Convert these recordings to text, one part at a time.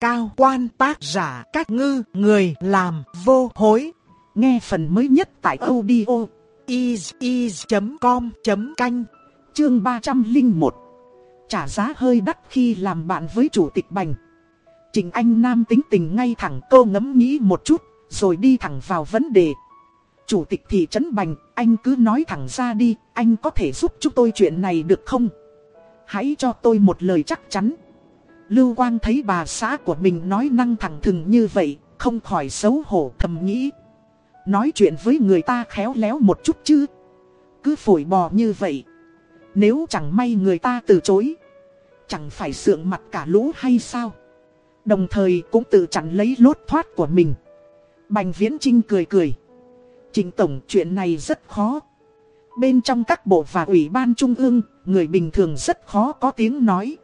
cao quan tác giả các ngư người làm vô hối. Nghe phần mới nhất tại audio is.com.canh chương 301. Trả giá hơi đắt khi làm bạn với chủ tịch bành. Trình Anh Nam tính tình ngay thẳng câu ngẫm nghĩ một chút, rồi đi thẳng vào vấn đề. Chủ tịch thị trấn Bành, anh cứ nói thẳng ra đi, anh có thể giúp chúng tôi chuyện này được không? Hãy cho tôi một lời chắc chắn. Lưu Quang thấy bà xã của mình nói năng thẳng thừng như vậy, không khỏi xấu hổ thầm nghĩ. Nói chuyện với người ta khéo léo một chút chứ. Cứ phổi bò như vậy. Nếu chẳng may người ta từ chối. Chẳng phải sượng mặt cả lũ hay sao. Đồng thời cũng tự chặn lấy lốt thoát của mình. Bành Viễn Trinh cười cười. Trình Tổng chuyện này rất khó. Bên trong các bộ và ủy ban trung ương, người bình thường rất khó có tiếng nói.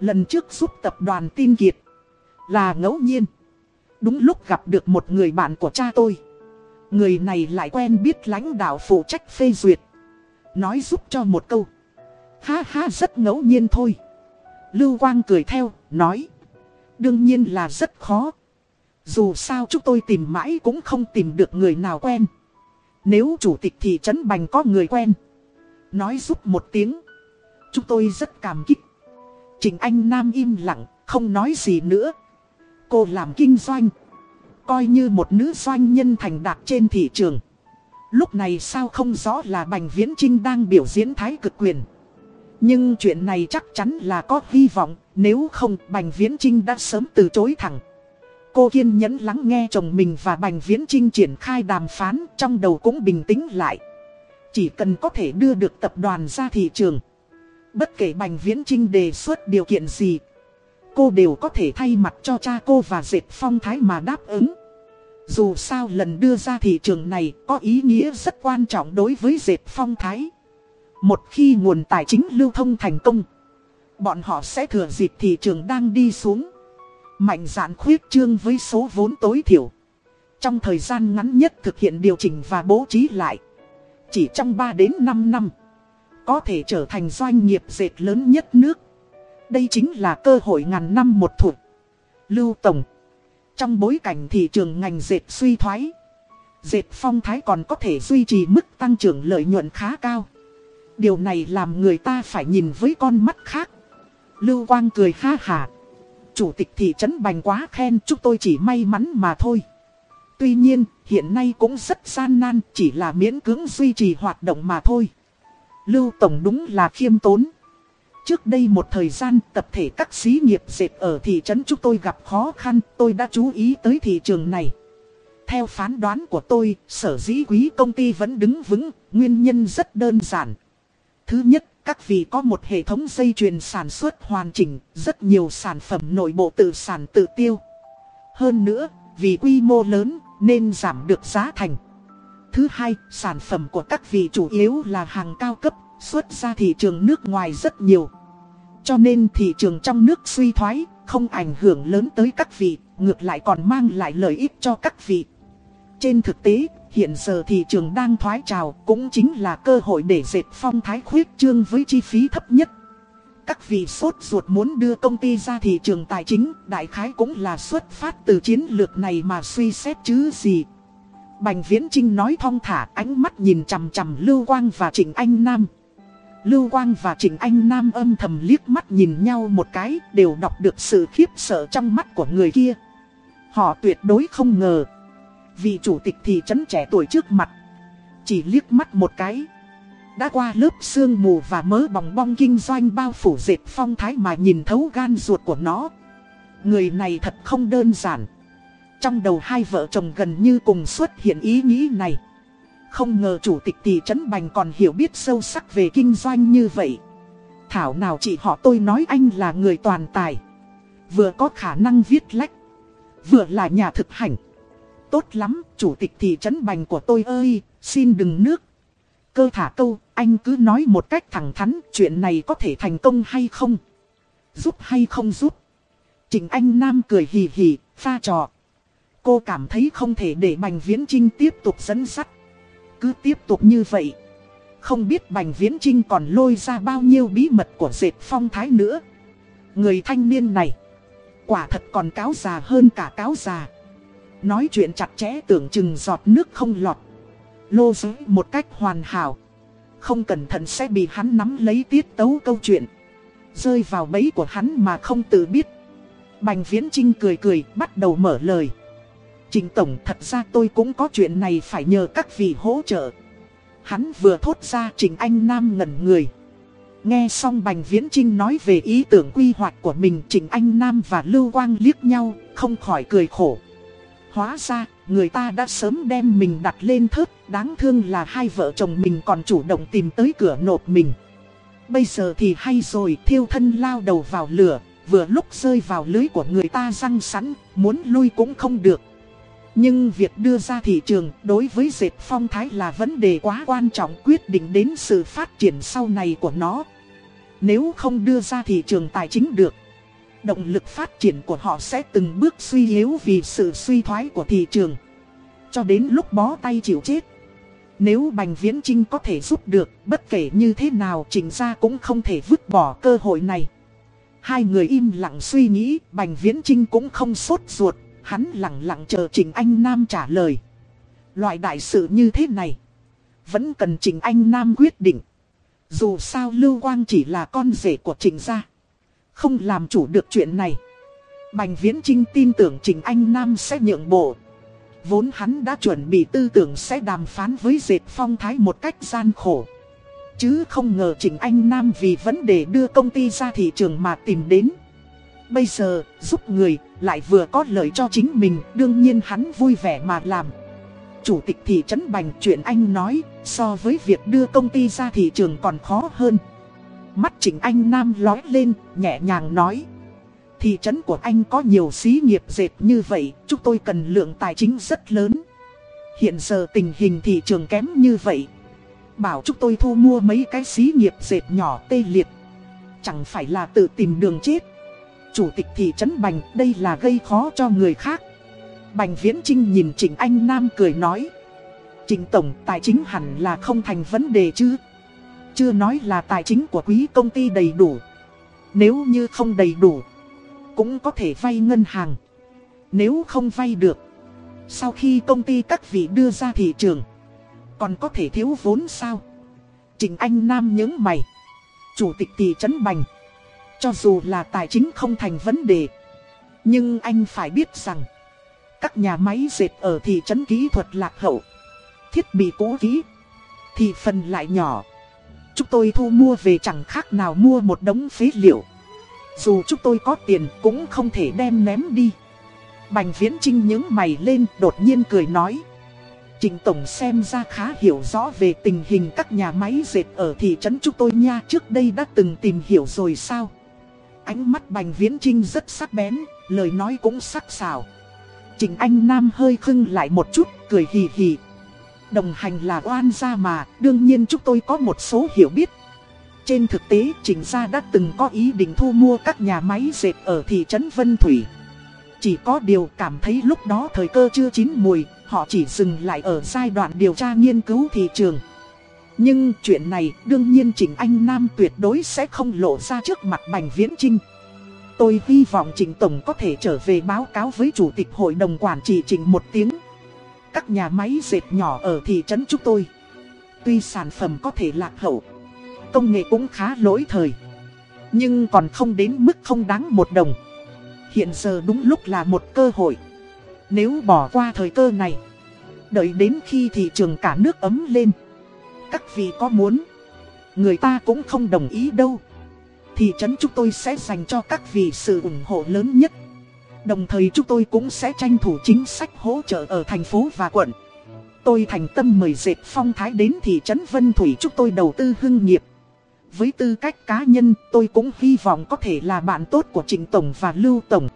Lần trước giúp tập đoàn tin kiệt là ngẫu nhiên. Đúng lúc gặp được một người bạn của cha tôi. Người này lại quen biết lãnh đạo phụ trách phê duyệt. Nói giúp cho một câu. Ha ha rất ngẫu nhiên thôi. Lưu Quang cười theo, nói. Đương nhiên là rất khó. Dù sao chúng tôi tìm mãi cũng không tìm được người nào quen. Nếu chủ tịch thị trấn Bành có người quen. Nói giúp một tiếng. Chúng tôi rất cảm kích. Trình Anh Nam im lặng, không nói gì nữa. Cô làm kinh doanh. Coi như một nữ doanh nhân thành đạt trên thị trường. Lúc này sao không rõ là Bành Viễn Trinh đang biểu diễn thái cực quyền. Nhưng chuyện này chắc chắn là có hy vọng, nếu không Bành Viễn Trinh đã sớm từ chối thẳng. Cô kiên nhẫn lắng nghe chồng mình và Bành Viễn Trinh triển khai đàm phán trong đầu cũng bình tĩnh lại. Chỉ cần có thể đưa được tập đoàn ra thị trường. Bất kể Bành Viễn Trinh đề xuất điều kiện gì. Cô đều có thể thay mặt cho cha cô và dệt phong thái mà đáp ứng. Dù sao lần đưa ra thị trường này có ý nghĩa rất quan trọng đối với dệt phong thái. Một khi nguồn tài chính lưu thông thành công, bọn họ sẽ thừa dịp thị trường đang đi xuống. Mạnh dạn khuyết trương với số vốn tối thiểu. Trong thời gian ngắn nhất thực hiện điều chỉnh và bố trí lại. Chỉ trong 3 đến 5 năm, có thể trở thành doanh nghiệp dệt lớn nhất nước. Đây chính là cơ hội ngàn năm một thủ. Lưu Tổng Trong bối cảnh thị trường ngành dệt suy thoái, dệt phong thái còn có thể duy trì mức tăng trưởng lợi nhuận khá cao. Điều này làm người ta phải nhìn với con mắt khác. Lưu Quang cười ha hà. Chủ tịch thị trấn Bành quá khen chúng tôi chỉ may mắn mà thôi. Tuy nhiên, hiện nay cũng rất gian nan, chỉ là miễn cưỡng duy trì hoạt động mà thôi. Lưu Tổng đúng là khiêm tốn. Trước đây một thời gian tập thể các xí nghiệp dệt ở thị trấn chúng tôi gặp khó khăn, tôi đã chú ý tới thị trường này. Theo phán đoán của tôi, sở dĩ quý công ty vẫn đứng vững, nguyên nhân rất đơn giản. Thứ nhất, các vị có một hệ thống dây chuyền sản xuất hoàn chỉnh, rất nhiều sản phẩm nội bộ tự sản tự tiêu. Hơn nữa, vì quy mô lớn nên giảm được giá thành. Thứ hai, sản phẩm của các vị chủ yếu là hàng cao cấp, xuất ra thị trường nước ngoài rất nhiều. Cho nên thị trường trong nước suy thoái, không ảnh hưởng lớn tới các vị, ngược lại còn mang lại lợi ích cho các vị. Trên thực tế, hiện giờ thị trường đang thoái trào cũng chính là cơ hội để dệt phong thái khuyết trương với chi phí thấp nhất. Các vị sốt ruột muốn đưa công ty ra thị trường tài chính, đại khái cũng là xuất phát từ chiến lược này mà suy xét chứ gì. Bành Viễn Trinh nói thong thả, ánh mắt nhìn chằm chằm Lưu Quang và Trịnh Anh Nam. Lưu Quang và Trịnh Anh Nam âm thầm liếc mắt nhìn nhau một cái, đều đọc được sự khiếp sợ trong mắt của người kia. Họ tuyệt đối không ngờ. Vị chủ tịch thị trấn trẻ tuổi trước mặt. Chỉ liếc mắt một cái. Đã qua lớp sương mù và mớ bong bong kinh doanh bao phủ dệt phong thái mà nhìn thấu gan ruột của nó. Người này thật không đơn giản. Trong đầu hai vợ chồng gần như cùng xuất hiện ý nghĩ này. Không ngờ chủ tịch thị trấn Bành còn hiểu biết sâu sắc về kinh doanh như vậy. Thảo nào chị họ tôi nói anh là người toàn tài. Vừa có khả năng viết lách. Vừa là nhà thực hành. Tốt lắm, chủ tịch thị trấn Bành của tôi ơi, xin đừng nước. Cơ thả câu, anh cứ nói một cách thẳng thắn chuyện này có thể thành công hay không. Giúp hay không giúp. Trình Anh Nam cười hì hì, pha trò. Cô cảm thấy không thể để Bành Viễn Trinh tiếp tục dẫn sắt. Cứ tiếp tục như vậy. Không biết Bành Viễn Trinh còn lôi ra bao nhiêu bí mật của dệt phong thái nữa. Người thanh niên này. Quả thật còn cáo già hơn cả cáo già. Nói chuyện chặt chẽ tưởng chừng giọt nước không lọt. Lô giới một cách hoàn hảo. Không cẩn thận sẽ bị hắn nắm lấy tiết tấu câu chuyện. Rơi vào bẫy của hắn mà không tự biết. Bành Viễn Trinh cười cười, bắt đầu mở lời. Trình Tổng thật ra tôi cũng có chuyện này phải nhờ các vị hỗ trợ. Hắn vừa thốt ra Trình Anh Nam ngẩn người. Nghe xong Bành Viễn Trinh nói về ý tưởng quy hoạch của mình Trình Anh Nam và Lưu Quang liếc nhau, không khỏi cười khổ. Hóa ra, người ta đã sớm đem mình đặt lên thớt, đáng thương là hai vợ chồng mình còn chủ động tìm tới cửa nộp mình. Bây giờ thì hay rồi, thiêu thân lao đầu vào lửa, vừa lúc rơi vào lưới của người ta răng sẵn, muốn lui cũng không được. Nhưng việc đưa ra thị trường đối với dệt phong thái là vấn đề quá quan trọng quyết định đến sự phát triển sau này của nó. Nếu không đưa ra thị trường tài chính được, động lực phát triển của họ sẽ từng bước suy yếu vì sự suy thoái của thị trường. Cho đến lúc bó tay chịu chết. Nếu Bành Viễn Trinh có thể giúp được, bất kể như thế nào trình ra cũng không thể vứt bỏ cơ hội này. Hai người im lặng suy nghĩ, Bành Viễn Trinh cũng không sốt ruột, hắn lặng lặng chờ Trình Anh Nam trả lời. Loại đại sự như thế này, vẫn cần Trình Anh Nam quyết định. Dù sao Lưu Quang chỉ là con rể của Trình gia, không làm chủ được chuyện này. Bành Viễn Trinh tin tưởng Trình Anh Nam sẽ nhượng bộ. Vốn hắn đã chuẩn bị tư tưởng sẽ đàm phán với dệt phong thái một cách gian khổ. Chứ không ngờ Trình Anh Nam vì vấn đề đưa công ty ra thị trường mà tìm đến. Bây giờ, giúp người, lại vừa có lợi cho chính mình, đương nhiên hắn vui vẻ mà làm. Chủ tịch thị trấn Bành chuyện anh nói, so với việc đưa công ty ra thị trường còn khó hơn. Mắt chỉnh Anh Nam lói lên, nhẹ nhàng nói. Thị trấn của anh có nhiều xí nghiệp dệt như vậy, chúng tôi cần lượng tài chính rất lớn. Hiện giờ tình hình thị trường kém như vậy. Bảo chúng tôi thu mua mấy cái xí nghiệp dệt nhỏ tê liệt. Chẳng phải là tự tìm đường chết. Chủ tịch thị trấn Bành đây là gây khó cho người khác. Bành Viễn Trinh nhìn Trịnh Anh Nam cười nói. Trịnh Tổng tài chính hẳn là không thành vấn đề chứ. Chưa nói là tài chính của quý công ty đầy đủ. Nếu như không đầy đủ, cũng có thể vay ngân hàng. Nếu không vay được, sau khi công ty các vị đưa ra thị trường, còn có thể thiếu vốn sao? Trịnh Anh Nam nhớ mày. Chủ tịch thị trấn Bành. Cho dù là tài chính không thành vấn đề. Nhưng anh phải biết rằng. Các nhà máy dệt ở thị trấn kỹ thuật lạc hậu. Thiết bị cũ kỹ. Thì phần lại nhỏ. Chúng tôi thu mua về chẳng khác nào mua một đống phế liệu. Dù chúng tôi có tiền cũng không thể đem ném đi. Bành viễn trinh những mày lên, đột nhiên cười nói. Trình Tổng xem ra khá hiểu rõ về tình hình các nhà máy dệt ở thị trấn chúng tôi nha, trước đây đã từng tìm hiểu rồi sao. Ánh mắt Bành Viễn Trinh rất sắc bén, lời nói cũng sắc sảo. Trình Anh Nam hơi khưng lại một chút, cười hì hì. Đồng hành là oan gia mà, đương nhiên chúng tôi có một số hiểu biết. Trên thực tế, Trình Gia đã từng có ý định thu mua các nhà máy dệt ở thị trấn Vân Thủy. Chỉ có điều cảm thấy lúc đó thời cơ chưa chín mùi, họ chỉ dừng lại ở giai đoạn điều tra nghiên cứu thị trường. Nhưng chuyện này đương nhiên Trịnh Anh Nam tuyệt đối sẽ không lộ ra trước mặt Bành Viễn Trinh. Tôi hy vọng Trịnh Tổng có thể trở về báo cáo với Chủ tịch Hội đồng Quản trị Trịnh một tiếng. Các nhà máy dệt nhỏ ở thị trấn chúng tôi. Tuy sản phẩm có thể lạc hậu, công nghệ cũng khá lỗi thời. Nhưng còn không đến mức không đáng một đồng. Hiện giờ đúng lúc là một cơ hội. Nếu bỏ qua thời cơ này, đợi đến khi thị trường cả nước ấm lên, các vị có muốn, người ta cũng không đồng ý đâu. Thị trấn chúng tôi sẽ dành cho các vị sự ủng hộ lớn nhất. Đồng thời chúng tôi cũng sẽ tranh thủ chính sách hỗ trợ ở thành phố và quận. Tôi thành tâm mời dệt phong thái đến thị trấn Vân Thủy chúng tôi đầu tư hưng nghiệp. Với tư cách cá nhân, tôi cũng hy vọng có thể là bạn tốt của Trịnh Tổng và Lưu Tổng.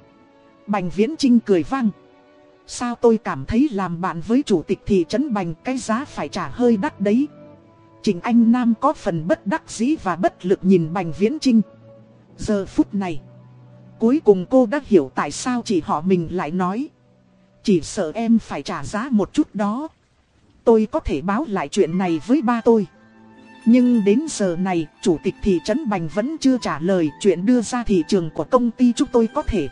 Bành Viễn Trinh cười vang. Sao tôi cảm thấy làm bạn với chủ tịch thị trấn Bành cái giá phải trả hơi đắt đấy. Trình Anh Nam có phần bất đắc dĩ và bất lực nhìn Bành Viễn Trinh. Giờ phút này, cuối cùng cô đã hiểu tại sao chị họ mình lại nói. Chỉ sợ em phải trả giá một chút đó. Tôi có thể báo lại chuyện này với ba tôi. Nhưng đến giờ này, chủ tịch thị trấn Bành vẫn chưa trả lời chuyện đưa ra thị trường của công ty chúng tôi có thể.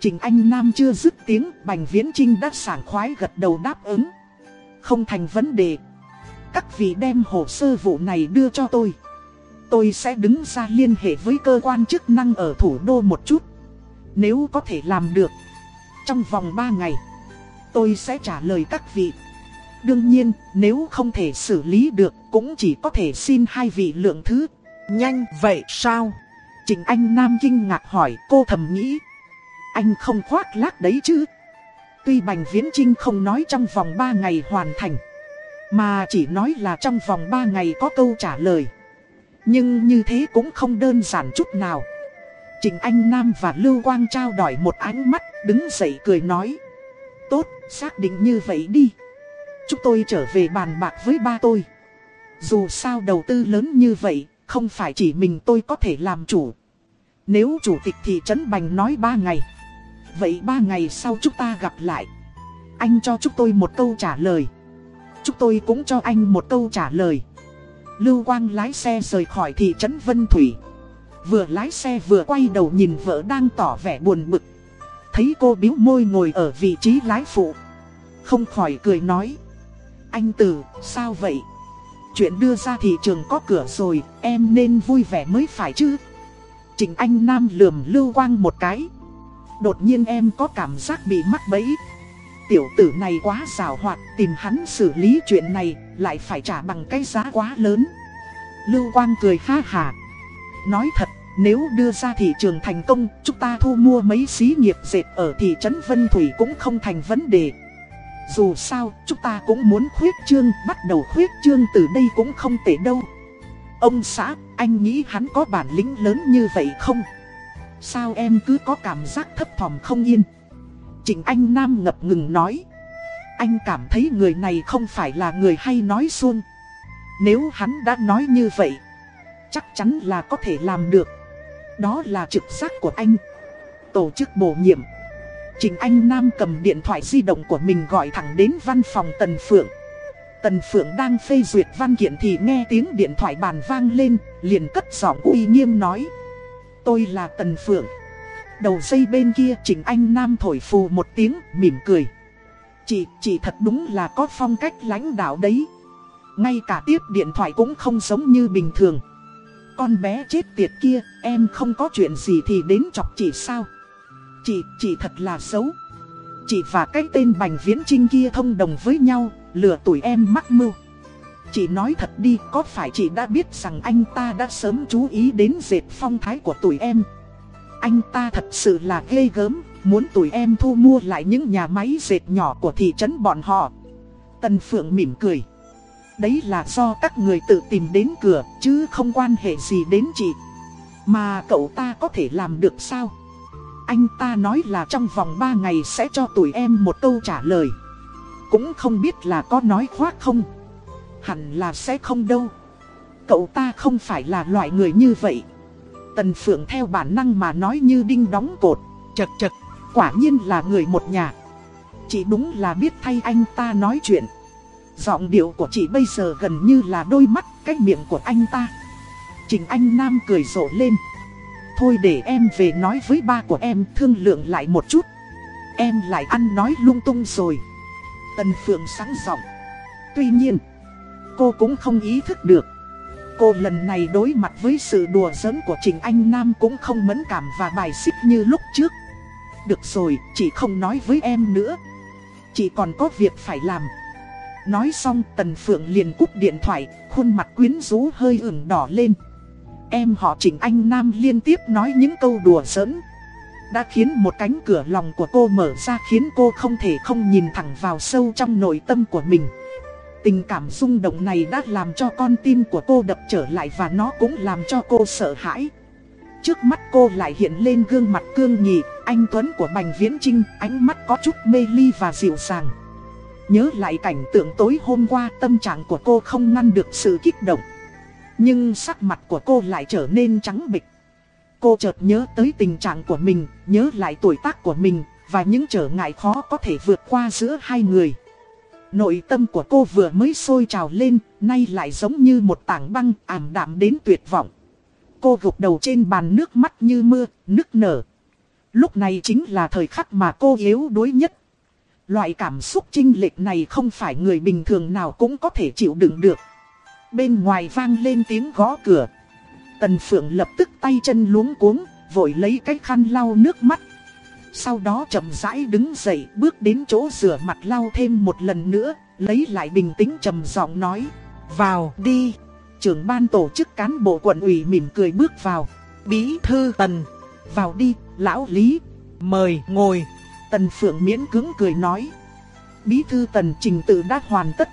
Trình Anh Nam chưa dứt tiếng, Bành Viễn Trinh đã sảng khoái gật đầu đáp ứng. Không thành vấn đề. Các vị đem hồ sơ vụ này đưa cho tôi. Tôi sẽ đứng ra liên hệ với cơ quan chức năng ở thủ đô một chút. Nếu có thể làm được. Trong vòng 3 ngày, tôi sẽ trả lời các vị. Đương nhiên, nếu không thể xử lý được, cũng chỉ có thể xin hai vị lượng thứ. Nhanh vậy sao? Trình Anh Nam kinh ngạc hỏi cô thầm nghĩ. Anh không khoác lác đấy chứ. Tuy Bành Viễn Trinh không nói trong vòng 3 ngày hoàn thành. Mà chỉ nói là trong vòng 3 ngày có câu trả lời. Nhưng như thế cũng không đơn giản chút nào. Trình Anh Nam và Lưu Quang trao đổi một ánh mắt, đứng dậy cười nói. Tốt, xác định như vậy đi. Chúng tôi trở về bàn bạc với ba tôi. Dù sao đầu tư lớn như vậy, không phải chỉ mình tôi có thể làm chủ. Nếu chủ tịch thị trấn Bành nói ba ngày. Vậy ba ngày sau chúng ta gặp lại. Anh cho chúng tôi một câu trả lời. Chúng tôi cũng cho anh một câu trả lời. Lưu Quang lái xe rời khỏi thị trấn Vân Thủy. Vừa lái xe vừa quay đầu nhìn vợ đang tỏ vẻ buồn bực. Thấy cô biếu môi ngồi ở vị trí lái phụ. Không khỏi cười nói. Anh Tử, sao vậy? Chuyện đưa ra thị trường có cửa rồi, em nên vui vẻ mới phải chứ? Trình Anh Nam lườm Lưu Quang một cái. Đột nhiên em có cảm giác bị mắc bẫy. Tiểu tử này quá rào hoạt, tìm hắn xử lý chuyện này, lại phải trả bằng cái giá quá lớn. Lưu Quang cười ha hà. Nói thật, nếu đưa ra thị trường thành công, chúng ta thu mua mấy xí nghiệp dệt ở thị trấn Vân Thủy cũng không thành vấn đề. Dù sao, chúng ta cũng muốn khuyết trương, bắt đầu khuyết trương từ đây cũng không tệ đâu. Ông xã, anh nghĩ hắn có bản lĩnh lớn như vậy không? Sao em cứ có cảm giác thấp thỏm không yên? Trịnh Anh Nam ngập ngừng nói. Anh cảm thấy người này không phải là người hay nói xuông. Nếu hắn đã nói như vậy, chắc chắn là có thể làm được. Đó là trực giác của anh. Tổ chức bổ nhiệm. Trình Anh Nam cầm điện thoại di động của mình gọi thẳng đến văn phòng Tần Phượng. Tần Phượng đang phê duyệt văn kiện thì nghe tiếng điện thoại bàn vang lên, liền cất giọng uy nghiêm nói. Tôi là Tần Phượng. Đầu dây bên kia Trịnh Anh Nam thổi phù một tiếng, mỉm cười. Chị, chị thật đúng là có phong cách lãnh đạo đấy. Ngay cả tiếp điện thoại cũng không giống như bình thường. Con bé chết tiệt kia, em không có chuyện gì thì đến chọc chị sao? Chị, chị thật là xấu. Chị và cái tên Bành Viễn Trinh kia thông đồng với nhau, lừa tuổi em mắc mưu. Chị nói thật đi, có phải chị đã biết rằng anh ta đã sớm chú ý đến dệt phong thái của tuổi em? Anh ta thật sự là ghê gớm, muốn tuổi em thu mua lại những nhà máy dệt nhỏ của thị trấn bọn họ. Tần Phượng mỉm cười. Đấy là do các người tự tìm đến cửa, chứ không quan hệ gì đến chị. Mà cậu ta có thể làm được sao? Anh ta nói là trong vòng 3 ngày sẽ cho tuổi em một câu trả lời. Cũng không biết là có nói khoác không. Hẳn là sẽ không đâu. Cậu ta không phải là loại người như vậy. Tần Phượng theo bản năng mà nói như đinh đóng cột. Chật chật, quả nhiên là người một nhà. Chị đúng là biết thay anh ta nói chuyện. Giọng điệu của chị bây giờ gần như là đôi mắt cái miệng của anh ta. Trình Anh Nam cười rộ lên. Thôi để em về nói với ba của em thương lượng lại một chút. Em lại ăn nói lung tung rồi. Tần Phượng sáng giọng. Tuy nhiên, cô cũng không ý thức được. Cô lần này đối mặt với sự đùa giỡn của Trình Anh Nam cũng không mẫn cảm và bài xích như lúc trước. Được rồi, chị không nói với em nữa. Chị còn có việc phải làm. Nói xong Tần Phượng liền cúp điện thoại, khuôn mặt quyến rũ hơi ửng đỏ lên. Em họ Trình Anh Nam liên tiếp nói những câu đùa giỡn. Đã khiến một cánh cửa lòng của cô mở ra khiến cô không thể không nhìn thẳng vào sâu trong nội tâm của mình. Tình cảm rung động này đã làm cho con tim của cô đập trở lại và nó cũng làm cho cô sợ hãi. Trước mắt cô lại hiện lên gương mặt cương nhị, anh Tuấn của Bành Viễn Trinh, ánh mắt có chút mê ly và dịu dàng. Nhớ lại cảnh tượng tối hôm qua tâm trạng của cô không ngăn được sự kích động. Nhưng sắc mặt của cô lại trở nên trắng bịch. Cô chợt nhớ tới tình trạng của mình, nhớ lại tuổi tác của mình và những trở ngại khó có thể vượt qua giữa hai người. Nội tâm của cô vừa mới sôi trào lên, nay lại giống như một tảng băng ảm đạm đến tuyệt vọng. Cô gục đầu trên bàn nước mắt như mưa, nức nở. Lúc này chính là thời khắc mà cô yếu đuối nhất. Loại cảm xúc trinh lệch này không phải người bình thường nào cũng có thể chịu đựng được. Bên ngoài vang lên tiếng gõ cửa. Tần Phượng lập tức tay chân luống cuống, vội lấy cái khăn lau nước mắt. Sau đó chậm rãi đứng dậy bước đến chỗ rửa mặt lau thêm một lần nữa, lấy lại bình tĩnh trầm giọng nói. Vào đi. Trưởng ban tổ chức cán bộ quận ủy mỉm cười bước vào. Bí thư tần. Vào đi, lão Lý. Mời ngồi. Tần Phượng miễn cứng cười nói. Bí thư tần trình tự đã hoàn tất.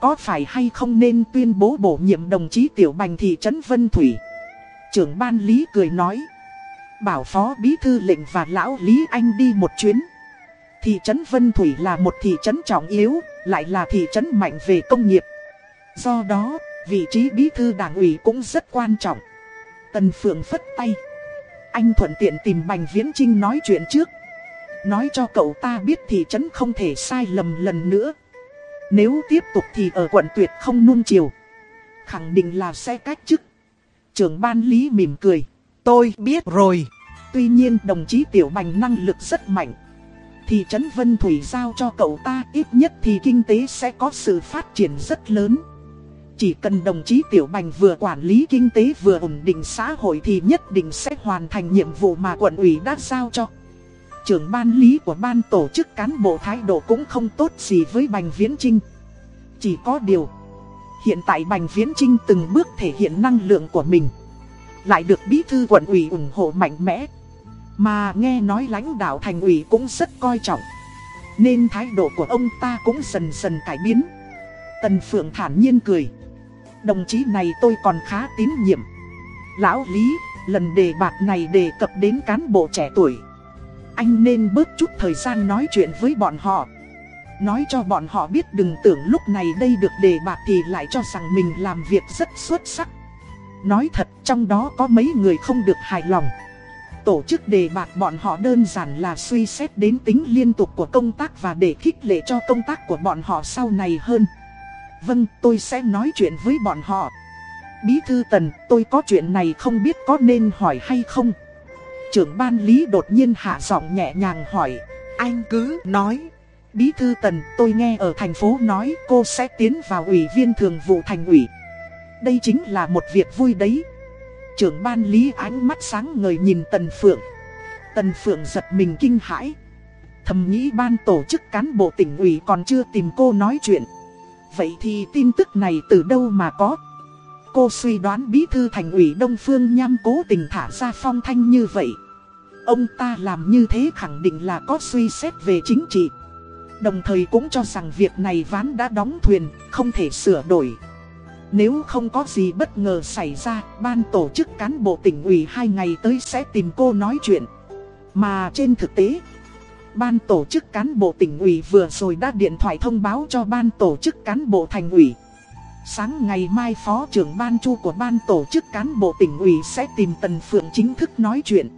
Có phải hay không nên tuyên bố bổ nhiệm đồng chí Tiểu Bành thị trấn Vân Thủy? Trưởng ban Lý cười nói. Bảo phó bí thư lệnh và lão Lý Anh đi một chuyến. Thị trấn Vân Thủy là một thị trấn trọng yếu, lại là thị trấn mạnh về công nghiệp. Do đó, vị trí bí thư đảng ủy cũng rất quan trọng. Tần Phượng phất tay. Anh thuận tiện tìm Bành Viễn Trinh nói chuyện trước. Nói cho cậu ta biết thị trấn không thể sai lầm lần nữa. Nếu tiếp tục thì ở quận tuyệt không nuông chiều. Khẳng định là sẽ cách chức. Trưởng ban lý mỉm cười. Tôi biết rồi. Tuy nhiên đồng chí Tiểu Bành năng lực rất mạnh. thì trấn Vân Thủy giao cho cậu ta ít nhất thì kinh tế sẽ có sự phát triển rất lớn. Chỉ cần đồng chí Tiểu Bành vừa quản lý kinh tế vừa ổn định xã hội thì nhất định sẽ hoàn thành nhiệm vụ mà quận ủy đã giao cho. Trưởng ban lý của ban tổ chức cán bộ thái độ cũng không tốt gì với Bành Viễn Trinh. Chỉ có điều, hiện tại Bành Viễn Trinh từng bước thể hiện năng lượng của mình. Lại được bí thư quận ủy ủng hộ mạnh mẽ. Mà nghe nói lãnh đạo thành ủy cũng rất coi trọng. Nên thái độ của ông ta cũng dần dần cải biến. Tần Phượng thản nhiên cười. Đồng chí này tôi còn khá tín nhiệm. Lão Lý, lần đề bạc này đề cập đến cán bộ trẻ tuổi. Anh nên bớt chút thời gian nói chuyện với bọn họ. Nói cho bọn họ biết đừng tưởng lúc này đây được đề bạc thì lại cho rằng mình làm việc rất xuất sắc. Nói thật trong đó có mấy người không được hài lòng. Tổ chức đề bạt bọn họ đơn giản là suy xét đến tính liên tục của công tác và để khích lệ cho công tác của bọn họ sau này hơn. Vâng, tôi sẽ nói chuyện với bọn họ. Bí thư tần, tôi có chuyện này không biết có nên hỏi hay không. Trưởng ban lý đột nhiên hạ giọng nhẹ nhàng hỏi. Anh cứ nói. Bí thư tần, tôi nghe ở thành phố nói cô sẽ tiến vào ủy viên thường vụ thành ủy. Đây chính là một việc vui đấy. Trưởng ban lý ánh mắt sáng ngời nhìn Tần Phượng. Tần Phượng giật mình kinh hãi. Thầm nghĩ ban tổ chức cán bộ tỉnh ủy còn chưa tìm cô nói chuyện. Vậy thì tin tức này từ đâu mà có? Cô suy đoán bí thư thành ủy Đông Phương Nham cố tình thả ra phong thanh như vậy. Ông ta làm như thế khẳng định là có suy xét về chính trị. Đồng thời cũng cho rằng việc này ván đã đóng thuyền, không thể sửa đổi. Nếu không có gì bất ngờ xảy ra, ban tổ chức cán bộ tỉnh ủy hai ngày tới sẽ tìm cô nói chuyện. Mà trên thực tế, ban tổ chức cán bộ tỉnh ủy vừa rồi đã điện thoại thông báo cho ban tổ chức cán bộ thành ủy. Sáng ngày mai phó trưởng ban chu của ban tổ chức cán bộ tỉnh ủy sẽ tìm Tần Phượng chính thức nói chuyện.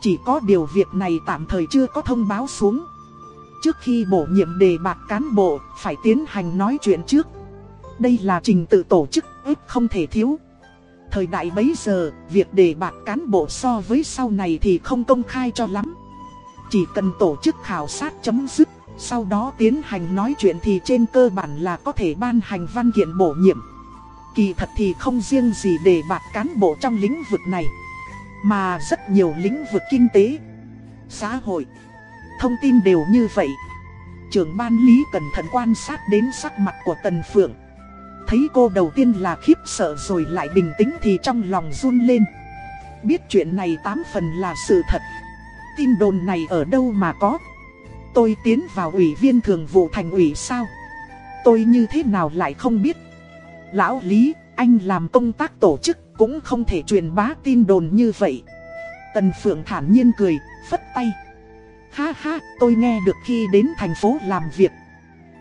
Chỉ có điều việc này tạm thời chưa có thông báo xuống. Trước khi bổ nhiệm đề bạc cán bộ, phải tiến hành nói chuyện trước. Đây là trình tự tổ chức ít không thể thiếu. Thời đại bấy giờ, việc đề bạt cán bộ so với sau này thì không công khai cho lắm. Chỉ cần tổ chức khảo sát chấm dứt, sau đó tiến hành nói chuyện thì trên cơ bản là có thể ban hành văn kiện bổ nhiệm. Kỳ thật thì không riêng gì đề bạt cán bộ trong lĩnh vực này, mà rất nhiều lĩnh vực kinh tế, xã hội, thông tin đều như vậy. Trưởng ban lý cẩn thận quan sát đến sắc mặt của Tần Phượng. Thấy cô đầu tiên là khiếp sợ rồi lại bình tĩnh thì trong lòng run lên. Biết chuyện này tám phần là sự thật. Tin đồn này ở đâu mà có. Tôi tiến vào ủy viên thường vụ thành ủy sao? Tôi như thế nào lại không biết? Lão Lý, anh làm công tác tổ chức cũng không thể truyền bá tin đồn như vậy. Tần Phượng thản nhiên cười, phất tay. Ha ha, tôi nghe được khi đến thành phố làm việc.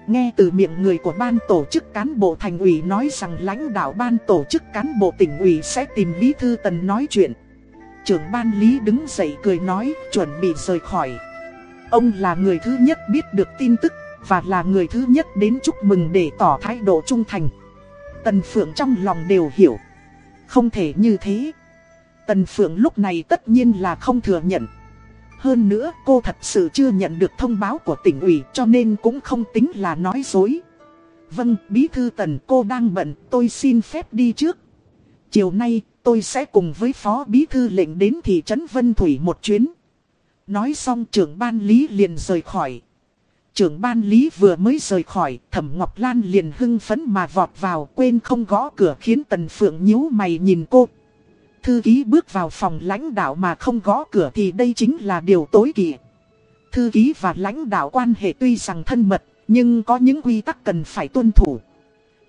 Nghe từ miệng người của ban tổ chức cán bộ thành ủy nói rằng lãnh đạo ban tổ chức cán bộ tỉnh ủy sẽ tìm bí thư tần nói chuyện. Trưởng ban lý đứng dậy cười nói, chuẩn bị rời khỏi. Ông là người thứ nhất biết được tin tức, và là người thứ nhất đến chúc mừng để tỏ thái độ trung thành. Tần Phượng trong lòng đều hiểu. Không thể như thế. Tần Phượng lúc này tất nhiên là không thừa nhận. Hơn nữa cô thật sự chưa nhận được thông báo của tỉnh ủy cho nên cũng không tính là nói dối. Vâng, bí thư tần cô đang bận, tôi xin phép đi trước. Chiều nay, tôi sẽ cùng với phó bí thư lệnh đến thị trấn Vân Thủy một chuyến. Nói xong trưởng ban lý liền rời khỏi. Trưởng ban lý vừa mới rời khỏi, thẩm Ngọc Lan liền hưng phấn mà vọt vào quên không gõ cửa khiến Tần Phượng nhíu mày nhìn cô. Thư ký bước vào phòng lãnh đạo mà không gõ cửa thì đây chính là điều tối kỵ. Thư ký và lãnh đạo quan hệ tuy rằng thân mật, nhưng có những quy tắc cần phải tuân thủ.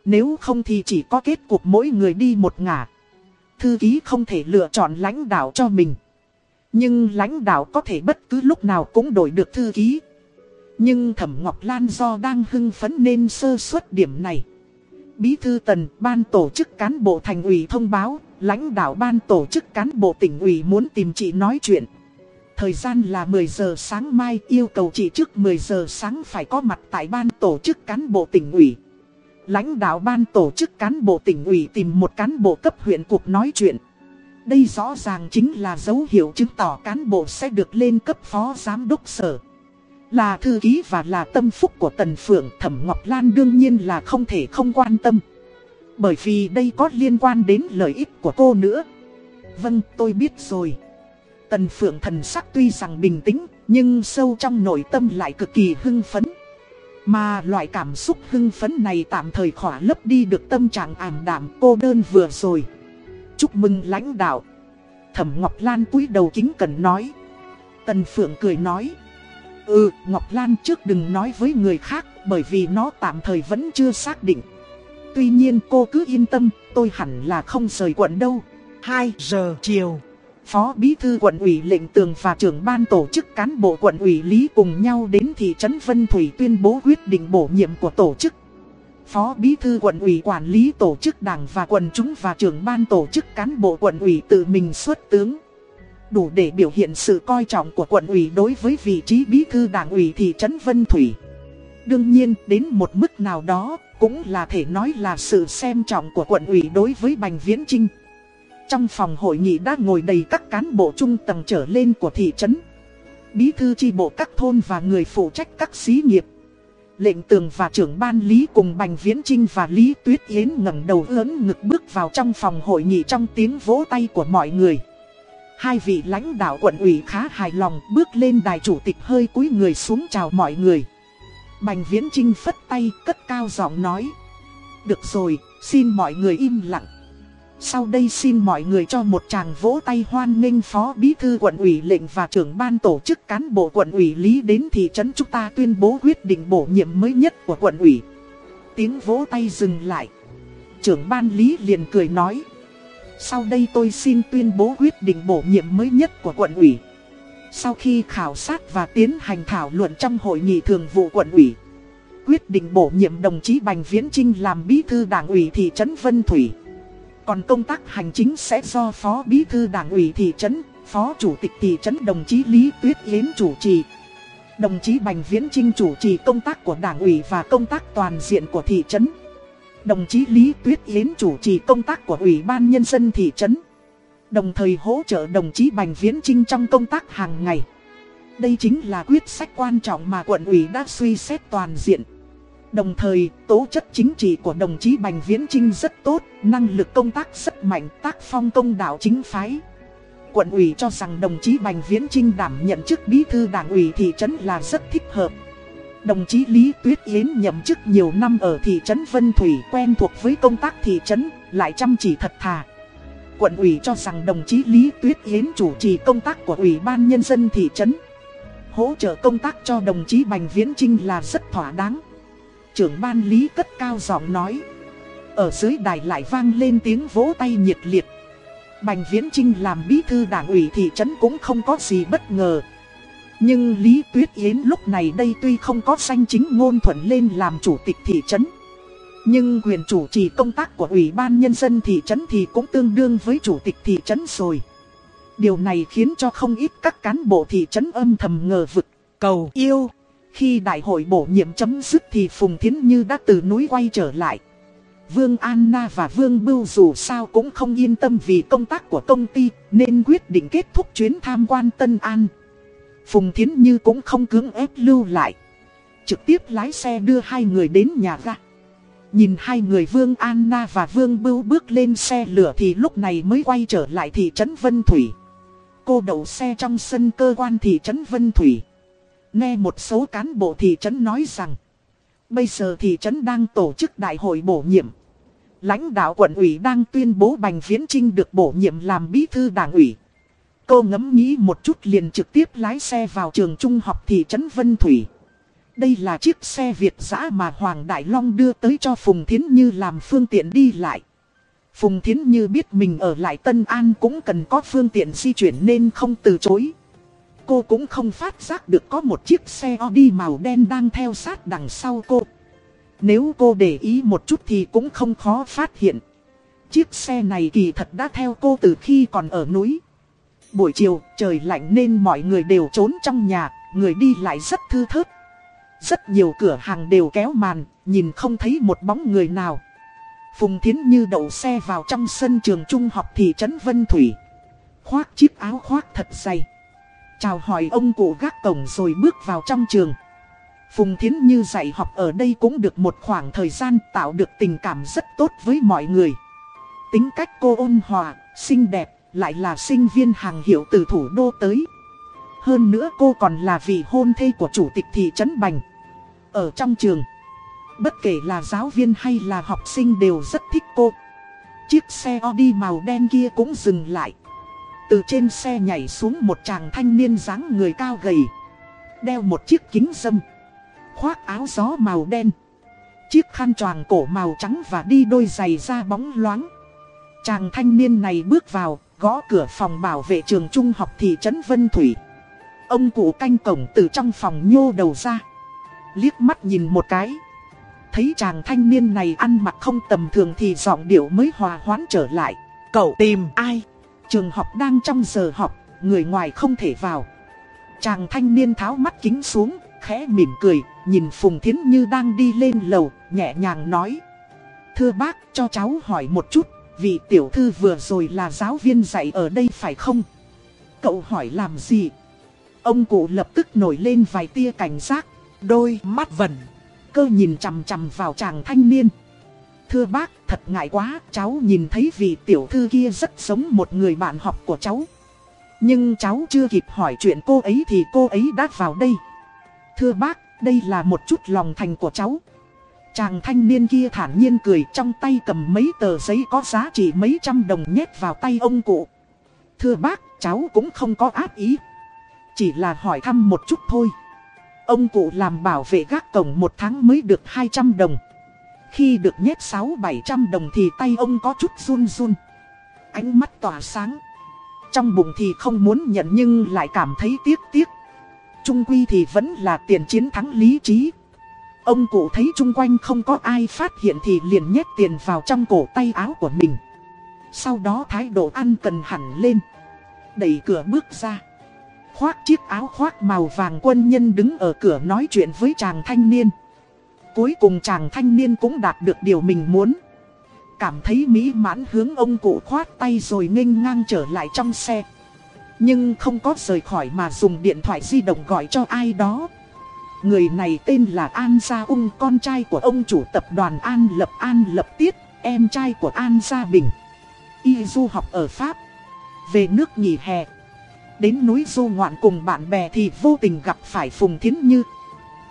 Nếu không thì chỉ có kết cục mỗi người đi một ngả. Thư ký không thể lựa chọn lãnh đạo cho mình. Nhưng lãnh đạo có thể bất cứ lúc nào cũng đổi được thư ký. Nhưng Thẩm Ngọc Lan do đang hưng phấn nên sơ suất điểm này. Bí thư tần, ban tổ chức cán bộ thành ủy thông báo, lãnh đạo ban tổ chức cán bộ tỉnh ủy muốn tìm chị nói chuyện. Thời gian là 10 giờ sáng mai, yêu cầu chị trước 10 giờ sáng phải có mặt tại ban tổ chức cán bộ tỉnh ủy. Lãnh đạo ban tổ chức cán bộ tỉnh ủy tìm một cán bộ cấp huyện cuộc nói chuyện. Đây rõ ràng chính là dấu hiệu chứng tỏ cán bộ sẽ được lên cấp phó giám đốc sở. Là thư ký và là tâm phúc của Tần Phượng, Thẩm Ngọc Lan đương nhiên là không thể không quan tâm. Bởi vì đây có liên quan đến lợi ích của cô nữa. Vâng, tôi biết rồi. Tần Phượng thần sắc tuy rằng bình tĩnh, nhưng sâu trong nội tâm lại cực kỳ hưng phấn. Mà loại cảm xúc hưng phấn này tạm thời khỏa lấp đi được tâm trạng ảm đạm cô đơn vừa rồi. Chúc mừng lãnh đạo. Thẩm Ngọc Lan cúi đầu kính cẩn nói. Tần Phượng cười nói. Ừ, Ngọc Lan trước đừng nói với người khác bởi vì nó tạm thời vẫn chưa xác định. Tuy nhiên cô cứ yên tâm, tôi hẳn là không rời quận đâu. 2 giờ chiều. Phó Bí Thư quận ủy lệnh tường và trưởng ban tổ chức cán bộ quận ủy Lý cùng nhau đến thị trấn Vân Thủy tuyên bố quyết định bổ nhiệm của tổ chức. Phó Bí Thư quận ủy quản lý tổ chức đảng và quần chúng và trưởng ban tổ chức cán bộ quận ủy tự mình xuất tướng. Đủ để biểu hiện sự coi trọng của quận ủy đối với vị trí Bí Thư đảng ủy thị trấn Vân Thủy. Đương nhiên, đến một mức nào đó, cũng là thể nói là sự xem trọng của quận ủy đối với Bành Viễn Trinh. Trong phòng hội nghị đã ngồi đầy các cán bộ trung tầng trở lên của thị trấn. Bí thư chi bộ các thôn và người phụ trách các xí nghiệp. Lệnh tường và trưởng ban Lý cùng Bành Viễn Trinh và Lý Tuyết Yến ngẩng đầu lớn ngực bước vào trong phòng hội nghị trong tiếng vỗ tay của mọi người. Hai vị lãnh đạo quận ủy khá hài lòng bước lên đài chủ tịch hơi cúi người xuống chào mọi người. Bành Viễn Trinh phất tay cất cao giọng nói. Được rồi, xin mọi người im lặng. Sau đây xin mọi người cho một chàng vỗ tay hoan nghênh Phó Bí Thư quận ủy lệnh và trưởng ban tổ chức cán bộ quận ủy Lý đến thị trấn chúng ta tuyên bố quyết định bổ nhiệm mới nhất của quận ủy. Tiếng vỗ tay dừng lại. Trưởng ban Lý liền cười nói. Sau đây tôi xin tuyên bố quyết định bổ nhiệm mới nhất của quận ủy. Sau khi khảo sát và tiến hành thảo luận trong hội nghị thường vụ quận ủy, quyết định bổ nhiệm đồng chí Bành Viễn Trinh làm bí thư đảng ủy thị trấn Vân Thủy. Còn công tác hành chính sẽ do Phó Bí Thư Đảng ủy thị trấn, Phó Chủ tịch thị trấn đồng chí Lý Tuyết Yến chủ trì. Đồng chí Bành Viễn Trinh chủ trì công tác của Đảng ủy và công tác toàn diện của thị trấn. Đồng chí Lý Tuyết Yến chủ trì công tác của Ủy ban Nhân dân thị trấn. Đồng thời hỗ trợ đồng chí Bành Viễn Trinh trong công tác hàng ngày. Đây chính là quyết sách quan trọng mà quận ủy đã suy xét toàn diện. Đồng thời, tố chất chính trị của đồng chí Bành Viễn Trinh rất tốt, năng lực công tác rất mạnh, tác phong công đạo chính phái. Quận ủy cho rằng đồng chí Bành Viễn Trinh đảm nhận chức bí thư đảng ủy thị trấn là rất thích hợp. Đồng chí Lý Tuyết Yến nhậm chức nhiều năm ở thị trấn Vân Thủy quen thuộc với công tác thị trấn, lại chăm chỉ thật thà. Quận ủy cho rằng đồng chí Lý Tuyết Yến chủ trì công tác của Ủy ban Nhân dân thị trấn. Hỗ trợ công tác cho đồng chí Bành Viễn Trinh là rất thỏa đáng trưởng ban lý cất cao giọng nói. Ở dưới đài lại vang lên tiếng vỗ tay nhiệt liệt. Bành Viễn Trinh làm bí thư đảng ủy thị trấn cũng không có gì bất ngờ. Nhưng Lý Tuyết Yến lúc này đây tuy không có danh chính ngôn thuận lên làm chủ tịch thị trấn. Nhưng quyền chủ trì công tác của Ủy ban Nhân dân thị trấn thì cũng tương đương với chủ tịch thị trấn rồi. Điều này khiến cho không ít các cán bộ thị trấn âm thầm ngờ vực. Cầu yêu khi đại hội bổ nhiệm chấm dứt thì Phùng Thiến Như đã từ núi quay trở lại. Vương Anna và Vương Bưu dù sao cũng không yên tâm vì công tác của công ty, nên quyết định kết thúc chuyến tham quan Tân An. Phùng Thiến Như cũng không cưỡng ép lưu lại. Trực tiếp lái xe đưa hai người đến nhà ra Nhìn hai người Vương Anna và Vương Bưu bước lên xe lửa thì lúc này mới quay trở lại thị trấn Vân Thủy. Cô đậu xe trong sân cơ quan thị trấn Vân Thủy. Nghe một số cán bộ thị trấn nói rằng, Bây giờ thị trấn đang tổ chức đại hội bổ nhiệm Lãnh đạo quận ủy đang tuyên bố Bành Viễn Trinh được bổ nhiệm làm bí thư đảng ủy Cô ngẫm nghĩ một chút liền trực tiếp lái xe vào trường trung học thị trấn Vân Thủy đây là chiếc xe Việt giã mà Hoàng Đại Long đưa tới cho Phùng Thiến Như làm phương tiện đi lại Phùng Thiến Như biết mình ở lại Tân An cũng cần có phương tiện di chuyển nên không từ chối cô cũng không phát giác được có một chiếc xe Audi màu đen đang theo sát đằng sau cô. Nếu cô để ý một chút thì cũng không khó phát hiện. Chiếc xe này kỳ thật đã theo cô từ khi còn ở núi. Buổi chiều trời lạnh nên mọi người đều trốn trong nhà, người đi lại rất thư thớt. Rất nhiều cửa hàng đều kéo màn, nhìn không thấy một bóng người nào. Phùng Thiến Như đậu xe vào trong sân trường trung học thị trấn Vân Thủy. Khoác chiếc áo khoác thật dày. Chào hỏi ông cụ gác cổng rồi bước vào trong trường. Phùng Thiến Như dạy học ở đây cũng được một khoảng thời gian tạo được tình cảm rất tốt với mọi người. Tính cách cô ôn hòa, xinh đẹp, lại là sinh viên hàng hiệu từ thủ đô tới. Hơn nữa cô còn là vị hôn thê của chủ tịch thị trấn Bành. Ở trong trường, bất kể là giáo viên hay là học sinh đều rất thích cô. Chiếc xe Audi màu đen kia cũng dừng lại. Từ trên xe nhảy xuống một chàng thanh niên dáng người cao gầy. Đeo một chiếc kính dâm. Khoác áo gió màu đen. Chiếc khăn choàng cổ màu trắng và đi đôi giày da bóng loáng. Chàng thanh niên này bước vào Gõ cửa phòng bảo vệ trường trung học thị trấn Vân Thủy. Ông cụ canh cổng từ trong phòng nhô đầu ra. Liếc mắt nhìn một cái Thấy chàng thanh niên này ăn mặc không tầm thường thì giọng điệu mới hòa hoãn trở lại Cậu tìm ai? Trường học đang trong giờ học, người ngoài không thể vào. Chàng thanh niên tháo mắt kính xuống, khẽ mỉm cười, nhìn Phùng Thiến Như đang đi lên lầu, nhẹ nhàng nói. Thưa bác, cho cháu hỏi một chút, vị tiểu thư vừa rồi là giáo viên dạy ở đây phải không? Cậu hỏi làm gì? Ông cụ lập tức nổi lên vài tia cảnh giác, đôi mắt vẩn, cơ nhìn chằm chằm vào chàng thanh niên. Thưa bác, thật ngại quá, cháu nhìn thấy vị tiểu thư kia rất giống một người bạn học của cháu. Nhưng cháu chưa kịp hỏi chuyện cô ấy thì cô ấy đã vào đây. Thưa bác, đây là một chút lòng thành của cháu. Chàng thanh niên kia thản nhiên cười trong tay cầm mấy tờ giấy có giá trị mấy trăm đồng nhét vào tay ông cụ. Thưa bác, cháu cũng không có ác ý. Chỉ là hỏi thăm một chút thôi. Ông cụ làm bảo vệ gác cổng một tháng mới được 200 đồng. Khi được nhét 6-700 đồng thì tay ông có chút run run. Ánh mắt tỏa sáng. Trong bụng thì không muốn nhận nhưng lại cảm thấy tiếc tiếc. Trung quy thì vẫn là tiền chiến thắng lý trí. Ông cụ thấy chung quanh không có ai phát hiện thì liền nhét tiền vào trong cổ tay áo của mình. Sau đó thái độ ăn cần hẳn lên. Đẩy cửa bước ra. Khoác chiếc áo khoác màu vàng quân nhân đứng ở cửa nói chuyện với chàng thanh niên. Cuối cùng chàng thanh niên cũng đạt được điều mình muốn. Cảm thấy mỹ mãn hướng ông cụ khoát tay rồi nghênh ngang trở lại trong xe. Nhưng không có rời khỏi mà dùng điện thoại di động gọi cho ai đó. Người này tên là An Gia Ung, con trai của ông chủ tập đoàn An Lập An Lập Tiết, Em trai của An Gia Bình. Y du học ở Pháp. Về nước nghỉ hè. Đến núi du ngoạn cùng bạn bè thì vô tình gặp phải Phùng Thiến Như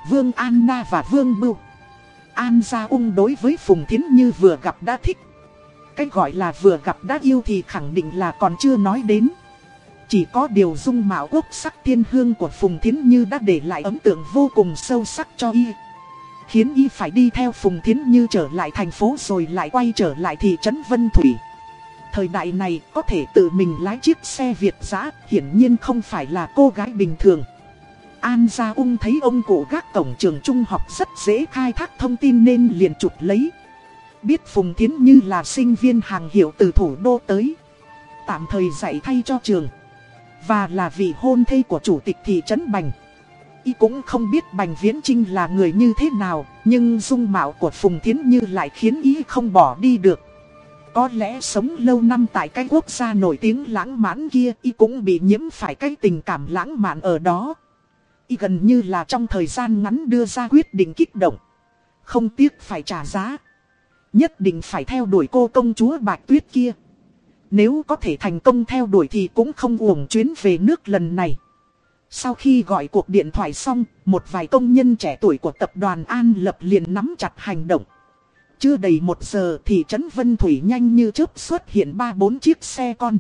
Vương Anna và Vương Bưu An Gia Ung đối với Phùng Thiến Như vừa gặp đã thích. Cái gọi là vừa gặp đã yêu thì khẳng định là còn chưa nói đến. Chỉ có điều dung mạo quốc sắc thiên hương của Phùng Thiến Như đã để lại ấn tượng vô cùng sâu sắc cho y. Khiến y phải đi theo Phùng Thiến Như trở lại thành phố rồi lại quay trở lại thị trấn Vân Thủy. Thời đại này có thể tự mình lái chiếc xe Việt giã hiển nhiên không phải là cô gái bình thường. An Gia Ung thấy ông cụ gác cổng trường trung học rất dễ khai thác thông tin nên liền chụp lấy. Biết Phùng Thiến Như là sinh viên hàng hiệu từ thủ đô tới. Tạm thời dạy thay cho trường. Và là vị hôn thê của chủ tịch thị trấn Bành. Y cũng không biết Bành Viễn Trinh là người như thế nào, nhưng dung mạo của Phùng Thiến Như lại khiến Y không bỏ đi được. Có lẽ sống lâu năm tại cái quốc gia nổi tiếng lãng mạn kia Y cũng bị nhiễm phải cái tình cảm lãng mạn ở đó Y gần như là trong thời gian ngắn đưa ra quyết định kích động. Không tiếc phải trả giá. Nhất định phải theo đuổi cô công chúa Bạch Tuyết kia. Nếu có thể thành công theo đuổi thì cũng không uổng chuyến về nước lần này. Sau khi gọi cuộc điện thoại xong, một vài công nhân trẻ tuổi của tập đoàn An Lập liền nắm chặt hành động. Chưa đầy một giờ thì trấn Vân Thủy nhanh như chớp xuất hiện ba bốn chiếc xe con.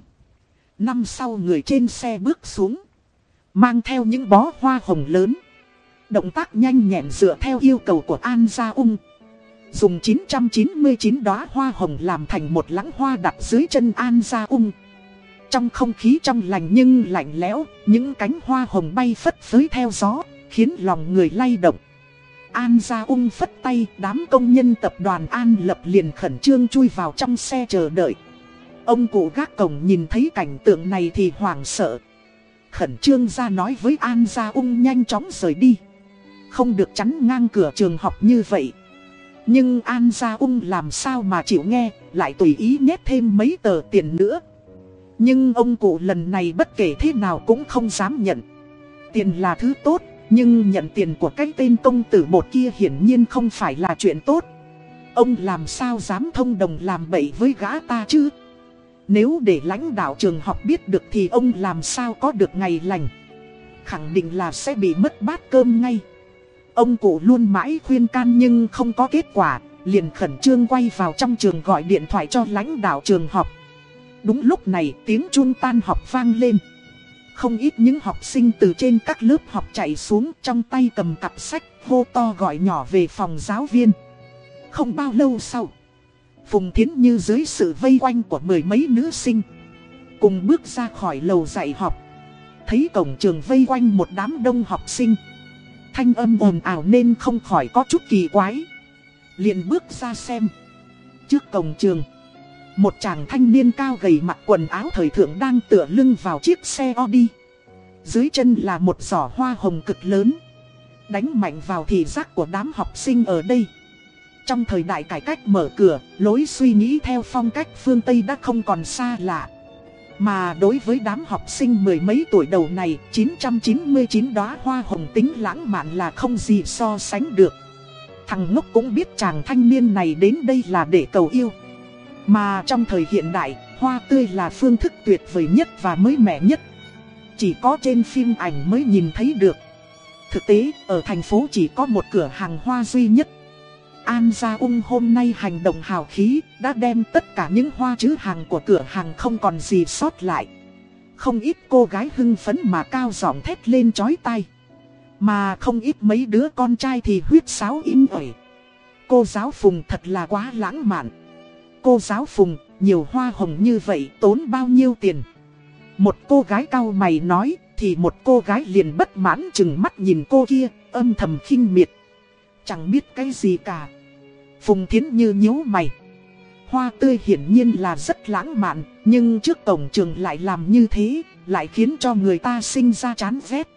Năm sau người trên xe bước xuống. Mang theo những bó hoa hồng lớn. Động tác nhanh nhẹn dựa theo yêu cầu của An Gia Ung. Dùng 999 đóa hoa hồng làm thành một lãng hoa đặt dưới chân An Gia Ung. Trong không khí trong lành nhưng lạnh lẽo, những cánh hoa hồng bay phất phới theo gió, khiến lòng người lay động. An ra Ung phất tay, đám công nhân tập đoàn An Lập liền khẩn trương chui vào trong xe chờ đợi. Ông cụ gác cổng nhìn thấy cảnh tượng này thì hoảng sợ. Khẩn trương ra nói với An Gia Ung nhanh chóng rời đi. Không được chắn ngang cửa trường học như vậy. Nhưng An Gia Ung làm sao mà chịu nghe, lại tùy ý nhét thêm mấy tờ tiền nữa. Nhưng ông cụ lần này bất kể thế nào cũng không dám nhận. Tiền là thứ tốt, nhưng nhận tiền của cái tên công tử bột kia hiển nhiên không phải là chuyện tốt. Ông làm sao dám thông đồng làm bậy với gã ta chứ? Nếu để lãnh đạo trường học biết được thì ông làm sao có được ngày lành. Khẳng định là sẽ bị mất bát cơm ngay. Ông cụ luôn mãi khuyên can nhưng không có kết quả, liền khẩn trương quay vào trong trường gọi điện thoại cho lãnh đạo trường học. Đúng lúc này tiếng chuông tan học vang lên. Không ít những học sinh từ trên các lớp học chạy xuống trong tay cầm cặp sách hô to gọi nhỏ về phòng giáo viên. Không bao lâu sau, Phùng Thiến Như dưới sự vây quanh của mười mấy nữ sinh, cùng bước ra khỏi lầu dạy học. Thấy cổng trường vây quanh một đám đông học sinh. Thanh âm ồn ào nên không khỏi có chút kỳ quái. liền bước ra xem. Trước cổng trường. Một chàng thanh niên cao gầy mặc quần áo thời thượng đang tựa lưng vào chiếc xe Audi. Dưới chân là một giỏ hoa hồng cực lớn. Đánh mạnh vào thị giác của đám học sinh ở đây. Trong thời đại cải cách mở cửa, lối suy nghĩ theo phong cách phương Tây đã không còn xa lạ. Mà đối với đám học sinh mười mấy tuổi đầu này, 999 đóa hoa hồng tính lãng mạn là không gì so sánh được. Thằng ngốc cũng biết chàng thanh niên này đến đây là để cầu yêu. Mà trong thời hiện đại, hoa tươi là phương thức tuyệt vời nhất và mới mẻ nhất. Chỉ có trên phim ảnh mới nhìn thấy được. Thực tế, ở thành phố chỉ có một cửa hàng hoa duy nhất. An Gia Ung hôm nay hành động hào khí, đã đem tất cả những hoa chữ hàng của cửa hàng không còn gì sót lại. Không ít cô gái hưng phấn mà cao giọng thét lên chói tay, Mà không ít mấy đứa con trai thì huyết sáo im ỏi. Cô giáo Phùng thật là quá lãng mạn. Cô giáo Phùng, nhiều hoa hồng như vậy tốn bao nhiêu tiền? Một cô gái cao mày nói, thì một cô gái liền bất mãn chừng mắt nhìn cô kia, âm thầm khinh miệt. Chẳng biết cái gì cả. Phùng Thiến Như nhíu mày. Hoa tươi hiển nhiên là rất lãng mạn, nhưng trước cổng trường lại làm như thế, lại khiến cho người ta sinh ra chán ghét.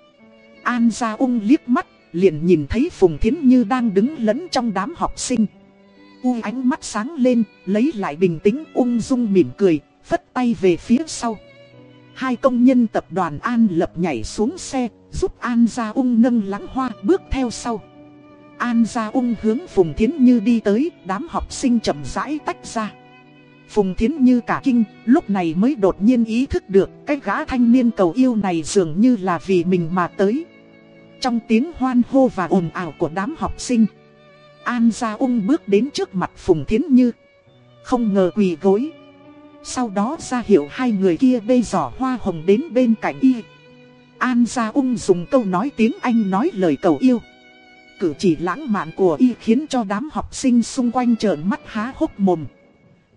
An Gia Ung liếc mắt, liền nhìn thấy Phùng Thiến Như đang đứng lẫn trong đám học sinh. U ánh mắt sáng lên, lấy lại bình tĩnh ung dung mỉm cười, phất tay về phía sau. Hai công nhân tập đoàn An lập nhảy xuống xe, giúp An Gia Ung nâng lãng hoa bước theo sau. An Gia Ung hướng Phùng Thiến Như đi tới, đám học sinh chậm rãi tách ra. Phùng Thiến Như cả kinh, lúc này mới đột nhiên ý thức được cái gã thanh niên cầu yêu này dường như là vì mình mà tới. Trong tiếng hoan hô và ồn ào của đám học sinh, An Gia Ung bước đến trước mặt Phùng Thiến Như. Không ngờ quỳ gối. Sau đó ra hiệu hai người kia bê giỏ hoa hồng đến bên cạnh y. An Gia Ung dùng câu nói tiếng Anh nói lời cầu yêu. Cử chỉ lãng mạn của y khiến cho đám học sinh xung quanh trợn mắt há hốc mồm.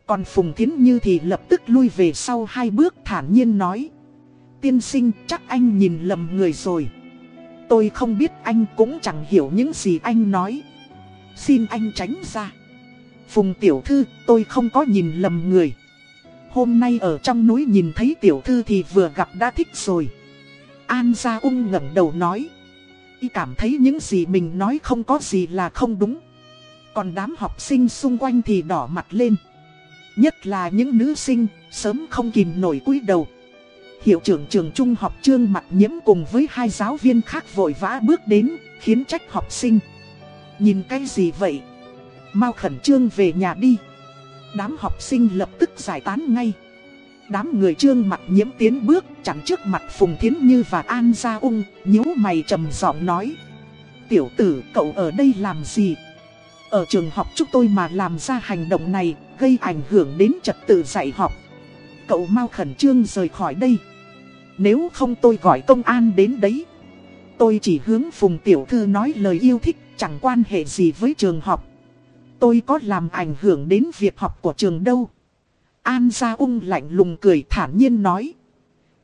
Còn Phùng Thiến Như thì lập tức lui về sau hai bước thản nhiên nói. Tiên sinh, chắc anh nhìn lầm người rồi. Tôi không biết anh cũng chẳng hiểu những gì anh nói. Xin anh tránh ra. Phùng tiểu thư tôi không có nhìn lầm người. Hôm nay ở trong núi nhìn thấy tiểu thư thì vừa gặp đã thích rồi. An Gia Ung ngẩng đầu nói. Y cảm thấy những gì mình nói không có gì là không đúng. Còn đám học sinh xung quanh thì đỏ mặt lên. Nhất là những nữ sinh, sớm không kìm nổi cúi đầu. Hiệu trưởng trường trung học trương mặt nhiễm cùng với hai giáo viên khác vội vã bước đến, khiến trách học sinh. Nhìn cái gì vậy? Mau khẩn trương về nhà đi. Đám học sinh lập tức giải tán ngay. Đám người trương mặt nhiễm tiến bước chắn trước mặt Phùng Thiến Như và An Gia Ung, nhíu mày trầm giọng nói. Tiểu tử cậu ở đây làm gì? Ở trường học chúng tôi mà làm ra hành động này gây ảnh hưởng đến trật tự dạy học. Cậu mau khẩn trương rời khỏi đây. Nếu không tôi gọi công an đến đấy. Tôi chỉ hướng Phùng Tiểu Thư nói lời yêu thích chẳng quan hệ gì với trường học. Tôi có làm ảnh hưởng đến việc học của trường đâu. An Gia Ung lạnh lùng cười thản nhiên nói.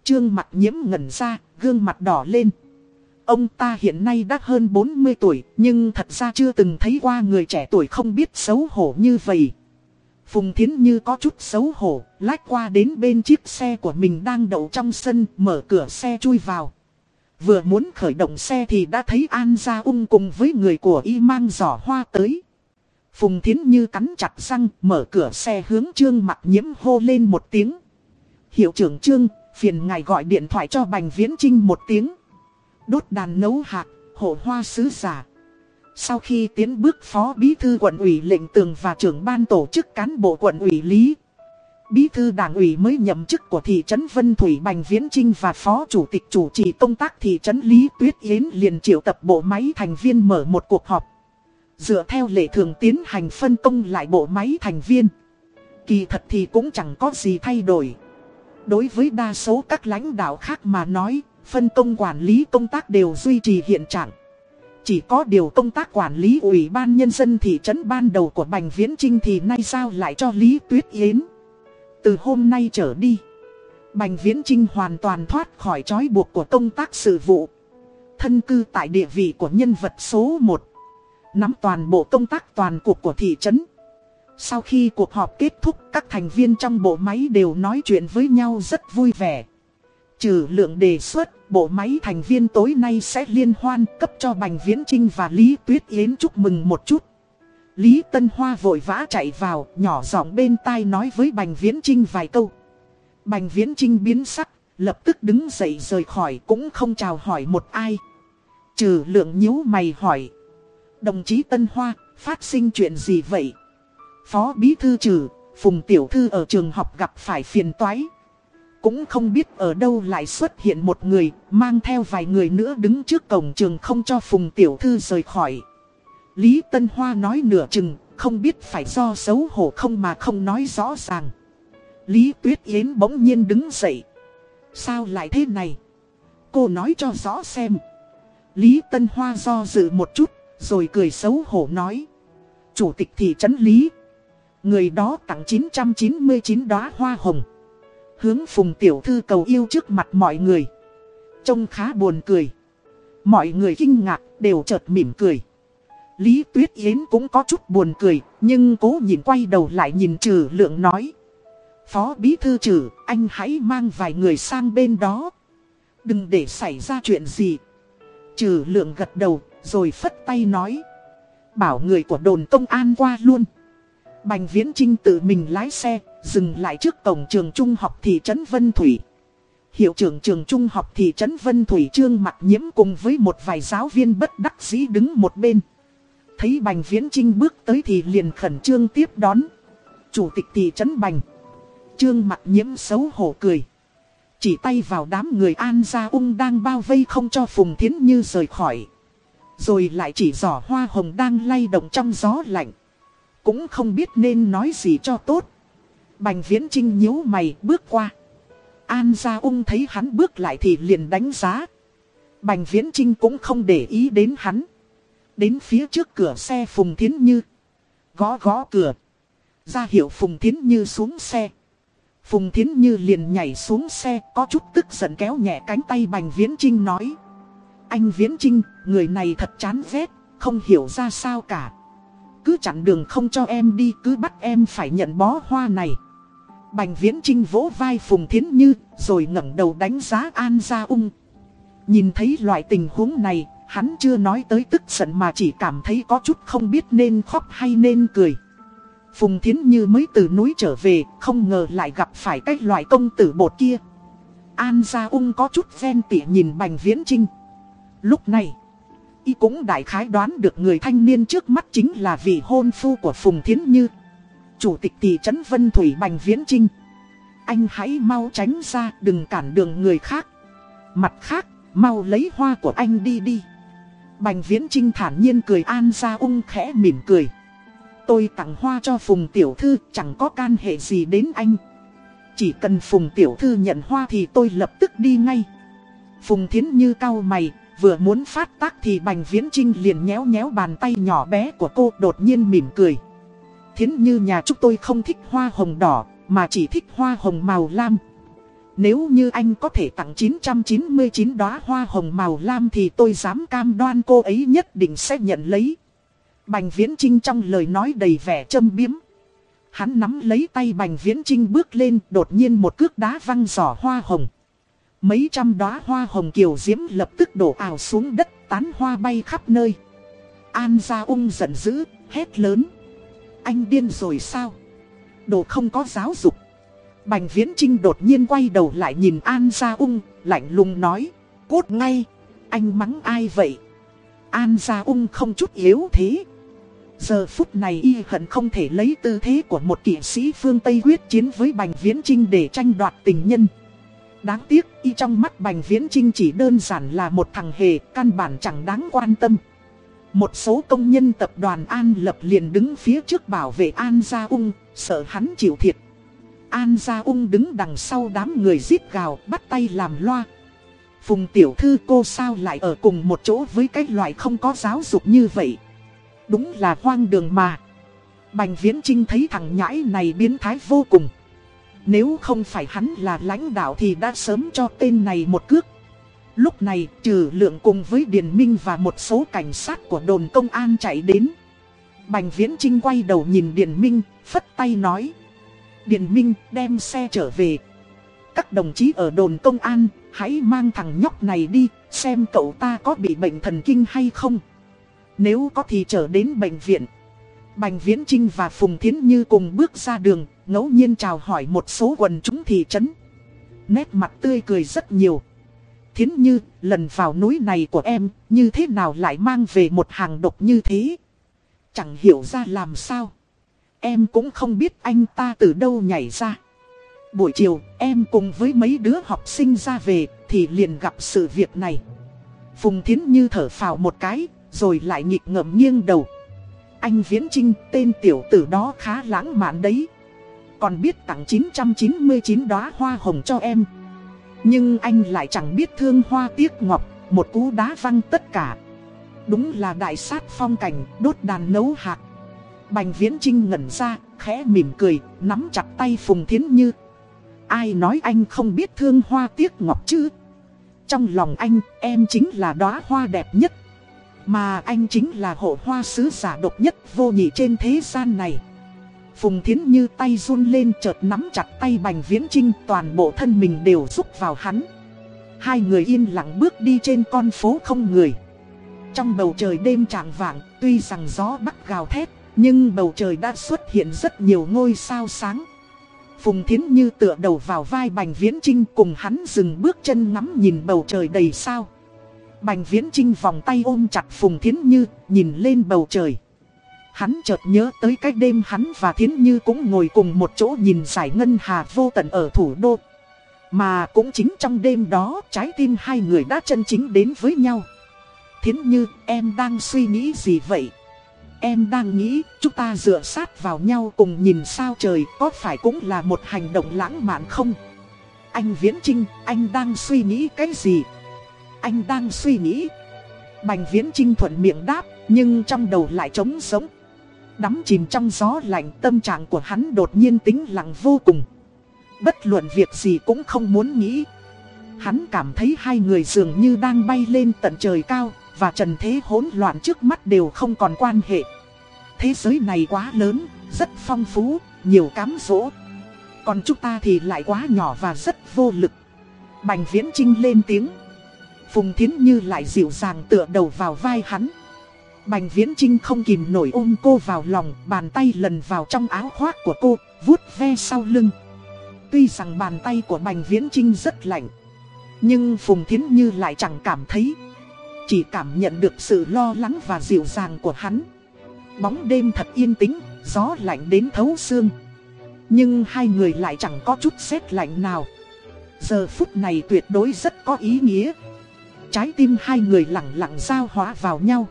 Trương mặt nhiễm ngẩn ra, gương mặt đỏ lên. Ông ta hiện nay đã hơn 40 tuổi, nhưng thật ra chưa từng thấy qua người trẻ tuổi không biết xấu hổ như vậy. Phùng Thiến Như có chút xấu hổ, lách qua đến bên chiếc xe của mình đang đậu trong sân, mở cửa xe chui vào. Vừa muốn khởi động xe thì đã thấy An Gia Ung cùng với người của y mang giỏ hoa tới. Phùng Thiến Như cắn chặt răng, mở cửa xe hướng Trương mặt nhiễm hô lên một tiếng. Hiệu trưởng Trương, phiền ngài gọi điện thoại cho Bành Viễn Trinh một tiếng. Đốt đàn nấu hạt, hộ hoa sứ giả. Sau khi tiến bước phó bí thư quận ủy lệnh tường và trưởng ban tổ chức cán bộ quận ủy lý. Bí thư đảng ủy mới nhậm chức của thị trấn Vân Thủy Bành Viễn Trinh và phó chủ tịch chủ trì công tác thị trấn Lý Tuyết Yến liền triệu tập bộ máy thành viên mở một cuộc họp. Dựa theo lệ thường tiến hành phân công lại bộ máy thành viên. Kỳ thật thì cũng chẳng có gì thay đổi. Đối với đa số các lãnh đạo khác mà nói, phân công quản lý công tác đều duy trì hiện trạng. Chỉ có điều công tác quản lý ủy ban nhân dân thị trấn ban đầu của Bành Viễn Trinh thì nay giao lại cho Lý Tuyết Yến. Từ hôm nay trở đi, Bành Viễn Trinh hoàn toàn thoát khỏi trói buộc của công tác sự vụ. Thân cư tại địa vị của nhân vật số 1. Nắm toàn bộ công tác toàn cuộc của thị trấn. Sau khi cuộc họp kết thúc, các thành viên trong bộ máy đều nói chuyện với nhau rất vui vẻ. Trừ lượng đề xuất, bộ máy thành viên tối nay sẽ liên hoan cấp cho Bành Viễn Trinh và Lý Tuyết Yến chúc mừng một chút. Lý Tân Hoa vội vã chạy vào, nhỏ giọng bên tai nói với Bành Viễn Trinh vài câu. Bành Viễn Trinh biến sắc, lập tức đứng dậy rời khỏi cũng không chào hỏi một ai. Trừ lượng nhíu mày hỏi. Đồng chí Tân Hoa, phát sinh chuyện gì vậy? Phó Bí Thư Trừ, Phùng Tiểu Thư ở trường học gặp phải phiền toái. Cũng không biết ở đâu lại xuất hiện một người, mang theo vài người nữa đứng trước cổng trường không cho Phùng Tiểu Thư rời khỏi. Lý Tân Hoa nói nửa chừng, không biết phải do xấu hổ không mà không nói rõ ràng. Lý Tuyết Yến bỗng nhiên đứng dậy. Sao lại thế này? Cô nói cho rõ xem. Lý Tân Hoa do dự một chút, rồi cười xấu hổ nói. Chủ tịch thị trấn Lý. Người đó tặng 999 đóa hoa hồng. Hướng Phùng Tiểu Thư cầu yêu trước mặt mọi người. Trông khá buồn cười. Mọi người kinh ngạc đều chợt mỉm cười. Lý Tuyết Yến cũng có chút buồn cười, nhưng cố nhìn quay đầu lại nhìn trừ lượng nói. Phó Bí Thư trừ, anh hãy mang vài người sang bên đó. Đừng để xảy ra chuyện gì. Trừ lượng gật đầu, rồi phất tay nói. Bảo người của đồn công an qua luôn. Bành Viễn Trinh tự mình lái xe, dừng lại trước cổng trường trung học thị trấn Vân Thủy. Hiệu trưởng trường trung học thị trấn Vân Thủy Trương mặt nhiễm cùng với một vài giáo viên bất đắc dĩ đứng một bên. Thấy Bành Viễn Trinh bước tới thì liền khẩn trương tiếp đón. Chủ tịch thị trấn Bành. Trương mặt nhiễm xấu hổ cười. Chỉ tay vào đám người An Gia Ung đang bao vây không cho Phùng Thiến Như rời khỏi. Rồi lại chỉ giỏ hoa hồng đang lay động trong gió lạnh. Cũng không biết nên nói gì cho tốt. Bành Viễn Trinh nhíu mày bước qua. An Gia Ung thấy hắn bước lại thì liền đánh giá. Bành Viễn Trinh cũng không để ý đến hắn. Đến phía trước cửa xe Phùng Thiến Như. Gõ gõ cửa. Ra hiệu Phùng Thiến Như xuống xe. Phùng Thiến Như liền nhảy xuống xe có chút tức giận kéo nhẹ cánh tay Bành Viễn Trinh nói. Anh Viễn Trinh, người này thật chán ghét, không hiểu ra sao cả. Cứ chặn đường không cho em đi, cứ bắt em phải nhận bó hoa này. Bành Viễn Trinh vỗ vai Phùng Thiến Như, rồi ngẩng đầu đánh giá An Gia Ung. Nhìn thấy loại tình huống này, hắn chưa nói tới tức giận mà chỉ cảm thấy có chút không biết nên khóc hay nên cười. Phùng Thiến Như mới từ núi trở về, không ngờ lại gặp phải cái loại công tử bột kia. An Gia Ung có chút ven tỉa nhìn Bành Viễn Trinh. Lúc này, y cũng đại khái đoán được người thanh niên trước mắt chính là vị hôn phu của Phùng Thiến Như. Chủ tịch thị trấn Vân Thủy Bành Viễn Trinh. Anh hãy mau tránh ra đừng cản đường người khác. Mặt khác, mau lấy hoa của anh đi đi. Bành Viễn Trinh thản nhiên cười An Gia Ung khẽ mỉm cười. Tôi tặng hoa cho Phùng Tiểu Thư chẳng có can hệ gì đến anh. Chỉ cần Phùng Tiểu Thư nhận hoa thì tôi lập tức đi ngay. Phùng Thiến Như cau mày, vừa muốn phát tác thì Bành Viễn Trinh liền nhéo nhéo bàn tay nhỏ bé của cô đột nhiên mỉm cười. Thiến Như nhà chúng tôi không thích hoa hồng đỏ, mà chỉ thích hoa hồng màu lam. Nếu như anh có thể tặng 999 đóa hoa hồng màu lam thì tôi dám cam đoan cô ấy nhất định sẽ nhận lấy. Bành Viễn Trinh trong lời nói đầy vẻ châm biếm. Hắn nắm lấy tay Bành Viễn Trinh bước lên đột nhiên một cước đá văng giỏ hoa hồng. Mấy trăm đóa hoa hồng kiều diễm lập tức đổ ảo xuống đất tán hoa bay khắp nơi. An Gia Ung giận dữ, hét lớn. Anh điên rồi sao? Đồ không có giáo dục. Bành Viễn Trinh đột nhiên quay đầu lại nhìn An Gia Ung, lạnh lùng nói. Cốt ngay, anh mắng ai vậy? An Gia Ung không chút yếu thế. Giờ phút này y hận không thể lấy tư thế của một kỷ sĩ phương Tây quyết chiến với Bành Viễn Trinh để tranh đoạt tình nhân. Đáng tiếc y trong mắt Bành Viễn Trinh chỉ đơn giản là một thằng hề, căn bản chẳng đáng quan tâm. Một số công nhân tập đoàn An Lập liền đứng phía trước bảo vệ An Gia Ung, sợ hắn chịu thiệt. An Gia Ung đứng đằng sau đám người giết gào, bắt tay làm loa. Phùng tiểu thư cô sao lại ở cùng một chỗ với cái loại không có giáo dục như vậy. Đúng là hoang đường mà. Bành Viễn Trinh thấy thằng nhãi này biến thái vô cùng. Nếu không phải hắn là lãnh đạo thì đã sớm cho tên này một cước. Lúc này trừ lượng cùng với Điền Minh và một số cảnh sát của đồn công an chạy đến. Bành Viễn Trinh quay đầu nhìn Điền Minh, phất tay nói. Điền Minh đem xe trở về. Các đồng chí ở đồn công an, hãy mang thằng nhóc này đi, xem cậu ta có bị bệnh thần kinh hay không. Nếu có thì trở đến bệnh viện. Bành Viễn Trinh và Phùng Thiến Như cùng bước ra đường, ngẫu nhiên chào hỏi một số quần chúng thị trấn. Nét mặt tươi cười rất nhiều. Thiến Như, lần vào núi này của em, như thế nào lại mang về một hàng độc như thế? Chẳng hiểu ra làm sao. Em cũng không biết anh ta từ đâu nhảy ra. Buổi chiều, em cùng với mấy đứa học sinh ra về, thì liền gặp sự việc này. Phùng Thiến Như thở phào một cái, rồi lại nghịch ngậm nghiêng đầu. Anh Viễn Trinh, tên tiểu tử đó khá lãng mạn đấy. Còn biết tặng 999 đóa hoa hồng cho em. Nhưng anh lại chẳng biết thương hoa tiếc ngọc, một cú đá văng tất cả. Đúng là đại sát phong cảnh, đốt đàn nấu hạt. Bành Viễn Trinh ngẩn ra, khẽ mỉm cười, nắm chặt tay Phùng Thiến Như. Ai nói anh không biết thương hoa tiếc ngọc chứ? Trong lòng anh, em chính là đóa hoa đẹp nhất. Mà anh chính là hộ hoa sứ giả độc nhất vô nhị trên thế gian này. Phùng Thiến Như tay run lên chợt nắm chặt tay Bành Viễn Trinh toàn bộ thân mình đều rúc vào hắn. Hai người yên lặng bước đi trên con phố không người. Trong bầu trời đêm trạng vạng, tuy rằng gió bắc gào thét, nhưng bầu trời đã xuất hiện rất nhiều ngôi sao sáng. Phùng Thiến Như tựa đầu vào vai Bành Viễn Trinh cùng hắn dừng bước chân ngắm nhìn bầu trời đầy sao. Bành Viễn Trinh vòng tay ôm chặt Phùng Thiến Như, nhìn lên bầu trời. Hắn chợt nhớ tới cách đêm hắn và Thiến Như cũng ngồi cùng một chỗ nhìn giải ngân hà vô tận ở thủ đô. Mà cũng chính trong đêm đó trái tim hai người đã chân chính đến với nhau. Thiến Như, em đang suy nghĩ gì vậy? Em đang nghĩ chúng ta dựa sát vào nhau cùng nhìn sao trời có phải cũng là một hành động lãng mạn không? Anh Viễn Trinh, anh đang suy nghĩ cái gì? Anh đang suy nghĩ. Bành Viễn Trinh thuận miệng đáp, nhưng trong đầu lại trống sống. Đắm chìm trong gió lạnh tâm trạng của hắn đột nhiên tĩnh lặng vô cùng. Bất luận việc gì cũng không muốn nghĩ. Hắn cảm thấy hai người dường như đang bay lên tận trời cao, và trần thế hỗn loạn trước mắt đều không còn quan hệ. Thế giới này quá lớn, rất phong phú, nhiều cám dỗ. Còn chúng ta thì lại quá nhỏ và rất vô lực. Bành Viễn Trinh lên tiếng. Phùng Thiến Như lại dịu dàng tựa đầu vào vai hắn. Bành Viễn Trinh không kìm nổi ôm cô vào lòng, bàn tay lần vào trong áo khoác của cô, vuốt ve sau lưng. Tuy rằng bàn tay của Bành Viễn Trinh rất lạnh, Nhưng Phùng Thiến Như lại chẳng cảm thấy chỉ cảm nhận được sự lo lắng và dịu dàng của hắn. Bóng đêm thật yên tĩnh, gió lạnh đến thấu xương. Nhưng hai người lại chẳng có chút rét lạnh nào. Giờ phút này tuyệt đối rất có ý nghĩa. Trái tim hai người lặng lặng giao hóa vào nhau.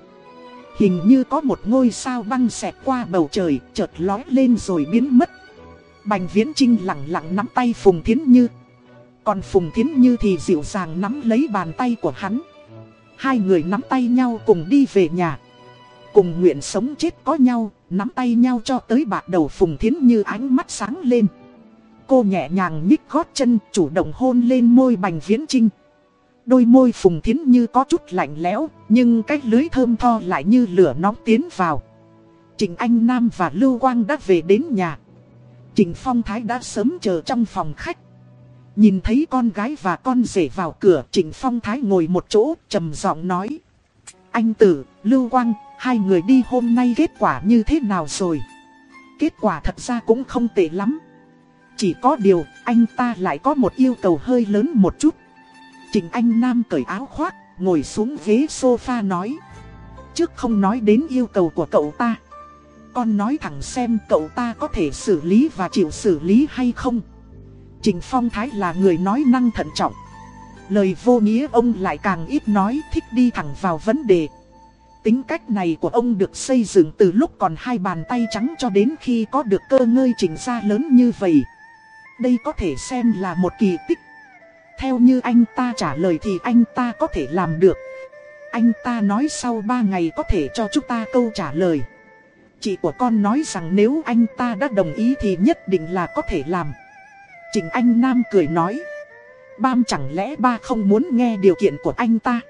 Hình như có một ngôi sao băng xẹt qua bầu trời chợt lói lên rồi biến mất. Bành Viễn Trinh lặng lặng nắm tay Phùng Thiến Như. Còn Phùng Thiến Như thì dịu dàng nắm lấy bàn tay của hắn. Hai người nắm tay nhau cùng đi về nhà. Cùng nguyện sống chết có nhau, Nắm tay nhau cho tới bạc đầu Phùng Thiến Như ánh mắt sáng lên. Cô nhẹ nhàng nhích gót chân, chủ động hôn lên môi Bành Viễn Trinh. Đôi môi Phùng Thiến Như có chút lạnh lẽo, Nhưng cái lưới thơm tho lại như lửa nóng tiến vào. Trịnh Anh Nam và Lưu Quang đã về đến nhà. Trịnh Phong Thái đã sớm chờ trong phòng khách. Nhìn thấy con gái và con rể vào cửa Trịnh Phong Thái ngồi một chỗ trầm giọng nói. Anh Tử, Lưu Quang, hai người đi hôm nay kết quả như thế nào rồi? Kết quả thật ra cũng không tệ lắm. Chỉ có điều anh ta lại có một yêu cầu hơi lớn một chút. Trịnh Anh Nam cởi áo khoác, ngồi xuống ghế sofa nói. Trước không nói đến yêu cầu của cậu ta. Con nói thẳng xem cậu ta có thể xử lý và chịu xử lý hay không. Trình Phong Thái là người nói năng thận trọng Lời vô nghĩa ông lại càng ít nói, thích đi thẳng vào vấn đề Tính cách này của ông được xây dựng từ lúc còn hai bàn tay trắng cho đến khi có được cơ ngơi chỉnh ra lớn như vậy Đây có thể xem là một kỳ tích theo như anh ta trả lời thì anh ta có thể làm được. Anh ta nói sau 3 ngày có thể cho chúng ta câu trả lời. Chị của con nói rằng nếu anh ta đã đồng ý thì nhất định là có thể làm trình Anh Nam cười nói. Bam chẳng lẽ ba không muốn nghe điều kiện của anh ta?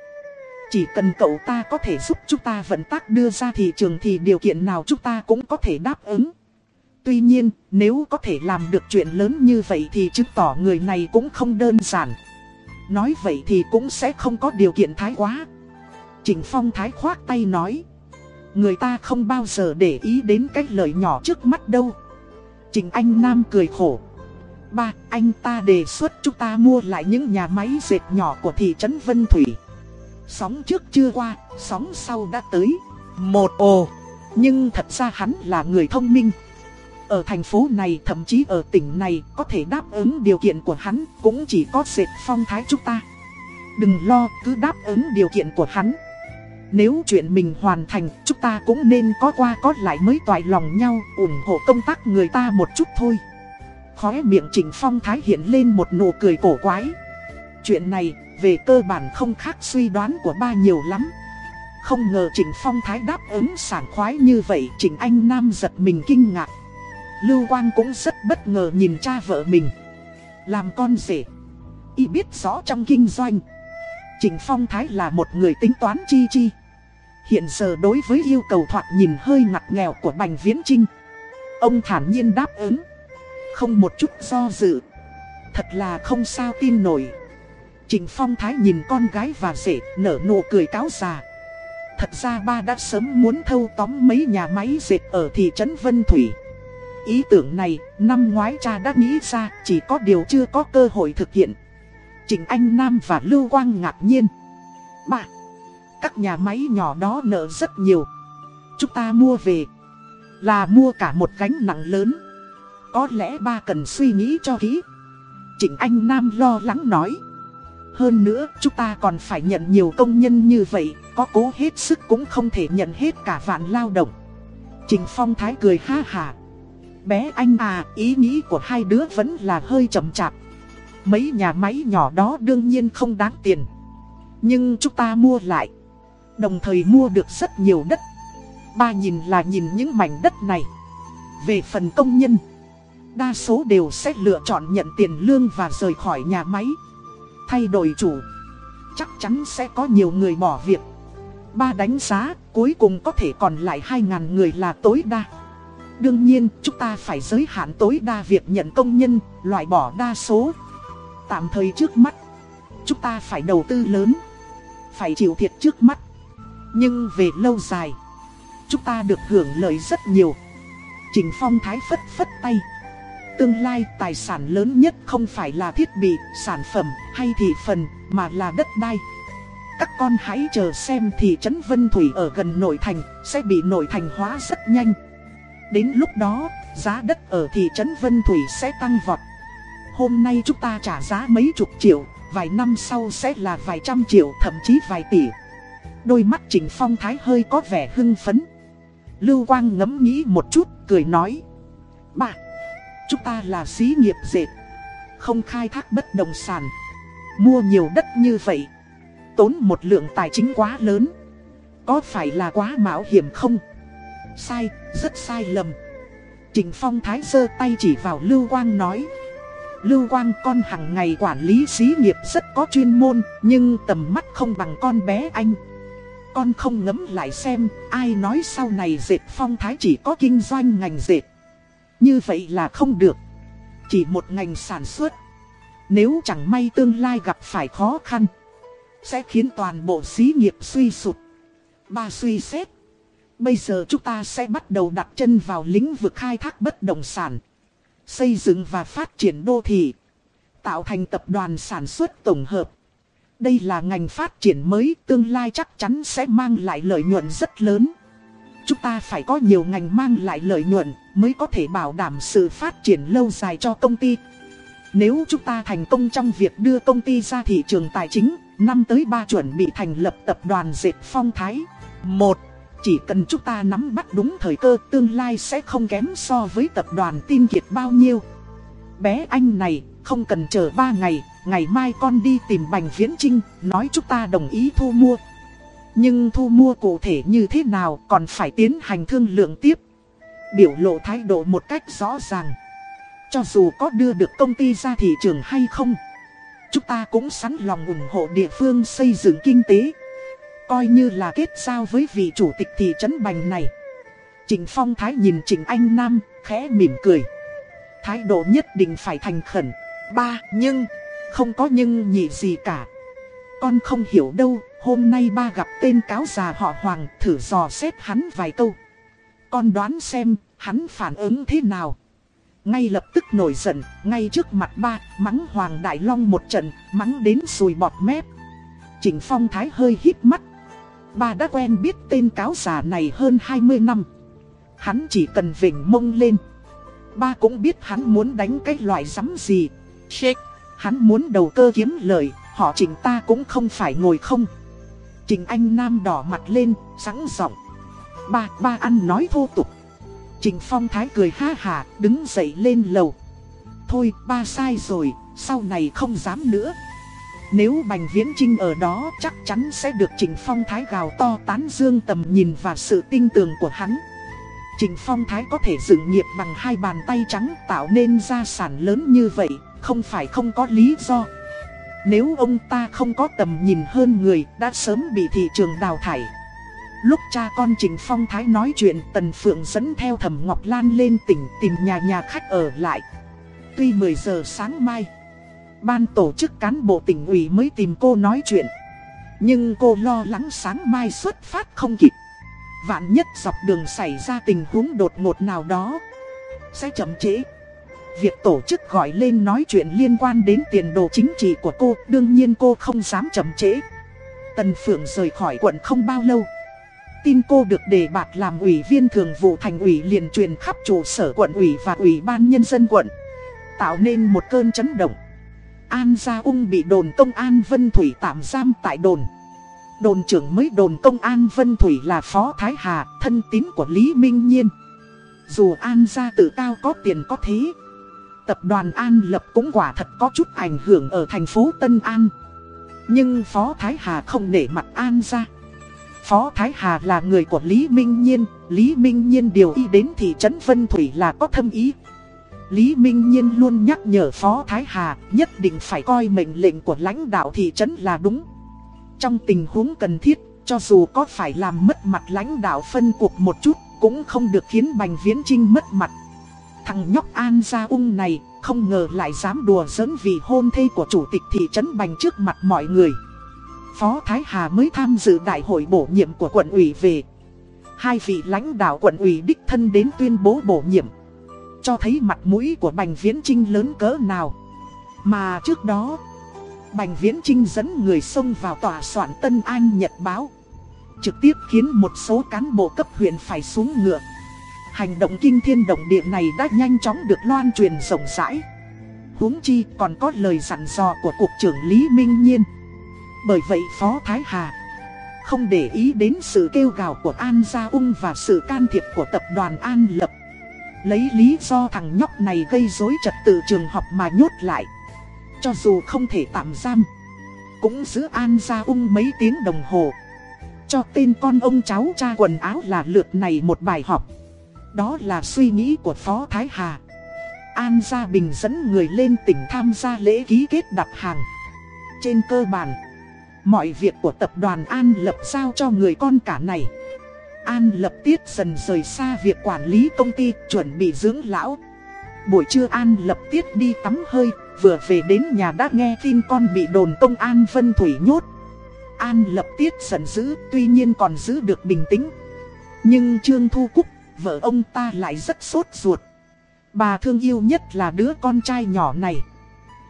Chỉ cần cậu ta có thể giúp chúng ta vận tác đưa ra thị trường thì điều kiện nào chúng ta cũng có thể đáp ứng. Tuy nhiên, nếu có thể làm được chuyện lớn như vậy thì chứng tỏ người này cũng không đơn giản. Nói vậy thì cũng sẽ không có điều kiện thái quá. Trịnh Phong thái khoát tay nói. Người ta không bao giờ để ý đến cái lời nhỏ trước mắt đâu. Trịnh Anh Nam cười khổ. Ba, anh ta đề xuất chúng ta mua lại những nhà máy dệt nhỏ của thị trấn Vân Thủy. Sóng trước chưa qua, sóng sau đã tới. Một ồ, nhưng thật ra hắn là người thông minh. Ở thành phố này thậm chí ở tỉnh này có thể đáp ứng điều kiện của hắn cũng chỉ có dệt phong thái chúng ta. Đừng lo cứ đáp ứng điều kiện của hắn. Nếu chuyện mình hoàn thành chúng ta cũng nên có qua có lại mới toại lòng nhau ủng hộ công tác người ta một chút thôi. Khóe miệng Trịnh Phong Thái hiện lên một nụ cười cổ quái. Chuyện này, về cơ bản không khác suy đoán của ba nhiều lắm. Không ngờ Trịnh Phong Thái đáp ứng sảng khoái như vậy Trịnh Anh Nam giật mình kinh ngạc. Lưu Quang cũng rất bất ngờ nhìn cha vợ mình. Làm con rể. Y biết rõ trong kinh doanh. Trình Phong Thái là một người tính toán chi chi. Hiện giờ đối với yêu cầu thoạt nhìn hơi ngặt nghèo của Bành Viễn Trinh. Ông thản nhiên đáp ứng. Không một chút do dự. Thật là không sao tin nổi. Trình Phong Thái nhìn con gái và rể nở nụ cười cáo già. Thật ra ba đã sớm muốn thâu tóm mấy nhà máy dệt ở thị trấn Vân Thủy. Ý tưởng này, năm ngoái cha đã nghĩ ra, chỉ có điều chưa có cơ hội thực hiện. Trịnh Anh Nam và Lưu Quang ngạc nhiên. Ba, các nhà máy nhỏ đó nợ rất nhiều. Chúng ta mua về, là mua cả một gánh nặng lớn. Có lẽ ba cần suy nghĩ cho kỹ. Trịnh Anh Nam lo lắng nói. Hơn nữa, chúng ta còn phải nhận nhiều công nhân như vậy, có cố hết sức cũng không thể nhận hết cả vạn lao động. Trịnh Phong Thái cười ha hà. Bé anh à, ý nghĩ của hai đứa vẫn là hơi chậm chạp. Mấy nhà máy nhỏ đó đương nhiên không đáng tiền. Nhưng chúng ta mua lại. Đồng thời mua được rất nhiều đất. Ba nhìn là nhìn những mảnh đất này. Về phần công nhân, đa số đều sẽ lựa chọn nhận tiền lương và rời khỏi nhà máy. Thay đổi chủ, chắc chắn sẽ có nhiều người bỏ việc. Ba đánh giá, cuối cùng có thể còn lại 2.000 người là tối đa. Đương nhiên, chúng ta phải giới hạn tối đa việc nhận công nhân, loại bỏ đa số. Tạm thời trước mắt, chúng ta phải đầu tư lớn, phải chịu thiệt trước mắt. Nhưng về lâu dài, chúng ta được hưởng lợi rất nhiều. Trình Phong Thái phất phất tay tương lai tài sản lớn nhất không phải là thiết bị, sản phẩm hay thị phần mà là đất đai. Các con hãy chờ xem thị trấn Vân Thủy ở gần nội thành sẽ bị nội thành hóa rất nhanh. Đến lúc đó, giá đất ở thị trấn Vân Thủy sẽ tăng vọt. Hôm nay chúng ta trả giá mấy chục triệu, vài năm sau sẽ là vài trăm triệu thậm chí vài tỷ. Đôi mắt Trình Phong Thái hơi có vẻ hưng phấn. Lưu Quang ngẫm nghĩ một chút, cười nói. Bạn! Chúng ta là xí nghiệp dệt, không khai thác bất động sản. Mua nhiều đất như vậy, tốn một lượng tài chính quá lớn. Có phải là quá mạo hiểm không? Sai, rất sai lầm. Trình Phong Thái giơ tay chỉ vào Lưu Quang nói. Lưu Quang con hàng ngày quản lý xí nghiệp rất có chuyên môn, nhưng tầm mắt không bằng con bé anh. Con không ngấm lại xem, ai nói sau này dệt phong thái chỉ có kinh doanh ngành dệt. Như vậy là không được. Chỉ một ngành sản xuất. Nếu chẳng may tương lai gặp phải khó khăn, sẽ khiến toàn bộ xí nghiệp suy sụt. Ba suy xét. Bây giờ chúng ta sẽ bắt đầu đặt chân vào lĩnh vực khai thác bất động sản xây dựng và phát triển đô thị, tạo thành tập đoàn sản xuất tổng hợp. Đây là ngành phát triển mới tương lai chắc chắn sẽ mang lại lợi nhuận rất lớn. Chúng ta phải có nhiều ngành mang lại lợi nhuận mới có thể bảo đảm sự phát triển lâu dài cho công ty. Nếu chúng ta thành công trong việc đưa công ty ra thị trường tài chính, năm tới ba chuẩn bị thành lập tập đoàn dệt phong thái. một chỉ cần chúng ta nắm bắt đúng thời cơ tương lai sẽ không kém so với tập đoàn tin kiệt bao nhiêu. Bé anh này, không cần chờ 3 ngày, ngày mai con đi tìm Bành Viễn Trinh, nói chúng ta đồng ý thu mua. Nhưng thu mua cụ thể như thế nào còn phải tiến hành thương lượng tiếp. Biểu lộ thái độ một cách rõ ràng. Cho dù có đưa được công ty ra thị trường hay không, chúng ta cũng sẵn lòng ủng hộ địa phương xây dựng kinh tế. Coi như là kết giao với vị chủ tịch thị trấn Bành này Trịnh Phong Thái nhìn Trịnh Anh Nam khẽ mỉm cười Thái độ nhất định phải thành khẩn Ba nhưng Không có nhưng nhị gì cả Con không hiểu đâu Hôm nay ba gặp tên cáo già họ Hoàng Thử dò xét hắn vài câu Con đoán xem hắn phản ứng thế nào Ngay lập tức nổi giận Ngay trước mặt ba Mắng Hoàng Đại Long một trận Mắng đến sùi bọt mép Trịnh Phong Thái hơi hít mắt Ba đã quen biết tên cáo già này hơn 20 năm. Hắn chỉ cần vỉnh mông lên. Ba cũng biết hắn muốn đánh cái loại rắm gì. Shake. Hắn muốn đầu cơ kiếm lời, họ trịnh ta cũng không phải ngồi không. Trình Anh Nam đỏ mặt lên, sẵn giọng. Ba, ba ăn nói thô tục. Trình Phong Thái cười ha hà, đứng dậy lên lầu. Thôi, ba sai rồi, sau này không dám nữa. Nếu Bành Viễn Trinh ở đó chắc chắn sẽ được Trình Phong Thái gào to tán dương tầm nhìn và sự tinh tường của hắn. Trình Phong Thái có thể dựng nghiệp bằng hai bàn tay trắng tạo nên gia sản lớn như vậy, không phải không có lý do. Nếu ông ta không có tầm nhìn hơn người, đã sớm bị thị trường đào thải. Lúc cha con Trình Phong Thái nói chuyện, Tần Phượng dẫn theo Thẩm Ngọc Lan lên tỉnh tìm nhà nhà khách ở lại. Tuy 10 giờ sáng mai, Ban tổ chức cán bộ tỉnh ủy mới tìm cô nói chuyện. Nhưng cô lo lắng sáng mai xuất phát không kịp. Vạn nhất dọc đường xảy ra tình huống đột ngột nào đó. Sẽ chậm trễ. Việc tổ chức gọi lên nói chuyện liên quan đến tiền đồ chính trị của cô, đương nhiên cô không dám chậm trễ. Tần Phượng rời khỏi quận không bao lâu. Tin cô được đề bạt làm ủy viên thường vụ thành ủy liền truyền khắp trụ sở quận ủy và ủy ban nhân dân quận. Tạo nên một cơn chấn động. An Gia Ung bị đồn công an Vân Thủy tạm giam tại đồn. Đồn trưởng mới đồn công an Vân Thủy là Phó Thái Hà, thân tín của Lý Minh Nhiên. Dù An Gia tự cao có tiền có thế, tập đoàn An Lập cũng quả thật có chút ảnh hưởng ở thành phố Tân An. Nhưng Phó Thái Hà không nể mặt An ra. Phó Thái Hà là người của Lý Minh Nhiên, Lý Minh Nhiên điều y đến thị trấn Vân Thủy là có thâm ý. Lý Minh Nhiên luôn nhắc nhở Phó Thái Hà nhất định phải coi mệnh lệnh của lãnh đạo thị trấn là đúng. Trong tình huống cần thiết, cho dù có phải làm mất mặt lãnh đạo phân cuộc một chút, cũng không được khiến Bành Viễn Trinh mất mặt. Thằng nhóc An Gia Ung này không ngờ lại dám đùa giỡn vì hôn thê của chủ tịch thị trấn Bành trước mặt mọi người. Phó Thái Hà mới tham dự đại hội bổ nhiệm của quận ủy về. Hai vị lãnh đạo quận ủy đích thân đến tuyên bố bổ nhiệm. cho thấy mặt mũi của Bành Viễn Trinh lớn cỡ nào. Mà trước đó, Bành Viễn Trinh dẫn người xông vào tòa soạn Tân An Nhật Báo. Trực tiếp khiến một số cán bộ cấp huyện phải xuống ngựa. Hành động kinh thiên động địa này đã nhanh chóng được loan truyền rộng rãi. huống chi còn có lời dặn dò của Cục trưởng Lý Minh Nhiên. Bởi vậy Phó Thái Hà không để ý đến sự kêu gào của An Gia Ung và sự can thiệp của tập đoàn An Lập. Lấy lý do thằng nhóc này gây rối trật tự trường học mà nhốt lại. Cho dù không thể tạm giam, cũng giữ An Gia Ung mấy tiếng đồng hồ. Cho tên con ông cháu cha quần áo là lượt này một bài học. Đó là suy nghĩ của Phó Thái Hà. An Gia Bình dẫn người lên tỉnh tham gia lễ ký kết đặt hàng. Trên cơ bản, mọi việc của tập đoàn An Lập giao cho người con cả này. An Lập tiết dần rời xa việc quản lý công ty chuẩn bị dưỡng lão. Buổi trưa An Lập tiết đi tắm hơi, vừa về đến nhà đã nghe tin con bị đồn công an Vân Thủy nhốt. An Lập tiết giận dữ, tuy nhiên còn giữ được bình tĩnh. Nhưng Trương Thu Cúc, vợ ông ta lại rất sốt ruột. Bà thương yêu nhất là đứa con trai nhỏ này.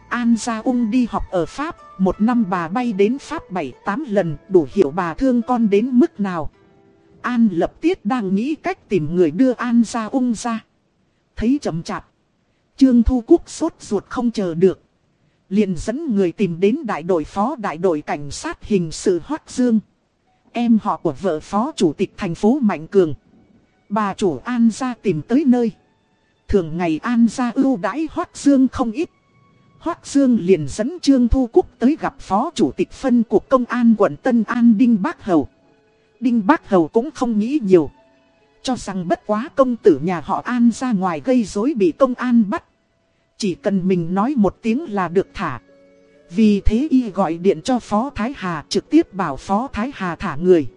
An Gia Ung đi học ở Pháp, một năm bà bay đến Pháp 7-8 lần, đủ hiểu bà thương con đến mức nào. An lập tiết đang nghĩ cách tìm người đưa An Gia Ung ra. Thấy chậm chạp. Trương Thu quốc sốt ruột không chờ được. Liền dẫn người tìm đến đại đội phó đại đội cảnh sát hình sự Hoác Dương. Em họ của vợ phó chủ tịch thành phố Mạnh Cường. Bà chủ An Gia tìm tới nơi. Thường ngày An Gia ưu đãi Hoác Dương không ít. Hoác Dương liền dẫn Trương Thu Cúc tới gặp Phó Chủ tịch phân cục công an quận Tân An Đinh Bác Hầu. Đinh Bác Hầu cũng không nghĩ nhiều. Cho rằng bất quá công tử nhà họ An ra ngoài gây rối bị công an bắt. Chỉ cần mình nói một tiếng là được thả. Vì thế y gọi điện cho Phó Thái Hà trực tiếp bảo Phó Thái Hà thả người.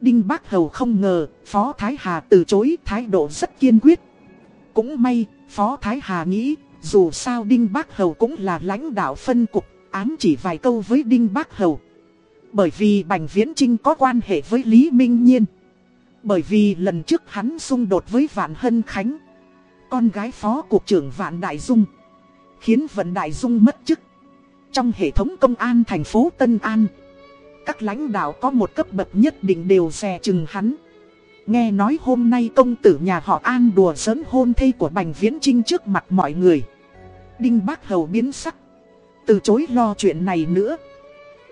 Đinh Bác Hầu không ngờ Phó Thái Hà từ chối thái độ rất kiên quyết. Cũng may Phó Thái Hà nghĩ dù sao Đinh Bác Hầu cũng là lãnh đạo phân cục, ám chỉ vài câu với Đinh Bác Hầu. Bởi vì Bành Viễn Trinh có quan hệ với Lý Minh Nhiên. Bởi vì lần trước hắn xung đột với Vạn Hân Khánh. Con gái phó cục trưởng Vạn Đại Dung. Khiến Vận Đại Dung mất chức. Trong hệ thống công an thành phố Tân An. Các lãnh đạo có một cấp bậc nhất định đều xè chừng hắn. Nghe nói hôm nay công tử nhà họ An đùa giỡn hôn thê của Bành Viễn Trinh trước mặt mọi người. Đinh Bác Hầu biến sắc. Từ chối lo chuyện này nữa.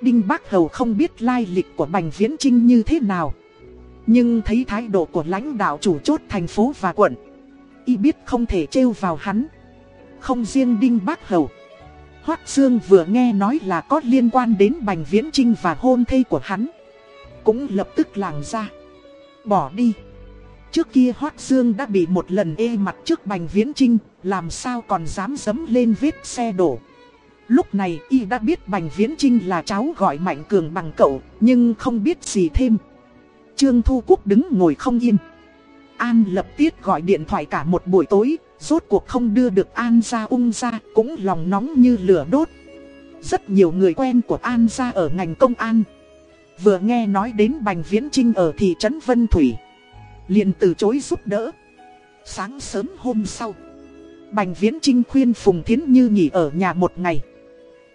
Đinh Bác Hầu không biết lai lịch của Bành Viễn Trinh như thế nào. Nhưng thấy thái độ của lãnh đạo chủ chốt thành phố và quận. Y biết không thể trêu vào hắn. Không riêng Đinh Bác Hầu. Hoác Dương vừa nghe nói là có liên quan đến Bành Viễn Trinh và hôn thê của hắn. Cũng lập tức làng ra bỏ đi. Trước kia Hoác Dương đã bị một lần ê mặt trước Bành Viễn Trinh, làm sao còn dám dấm lên vết xe đổ. Lúc này y đã biết Bành Viễn Trinh là cháu gọi Mạnh Cường bằng cậu, nhưng không biết gì thêm. Trương Thu Quốc đứng ngồi không yên. An lập tiết gọi điện thoại cả một buổi tối, rốt cuộc không đưa được An gia ung ra, cũng lòng nóng như lửa đốt. Rất nhiều người quen của An gia ở ngành công an, Vừa nghe nói đến Bành Viễn Trinh ở thị trấn Vân Thủy. Liền từ chối giúp đỡ. Sáng sớm hôm sau Bành Viễn Trinh khuyên Phùng Thiến Như nghỉ ở nhà một ngày.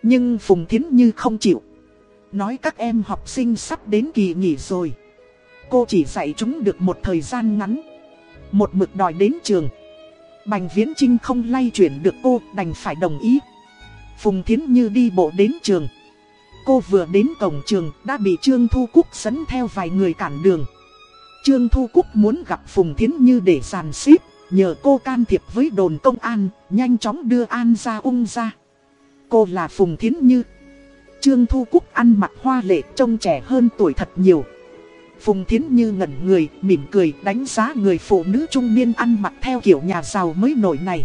Nhưng Phùng Thiến Như không chịu. Nói các em học sinh sắp đến kỳ nghỉ rồi. Cô chỉ dạy chúng được một thời gian ngắn. Một mực đòi đến trường. Bành Viễn Trinh không lay chuyển được cô đành phải đồng ý Phùng Thiến Như đi bộ đến trường Cô vừa đến cổng trường đã bị Trương Thu Cúc dẫn theo vài người cản đường. Trương Thu Cúc muốn gặp Phùng Thiến Như để giàn xếp, nhờ cô can thiệp với đồn công an, nhanh chóng đưa An ra ung ra. Cô là Phùng Thiến Như. Trương Thu Cúc ăn mặc hoa lệ trông trẻ hơn tuổi thật nhiều. Phùng Thiến Như ngẩn người, mỉm cười đánh giá người phụ nữ trung niên ăn mặc theo kiểu nhà giàu mới nổi này.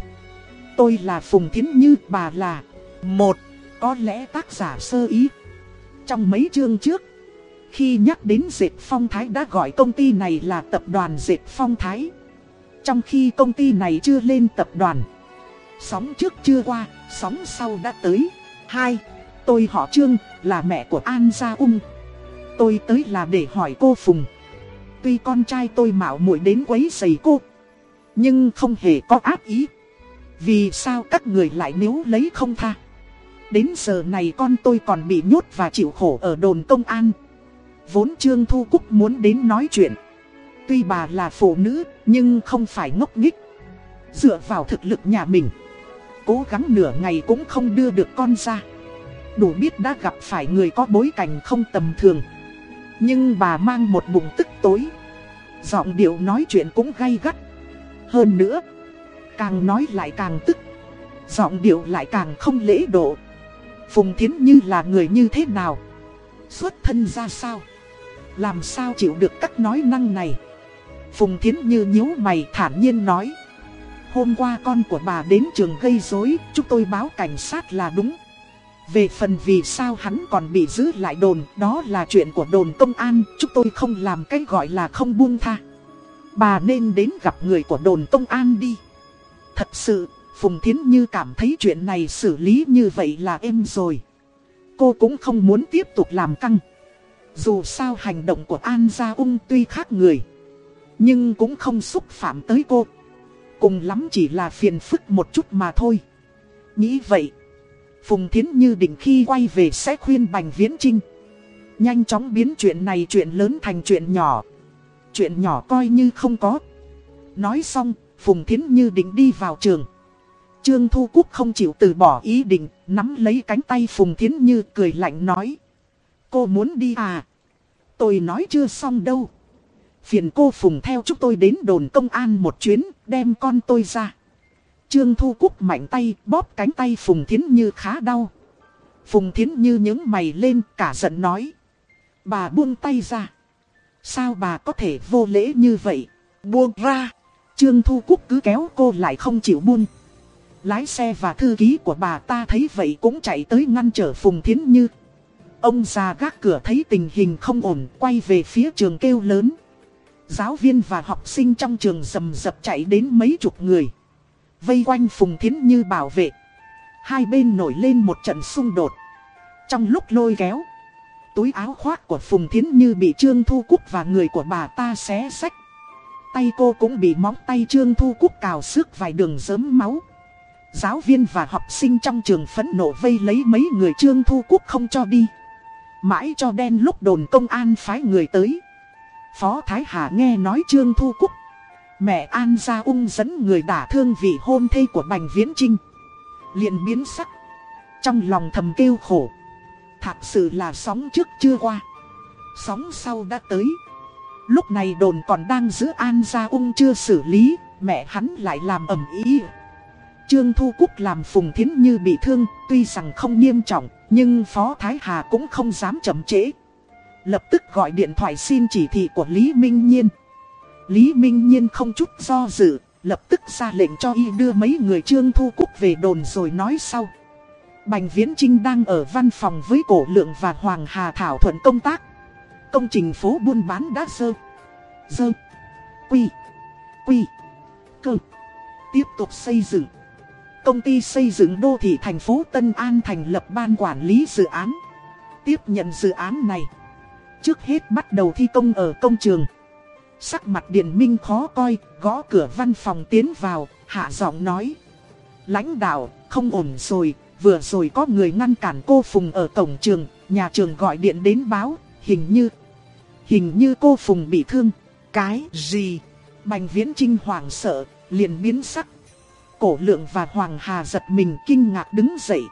Tôi là Phùng Thiến Như, bà là... Một, có lẽ tác giả sơ ý. Trong mấy chương trước, khi nhắc đến Dệt Phong Thái đã gọi công ty này là tập đoàn Dệt Phong Thái. Trong khi công ty này chưa lên tập đoàn. Sóng trước chưa qua, sóng sau đã tới. Hai, tôi họ Trương, là mẹ của An Gia Ung. Tôi tới là để hỏi cô Phùng. Tuy con trai tôi mạo muội đến quấy giày cô. Nhưng không hề có ác ý. Vì sao các người lại nếu lấy không tha? Đến giờ này con tôi còn bị nhốt và chịu khổ ở đồn công an. Vốn Trương Thu Cúc muốn đến nói chuyện. Tuy bà là phụ nữ, nhưng không phải ngốc nghích. Dựa vào thực lực nhà mình. Cố gắng nửa ngày cũng không đưa được con ra. Đủ biết đã gặp phải người có bối cảnh không tầm thường. Nhưng bà mang một bụng tức tối. Giọng điệu nói chuyện cũng gay gắt. Hơn nữa, càng nói lại càng tức. Giọng điệu lại càng không lễ độ. Phùng Thiến Như là người như thế nào? Xuất thân ra sao? Làm sao chịu được các nói năng này? Phùng Thiến Như nhíu mày thản nhiên nói. Hôm qua con của bà đến trường gây rối, chúng tôi báo cảnh sát là đúng. Về phần vì sao hắn còn bị giữ lại đồn, đó là chuyện của đồn công an, chúng tôi không làm cái gọi là không buông tha. Bà nên đến gặp người của đồn công an đi. Thật sự, Phùng Thiến Như cảm thấy chuyện này xử lý như vậy là êm rồi. Cô cũng không muốn tiếp tục làm căng. Dù sao hành động của An Gia Ung tuy khác người. Nhưng cũng không xúc phạm tới cô. Cùng lắm chỉ là phiền phức một chút mà thôi. Nghĩ vậy. Phùng Thiến Như định khi quay về sẽ khuyên Bành Viễn Trinh. Nhanh chóng biến chuyện này chuyện lớn thành chuyện nhỏ. Chuyện nhỏ coi như không có. Nói xong, Phùng Thiến Như định đi vào trường. Trương Thu Cúc không chịu từ bỏ ý định, nắm lấy cánh tay Phùng Thiến Như cười lạnh nói. Cô muốn đi à? Tôi nói chưa xong đâu. Phiền cô Phùng theo chúng tôi đến đồn công an một chuyến, đem con tôi ra. Trương Thu Cúc mạnh tay, bóp cánh tay Phùng Thiến Như khá đau. Phùng Thiến Như nhướng mày lên, cả giận nói. Bà buông tay ra. Sao bà có thể vô lễ như vậy? Buông ra. Trương Thu Cúc cứ kéo cô lại không chịu buông. Lái xe và thư ký của bà ta thấy vậy cũng chạy tới ngăn trở Phùng Thiến Như. Ông già gác cửa thấy tình hình không ổn, quay về phía trường kêu lớn. Giáo viên và học sinh trong trường rầm rập chạy đến mấy chục người. Vây quanh Phùng Thiến Như bảo vệ. Hai bên nổi lên một trận xung đột. Trong lúc lôi kéo, túi áo khoác của Phùng Thiến Như bị Trương Thu Cúc và người của bà ta xé sách. Tay cô cũng bị móng tay Trương Thu Cúc cào xước vài đường dớm máu. Giáo viên và học sinh trong trường phẫn nộ vây lấy mấy người Trương Thu Cúc không cho đi. Mãi cho đen lúc đồn công an phái người tới. Phó Thái Hà nghe nói Trương Thu Cúc. Mẹ An Gia Ung dẫn người đả thương vị hôn thê của Bành Viễn Trinh. liền biến sắc. Trong lòng thầm kêu khổ. Thật sự là sóng trước chưa qua. Sóng sau đã tới. Lúc này đồn còn đang giữ An Gia Ung chưa xử lý. Mẹ hắn lại làm ẩm ý. Trương Thu Cúc làm Phùng Thiến Như bị thương, tuy rằng không nghiêm trọng, nhưng Phó Thái Hà cũng không dám chậm trễ. Lập tức gọi điện thoại xin chỉ thị của Lý Minh Nhiên. Lý Minh Nhiên không chút do dự, lập tức ra lệnh cho y đưa mấy người Trương Thu Cúc về đồn rồi nói sau. Bành Viễn Trinh đang ở văn phòng với Cổ Lượng và Hoàng Hà Thảo thuận công tác. Công trình phố buôn bán đã sơ. Dơ. Quy. Quy. Cơ. Tiếp tục xây dựng. Công ty xây dựng đô thị thành phố Tân An thành lập ban quản lý dự án. Tiếp nhận dự án này. Trước hết bắt đầu thi công ở công trường. Sắc mặt điện Minh khó coi, gõ cửa văn phòng tiến vào, hạ giọng nói. Lãnh đạo, không ổn rồi, vừa rồi có người ngăn cản cô Phùng ở cổng trường, nhà trường gọi điện đến báo, hình như... Hình như cô Phùng bị thương. Cái gì? Bành Viễn Trinh hoảng sợ, liền biến sắc. Cổ lượng và Hoàng Hà giật mình kinh ngạc đứng dậy.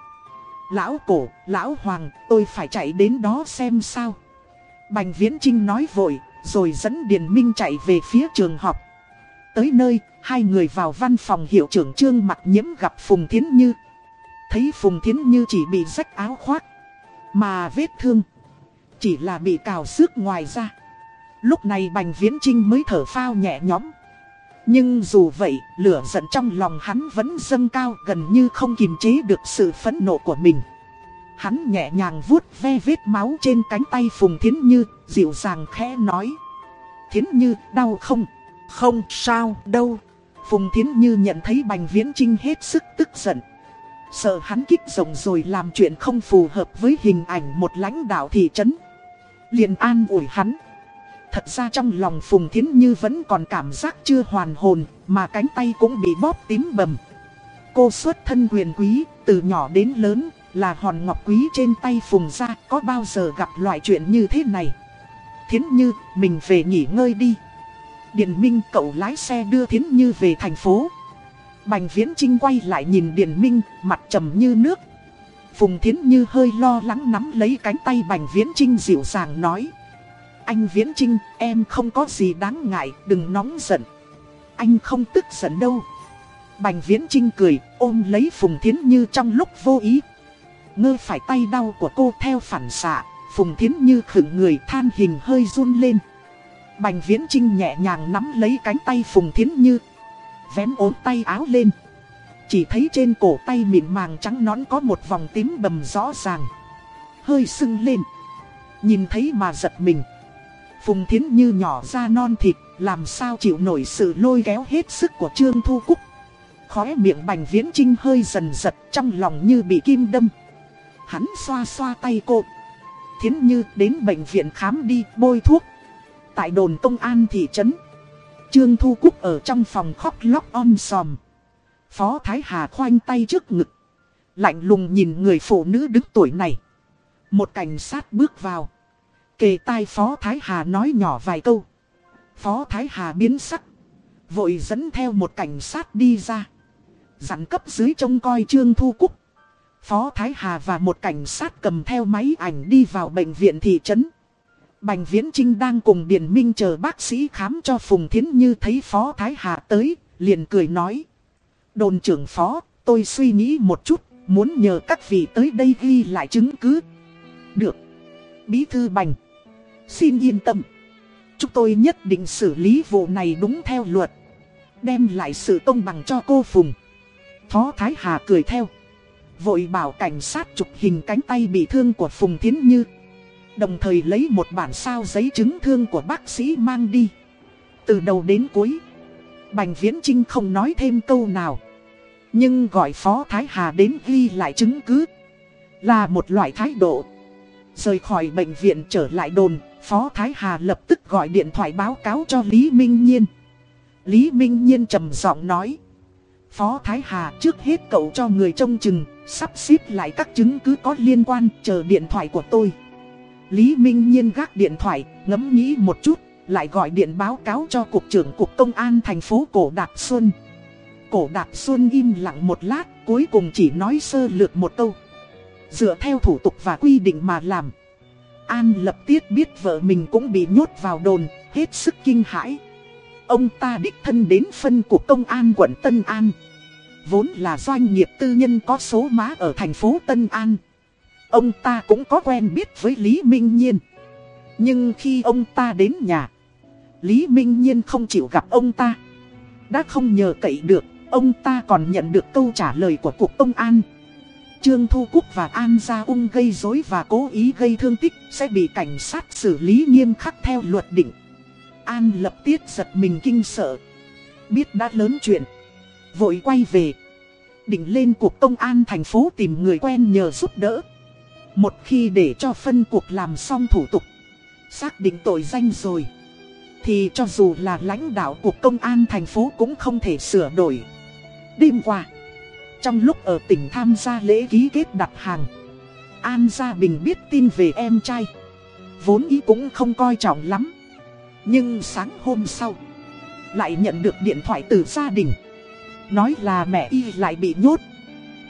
Lão cổ, lão Hoàng, tôi phải chạy đến đó xem sao. Bành Viễn Trinh nói vội, rồi dẫn Điền Minh chạy về phía trường học. Tới nơi, hai người vào văn phòng hiệu trưởng trương Mặc nhiễm gặp Phùng Thiến Như. Thấy Phùng Thiến Như chỉ bị rách áo khoác, mà vết thương chỉ là bị cào xước ngoài ra. Lúc này Bành Viễn Trinh mới thở phao nhẹ nhõm. Nhưng dù vậy, lửa giận trong lòng hắn vẫn dâng cao gần như không kìm chế được sự phẫn nộ của mình. Hắn nhẹ nhàng vuốt ve vết máu trên cánh tay Phùng Thiến Như, dịu dàng khẽ nói. Thiến Như, đau không? Không, sao, đâu. Phùng Thiến Như nhận thấy Bành Viễn Trinh hết sức tức giận. Sợ hắn kích rồng rồi làm chuyện không phù hợp với hình ảnh một lãnh đạo thị trấn. liền an ủi hắn. Thật ra trong lòng Phùng Thiến Như vẫn còn cảm giác chưa hoàn hồn, mà cánh tay cũng bị bóp tím bầm. Cô xuất thân quyền quý, từ nhỏ đến lớn, là hòn ngọc quý trên tay Phùng ra, có bao giờ gặp loại chuyện như thế này. Thiến Như, mình về nghỉ ngơi đi. Điền Minh cậu lái xe đưa Thiến Như về thành phố. Bành Viễn Trinh quay lại nhìn Điền Minh, mặt trầm như nước. Phùng Thiến Như hơi lo lắng nắm lấy cánh tay Bành Viễn Trinh dịu dàng nói. Anh Viễn Trinh, em không có gì đáng ngại, đừng nóng giận. Anh không tức giận đâu. Bành Viễn Trinh cười, ôm lấy Phùng Thiến Như trong lúc vô ý. Ngơ phải tay đau của cô theo phản xạ, Phùng Thiến Như khựng người than hình hơi run lên. Bành Viễn Trinh nhẹ nhàng nắm lấy cánh tay Phùng Thiến Như. Vén ốm tay áo lên. Chỉ thấy trên cổ tay mịn màng trắng nón có một vòng tím bầm rõ ràng. Hơi sưng lên. Nhìn thấy mà giật mình. Phùng Thiến Như nhỏ ra non thịt, làm sao chịu nổi sự lôi kéo hết sức của Trương Thu Cúc. Khóe miệng Bành Viễn Trinh hơi dần giật trong lòng như bị kim đâm. Hắn xoa xoa tay cô. Thiến Như đến bệnh viện khám đi, bôi thuốc. Tại đồn công an thị trấn. Trương Thu Cúc ở trong phòng khóc lóc om sòm. Phó Thái Hà khoanh tay trước ngực. Lạnh lùng nhìn người phụ nữ đứng tuổi này. Một cảnh sát bước vào. Kề tai Phó Thái Hà nói nhỏ vài câu. Phó Thái Hà biến sắc. Vội dẫn theo một cảnh sát đi ra. Dặn cấp dưới trông coi Trương Thu Cúc. Phó Thái Hà và một cảnh sát cầm theo máy ảnh đi vào bệnh viện thị trấn. Bành Viễn Trinh đang cùng Điền Minh chờ bác sĩ khám cho Phùng Thiến Như thấy Phó Thái Hà tới, liền cười nói. Đồn trưởng Phó, tôi suy nghĩ một chút, muốn nhờ các vị tới đây ghi lại chứng cứ. Được. Bí thư Bành. Xin yên tâm. Chúng tôi nhất định xử lý vụ này đúng theo luật. Đem lại sự công bằng cho cô Phùng. Phó Thái Hà cười theo. Vội bảo cảnh sát chụp hình cánh tay bị thương của Phùng Thiến Như. Đồng thời lấy một bản sao giấy chứng thương của bác sĩ mang đi. Từ đầu đến cuối. Bành Viễn Trinh không nói thêm câu nào. Nhưng gọi Phó Thái Hà đến ghi lại chứng cứ. Là một loại thái độ. Rời khỏi bệnh viện trở lại đồn, Phó Thái Hà lập tức gọi điện thoại báo cáo cho Lý Minh Nhiên. Lý Minh Nhiên trầm giọng nói. Phó Thái Hà trước hết cậu cho người trông chừng, sắp xếp lại các chứng cứ có liên quan, chờ điện thoại của tôi. Lý Minh Nhiên gác điện thoại, ngẫm nghĩ một chút, lại gọi điện báo cáo cho Cục trưởng Cục Công an thành phố Cổ Đạp Xuân. Cổ Đạp Xuân im lặng một lát, cuối cùng chỉ nói sơ lược một câu. Dựa theo thủ tục và quy định mà làm. An lập tiết biết vợ mình cũng bị nhốt vào đồn, hết sức kinh hãi. Ông ta đích thân đến phân của công an quận Tân An. Vốn là doanh nghiệp tư nhân có số má ở thành phố Tân An. Ông ta cũng có quen biết với Lý Minh Nhiên. Nhưng khi ông ta đến nhà, Lý Minh Nhiên không chịu gặp ông ta. Đã không nhờ cậy được, ông ta còn nhận được câu trả lời của Cục Công an. Trương Thu Cúc và An Gia Ung gây rối và cố ý gây thương tích sẽ bị cảnh sát xử lý nghiêm khắc theo luật định. An lập tiết giật mình kinh sợ. Biết đã lớn chuyện. Vội quay về. Định lên cuộc công an thành phố tìm người quen nhờ giúp đỡ. Một khi để cho phân cuộc làm xong thủ tục. Xác định tội danh rồi. Thì cho dù là lãnh đạo cuộc công an thành phố cũng không thể sửa đổi. Đêm qua. Trong lúc ở tỉnh tham gia lễ ký kết đặt hàng. An Gia Bình biết tin về em trai. Vốn ý cũng không coi trọng lắm. Nhưng sáng hôm sau, lại nhận được điện thoại từ gia đình. Nói là mẹ y lại bị nhốt,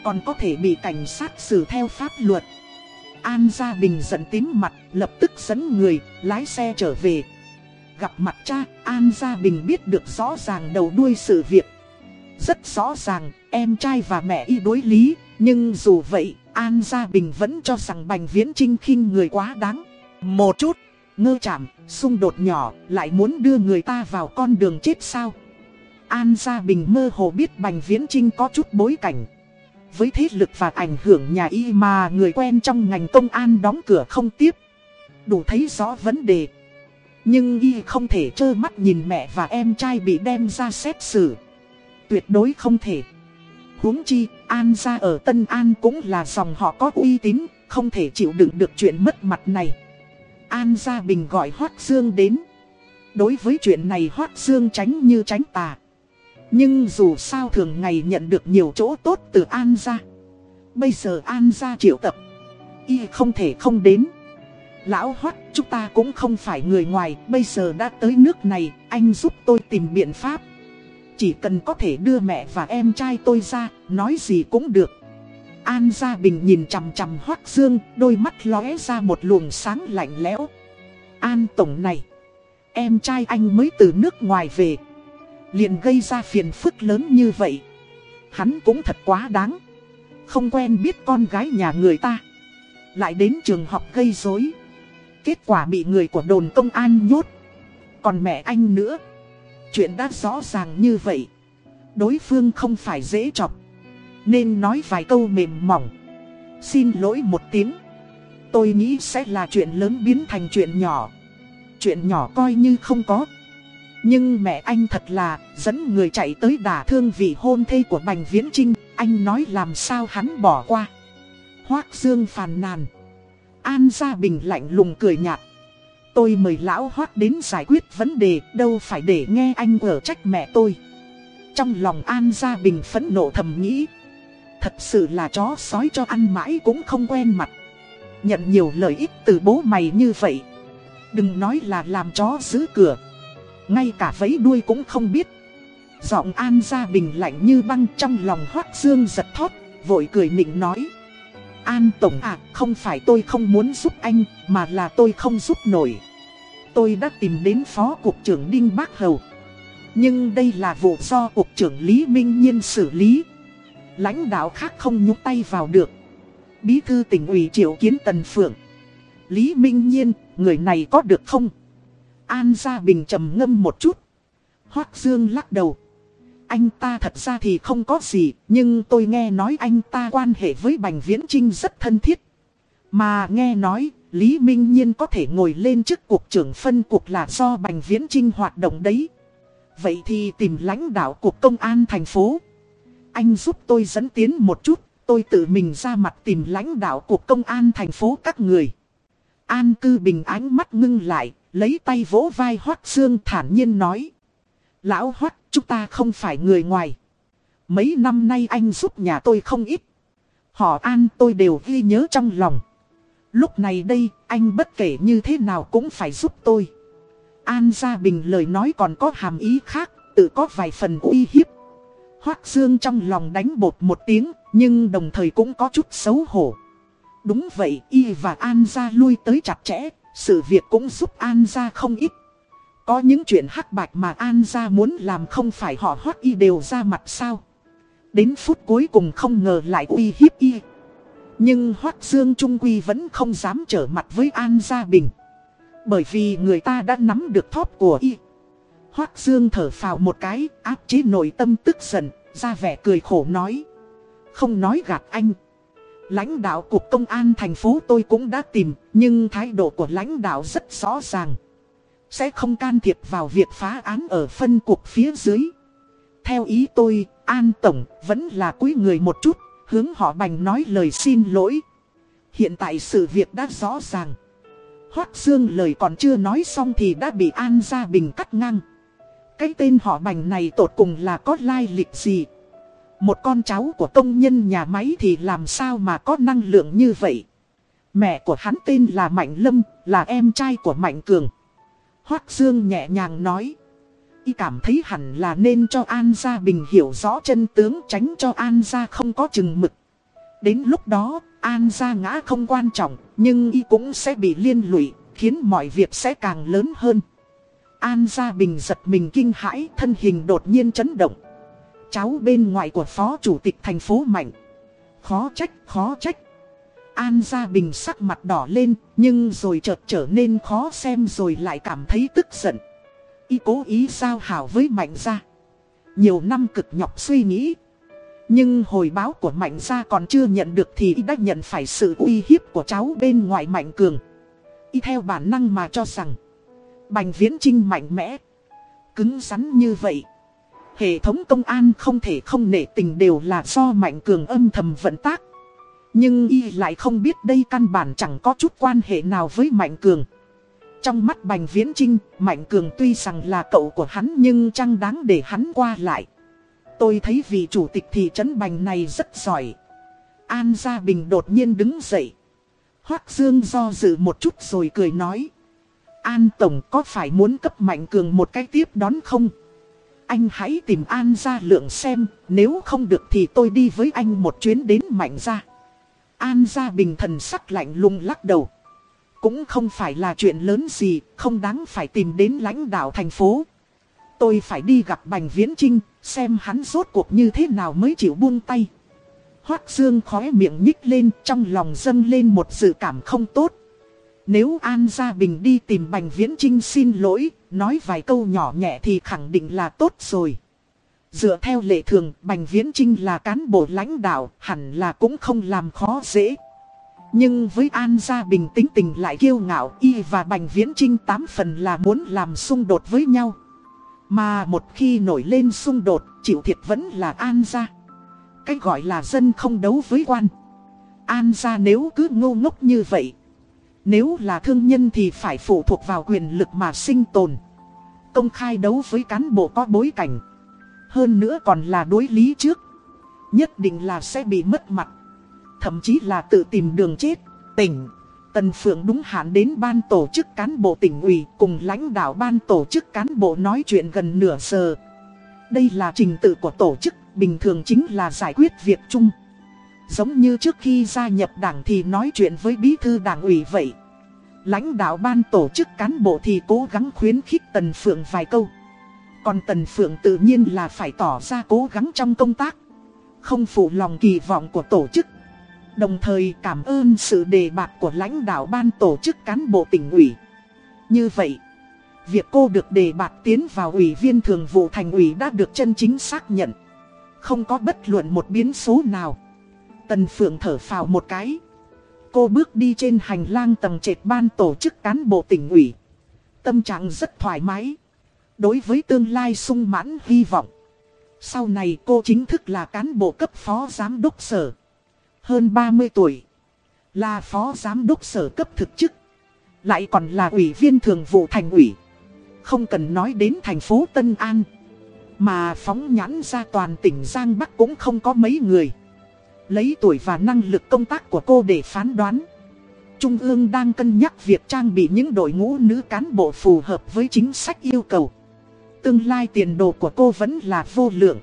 còn có thể bị cảnh sát xử theo pháp luật. An Gia đình giận tím mặt, lập tức dẫn người, lái xe trở về. Gặp mặt cha, An Gia đình biết được rõ ràng đầu đuôi sự việc. Rất rõ ràng, em trai và mẹ y đối lý, nhưng dù vậy, An Gia đình vẫn cho rằng Bành Viễn Trinh khinh người quá đáng. Một chút, ngơ chạm, xung đột nhỏ, lại muốn đưa người ta vào con đường chết sao? An Gia Bình mơ hồ biết Bành Viễn Trinh có chút bối cảnh. Với thế lực và ảnh hưởng nhà y mà người quen trong ngành công an đóng cửa không tiếp. Đủ thấy rõ vấn đề. Nhưng y không thể trơ mắt nhìn mẹ và em trai bị đem ra xét xử. Tuyệt đối không thể. huống chi, An gia ở Tân An cũng là dòng họ có uy tín, không thể chịu đựng được chuyện mất mặt này. An Gia Bình gọi Hoác Dương đến. Đối với chuyện này Hoác Dương tránh như tránh tà. Nhưng dù sao thường ngày nhận được nhiều chỗ tốt từ An gia. Bây giờ An gia triệu tập. Y không thể không đến. Lão Hoác chúng ta cũng không phải người ngoài. Bây giờ đã tới nước này, anh giúp tôi tìm biện pháp. Chỉ cần có thể đưa mẹ và em trai tôi ra, nói gì cũng được. An Gia Bình nhìn chằm chằm Hoác Dương, đôi mắt lóe ra một luồng sáng lạnh lẽo. An Tổng này, em trai anh mới từ nước ngoài về. Liền gây ra phiền phức lớn như vậy. Hắn cũng thật quá đáng. Không quen biết con gái nhà người ta. Lại đến trường học gây rối. Kết quả bị người của đồn công an nhốt. Còn mẹ anh nữa. Chuyện đã rõ ràng như vậy. Đối phương không phải dễ chọc. Nên nói vài câu mềm mỏng. Xin lỗi một tiếng. Tôi nghĩ sẽ là chuyện lớn biến thành chuyện nhỏ. Chuyện nhỏ coi như không có. Nhưng mẹ anh thật là dẫn người chạy tới đả thương vị hôn thê của Bành Viễn Trinh Anh nói làm sao hắn bỏ qua. Hoác Dương phàn nàn. An Gia Bình lạnh lùng cười nhạt. Tôi mời lão Hoác đến giải quyết vấn đề, Đâu phải để nghe anh ở trách mẹ tôi. Trong lòng An Gia Bình phẫn nộ thầm nghĩ Thật sự là chó sói cho ăn mãi cũng không quen mặt. Nhận nhiều lợi ích từ bố mày như vậy. Đừng nói là làm chó giữ cửa. Ngay cả vấy đuôi cũng không biết. Giọng An gia bình lạnh như băng trong lòng hoác dương giật thót, Vội cười nịnh nói. An Tổng à không phải tôi không muốn giúp anh, Mà là tôi không giúp nổi. Tôi đã tìm đến Phó Cục trưởng Đinh Bác Hầu. Nhưng đây là vụ do Cục trưởng Lý Minh Nhiên xử lý. Lãnh đạo khác không nhúc tay vào được. Bí thư tỉnh ủy triệu kiến Tần Phượng. Lý Minh Nhiên, người này có được không? An Gia Bình trầm ngâm một chút. Hoác Dương lắc đầu. Anh ta thật ra thì không có gì, nhưng tôi nghe nói anh ta quan hệ với Bành Viễn Trinh rất thân thiết. Mà nghe nói, Lý Minh Nhiên có thể ngồi lên chức cục trưởng phân cục là do Bành Viễn Trinh hoạt động đấy. Vậy thì tìm lãnh đạo cục công an thành phố. Anh giúp tôi dẫn tiến một chút, tôi tự mình ra mặt tìm lãnh đạo cuộc công an thành phố các người. An cư bình ánh mắt ngưng lại, lấy tay vỗ vai Hoác Sương thản nhiên nói. Lão Hoác, chúng ta không phải người ngoài. Mấy năm nay anh giúp nhà tôi không ít. Họ An tôi đều ghi nhớ trong lòng. Lúc này đây, anh bất kể như thế nào cũng phải giúp tôi. An Gia Bình lời nói còn có hàm ý khác, tự có vài phần uy hiếp. Hoác Dương trong lòng đánh bột một tiếng, nhưng đồng thời cũng có chút xấu hổ. Đúng vậy, Y và An gia lui tới chặt chẽ, sự việc cũng giúp An gia không ít. Có những chuyện hắc bạch mà An gia muốn làm không phải họ Hoác Y đều ra mặt sao. Đến phút cuối cùng không ngờ lại uy hiếp Y. Nhưng Hoác Dương Trung Quy vẫn không dám trở mặt với An Gia Bình. Bởi vì người ta đã nắm được thóp của Y. Hoác Dương thở phào một cái, áp chế nội tâm tức giận, ra vẻ cười khổ nói. Không nói gạt anh. Lãnh đạo cục công an thành phố tôi cũng đã tìm, nhưng thái độ của lãnh đạo rất rõ ràng. Sẽ không can thiệp vào việc phá án ở phân cục phía dưới. Theo ý tôi, An Tổng vẫn là quý người một chút, hướng họ bành nói lời xin lỗi. Hiện tại sự việc đã rõ ràng. Hoác Dương lời còn chưa nói xong thì đã bị An Gia Bình cắt ngang. Cái tên họ bành này tột cùng là có lai lịch gì? Một con cháu của công nhân nhà máy thì làm sao mà có năng lượng như vậy? Mẹ của hắn tên là Mạnh Lâm, là em trai của Mạnh Cường. Hoác Dương nhẹ nhàng nói. Y cảm thấy hẳn là nên cho An Gia Bình hiểu rõ chân tướng tránh cho An Gia không có chừng mực. Đến lúc đó, An Gia ngã không quan trọng, nhưng Y cũng sẽ bị liên lụy, khiến mọi việc sẽ càng lớn hơn. An Gia Bình giật mình kinh hãi, thân hình đột nhiên chấn động. Cháu bên ngoài của phó chủ tịch thành phố Mạnh. Khó trách, khó trách. An Gia Bình sắc mặt đỏ lên, nhưng rồi chợt trở nên khó xem rồi lại cảm thấy tức giận. Y cố ý giao hảo với Mạnh Gia. Nhiều năm cực nhọc suy nghĩ. Nhưng hồi báo của Mạnh Gia còn chưa nhận được thì Y đã nhận phải sự uy hiếp của cháu bên ngoài Mạnh Cường. Y theo bản năng mà cho rằng Bành viễn trinh mạnh mẽ. Cứng rắn như vậy. Hệ thống công an không thể không nể tình đều là do mạnh cường âm thầm vận tác. Nhưng y lại không biết đây căn bản chẳng có chút quan hệ nào với mạnh cường. Trong mắt Bành Viễn Trinh, Mạnh Cường tuy rằng là cậu của hắn nhưng chẳng đáng để hắn qua lại. Tôi thấy vị chủ tịch thị trấn Bành này rất giỏi. An Gia Bình đột nhiên đứng dậy. Hoác Dương do dự một chút rồi cười nói. An Tổng có phải muốn cấp Mạnh Cường một cái tiếp đón không? Anh hãy tìm An Gia Lượng xem, nếu không được thì tôi đi với anh một chuyến đến Mạnh Gia. An Gia Bình thần sắc lạnh lùng lắc đầu. Cũng không phải là chuyện lớn gì, không đáng phải tìm đến lãnh đạo thành phố. Tôi phải đi gặp Bành Viễn Trinh, xem hắn rốt cuộc như thế nào mới chịu buông tay. Hoác Dương khóe miệng nhích lên trong lòng dâng lên một dự cảm không tốt. Nếu An Gia Bình đi tìm Bành Viễn Trinh xin lỗi, nói vài câu nhỏ nhẹ thì khẳng định là tốt rồi. Dựa theo lệ thường, Bành Viễn Trinh là cán bộ lãnh đạo, hẳn là cũng không làm khó dễ. Nhưng với An Gia Bình tính tình lại kiêu ngạo, y và Bành Viễn Trinh tám phần là muốn làm xung đột với nhau. Mà một khi nổi lên xung đột, chịu thiệt vẫn là An Gia. Cách gọi là dân không đấu với quan. An Gia nếu cứ ngô ngốc như vậy, nếu là thương nhân thì phải phụ thuộc vào quyền lực mà sinh tồn. Công khai đấu với cán bộ có bối cảnh. Hơn nữa còn là đối lý trước. Nhất định là sẽ bị mất mặt. Thậm chí là tự tìm đường chết. Tỉnh. Tần Phượng đúng hạn đến ban tổ chức cán bộ tỉnh ủy cùng lãnh đạo ban tổ chức cán bộ nói chuyện gần nửa giờ. Đây là trình tự của tổ chức, bình thường chính là giải quyết việc chung. Giống như trước khi gia nhập đảng thì nói chuyện với bí thư đảng ủy vậy. Lãnh đạo ban tổ chức cán bộ thì cố gắng khuyến khích Tần Phượng vài câu. Còn Tần Phượng tự nhiên là phải tỏ ra cố gắng trong công tác. Không phụ lòng kỳ vọng của tổ chức. Đồng thời cảm ơn sự đề bạt của lãnh đạo ban tổ chức cán bộ tỉnh ủy. Như vậy, việc cô được đề bạt tiến vào ủy viên thường vụ thành ủy đã được chân chính xác nhận. Không có bất luận một biến số nào. Tần Phượng thở phào một cái. Cô bước đi trên hành lang tầng trệt ban tổ chức cán bộ tỉnh ủy. Tâm trạng rất thoải mái. Đối với tương lai sung mãn hy vọng. Sau này cô chính thức là cán bộ cấp phó giám đốc sở. Hơn 30 tuổi. Là phó giám đốc sở cấp thực chức. Lại còn là ủy viên thường vụ thành ủy. Không cần nói đến thành phố Tân An. Mà phóng nhãn ra toàn tỉnh Giang Bắc cũng không có mấy người. Lấy tuổi và năng lực công tác của cô để phán đoán. Trung ương đang cân nhắc việc trang bị những đội ngũ nữ cán bộ phù hợp với chính sách yêu cầu. Tương lai tiền đồ của cô vẫn là vô lượng.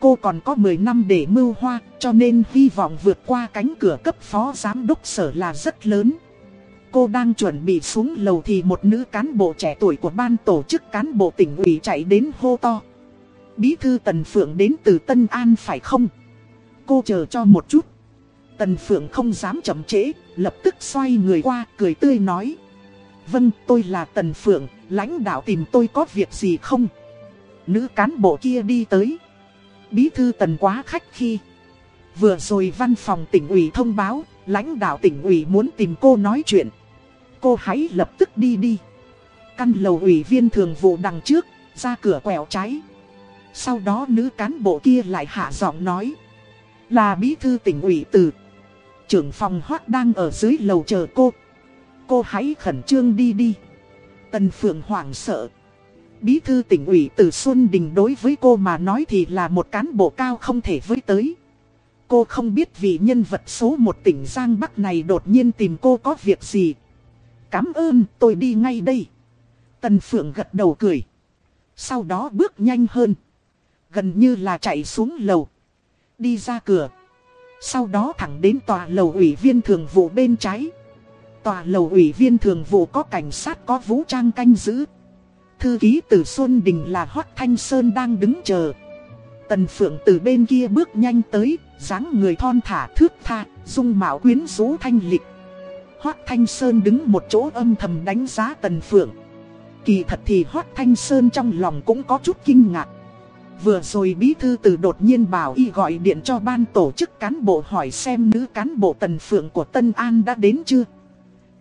Cô còn có 10 năm để mưu hoa, cho nên hy vọng vượt qua cánh cửa cấp phó giám đốc sở là rất lớn. Cô đang chuẩn bị xuống lầu thì một nữ cán bộ trẻ tuổi của ban tổ chức cán bộ tỉnh ủy chạy đến hô to. Bí thư Tần Phượng đến từ Tân An phải không? Cô chờ cho một chút. Tần Phượng không dám chậm trễ, lập tức xoay người qua, cười tươi nói. Vâng, tôi là Tần Phượng, lãnh đạo tìm tôi có việc gì không? Nữ cán bộ kia đi tới. Bí thư Tần quá khách khi. Vừa rồi văn phòng tỉnh ủy thông báo, lãnh đạo tỉnh ủy muốn tìm cô nói chuyện. Cô hãy lập tức đi đi. Căn lầu ủy viên thường vụ đằng trước, ra cửa quẹo trái. Sau đó nữ cán bộ kia lại hạ giọng nói. Là bí thư tỉnh ủy từ. Trưởng phòng hoác đang ở dưới lầu chờ cô. Cô hãy khẩn trương đi đi. Tần Phượng hoảng sợ. Bí thư tỉnh ủy từ Xuân Đình đối với cô mà nói thì là một cán bộ cao không thể với tới. Cô không biết vì nhân vật số một tỉnh Giang Bắc này đột nhiên tìm cô có việc gì. Cảm ơn, tôi đi ngay đây. Tần Phượng gật đầu cười. Sau đó bước nhanh hơn. Gần như là chạy xuống lầu đi ra cửa. Sau đó thẳng đến tòa lầu ủy viên thường vụ bên trái. Tòa lầu ủy viên thường vụ có cảnh sát có vũ trang canh giữ. Thư ký từ Xuân Đình là Hoác Thanh Sơn đang đứng chờ. Tần Phượng từ bên kia bước nhanh tới, dáng người thon thả thước tha, dung mạo quyến rũ thanh lịch. Hoác Thanh Sơn đứng một chỗ âm thầm đánh giá Tần Phượng. Kỳ thật thì Hoác Thanh Sơn trong lòng cũng có chút kinh ngạc. Vừa rồi bí thư từ đột nhiên bảo y gọi điện cho ban tổ chức cán bộ hỏi xem nữ cán bộ tần phượng của Tân An đã đến chưa.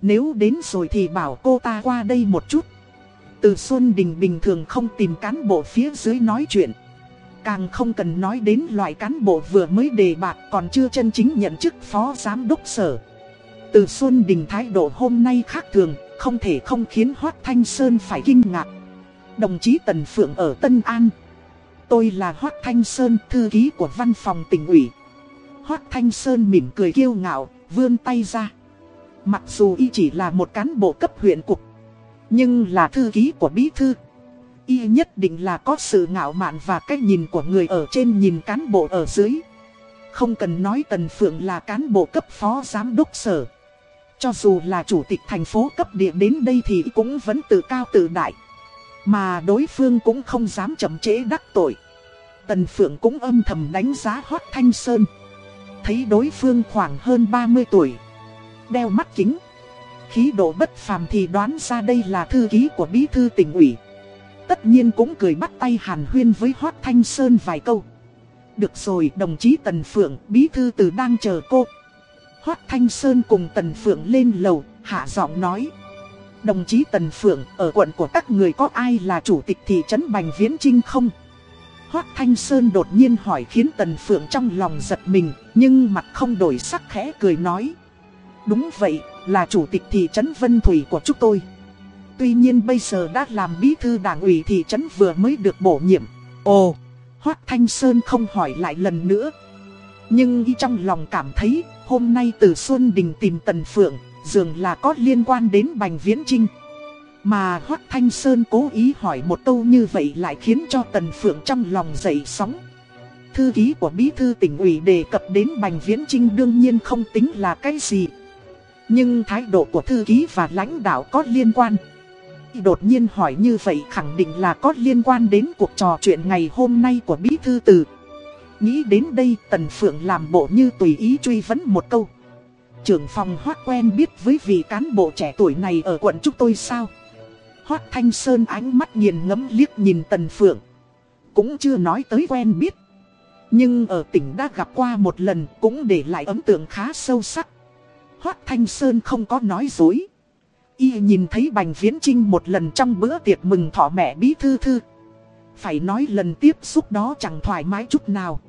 Nếu đến rồi thì bảo cô ta qua đây một chút. Từ Xuân Đình bình thường không tìm cán bộ phía dưới nói chuyện. Càng không cần nói đến loại cán bộ vừa mới đề bạt còn chưa chân chính nhận chức phó giám đốc sở. Từ Xuân Đình thái độ hôm nay khác thường, không thể không khiến Hoác Thanh Sơn phải kinh ngạc. Đồng chí Tần Phượng ở Tân An. Tôi là Hoác Thanh Sơn, thư ký của văn phòng tỉnh ủy. Hoác Thanh Sơn mỉm cười kiêu ngạo, vươn tay ra. Mặc dù y chỉ là một cán bộ cấp huyện cục, nhưng là thư ký của bí thư. Y nhất định là có sự ngạo mạn và cách nhìn của người ở trên nhìn cán bộ ở dưới. Không cần nói Tần Phượng là cán bộ cấp phó giám đốc sở. Cho dù là chủ tịch thành phố cấp địa đến đây thì cũng vẫn tự cao tự đại. Mà đối phương cũng không dám chậm trễ đắc tội. Tần Phượng cũng âm thầm đánh giá Hoác Thanh Sơn. Thấy đối phương khoảng hơn 30 tuổi. Đeo mắt kính. Khí độ bất phàm thì đoán ra đây là thư ký của bí thư tỉnh ủy. Tất nhiên cũng cười bắt tay hàn huyên với Hoác Thanh Sơn vài câu. Được rồi đồng chí Tần Phượng, bí thư từ đang chờ cô. Hoác Thanh Sơn cùng Tần Phượng lên lầu, hạ giọng nói. Đồng chí Tần Phượng, ở quận của các người có ai là chủ tịch thị trấn Bành Viễn Trinh không? Hoác Thanh Sơn đột nhiên hỏi khiến Tần Phượng trong lòng giật mình, nhưng mặt không đổi sắc khẽ cười nói. Đúng vậy, là chủ tịch thị trấn Vân Thủy của chúng tôi. Tuy nhiên bây giờ đã làm bí thư đảng ủy thị trấn vừa mới được bổ nhiệm. Ồ, Hoác Thanh Sơn không hỏi lại lần nữa. Nhưng y trong lòng cảm thấy, hôm nay từ Xuân Đình tìm Tần Phượng, dường là có liên quan đến Bành Viễn Trinh. Mà Hoác Thanh Sơn cố ý hỏi một câu như vậy lại khiến cho Tần Phượng trong lòng dậy sóng. Thư ký của Bí Thư tỉnh ủy đề cập đến Bành Viễn Trinh đương nhiên không tính là cái gì. Nhưng thái độ của thư ký và lãnh đạo có liên quan. Đột nhiên hỏi như vậy khẳng định là có liên quan đến cuộc trò chuyện ngày hôm nay của Bí Thư Từ. Nghĩ đến đây Tần Phượng làm bộ như tùy ý truy vấn một câu. Trưởng phòng Hoác quen biết với vị cán bộ trẻ tuổi này ở quận chúng tôi sao? Hoác Thanh Sơn ánh mắt nghiền ngẫm liếc nhìn Tần Phượng. Cũng chưa nói tới quen biết. Nhưng ở tỉnh đã gặp qua một lần cũng để lại ấn tượng khá sâu sắc. Hoác Thanh Sơn không có nói dối. Y nhìn thấy Bành Viễn Trinh một lần trong bữa tiệc mừng thọ mẹ bí thư thư. Phải nói lần tiếp xúc đó chẳng thoải mái chút nào.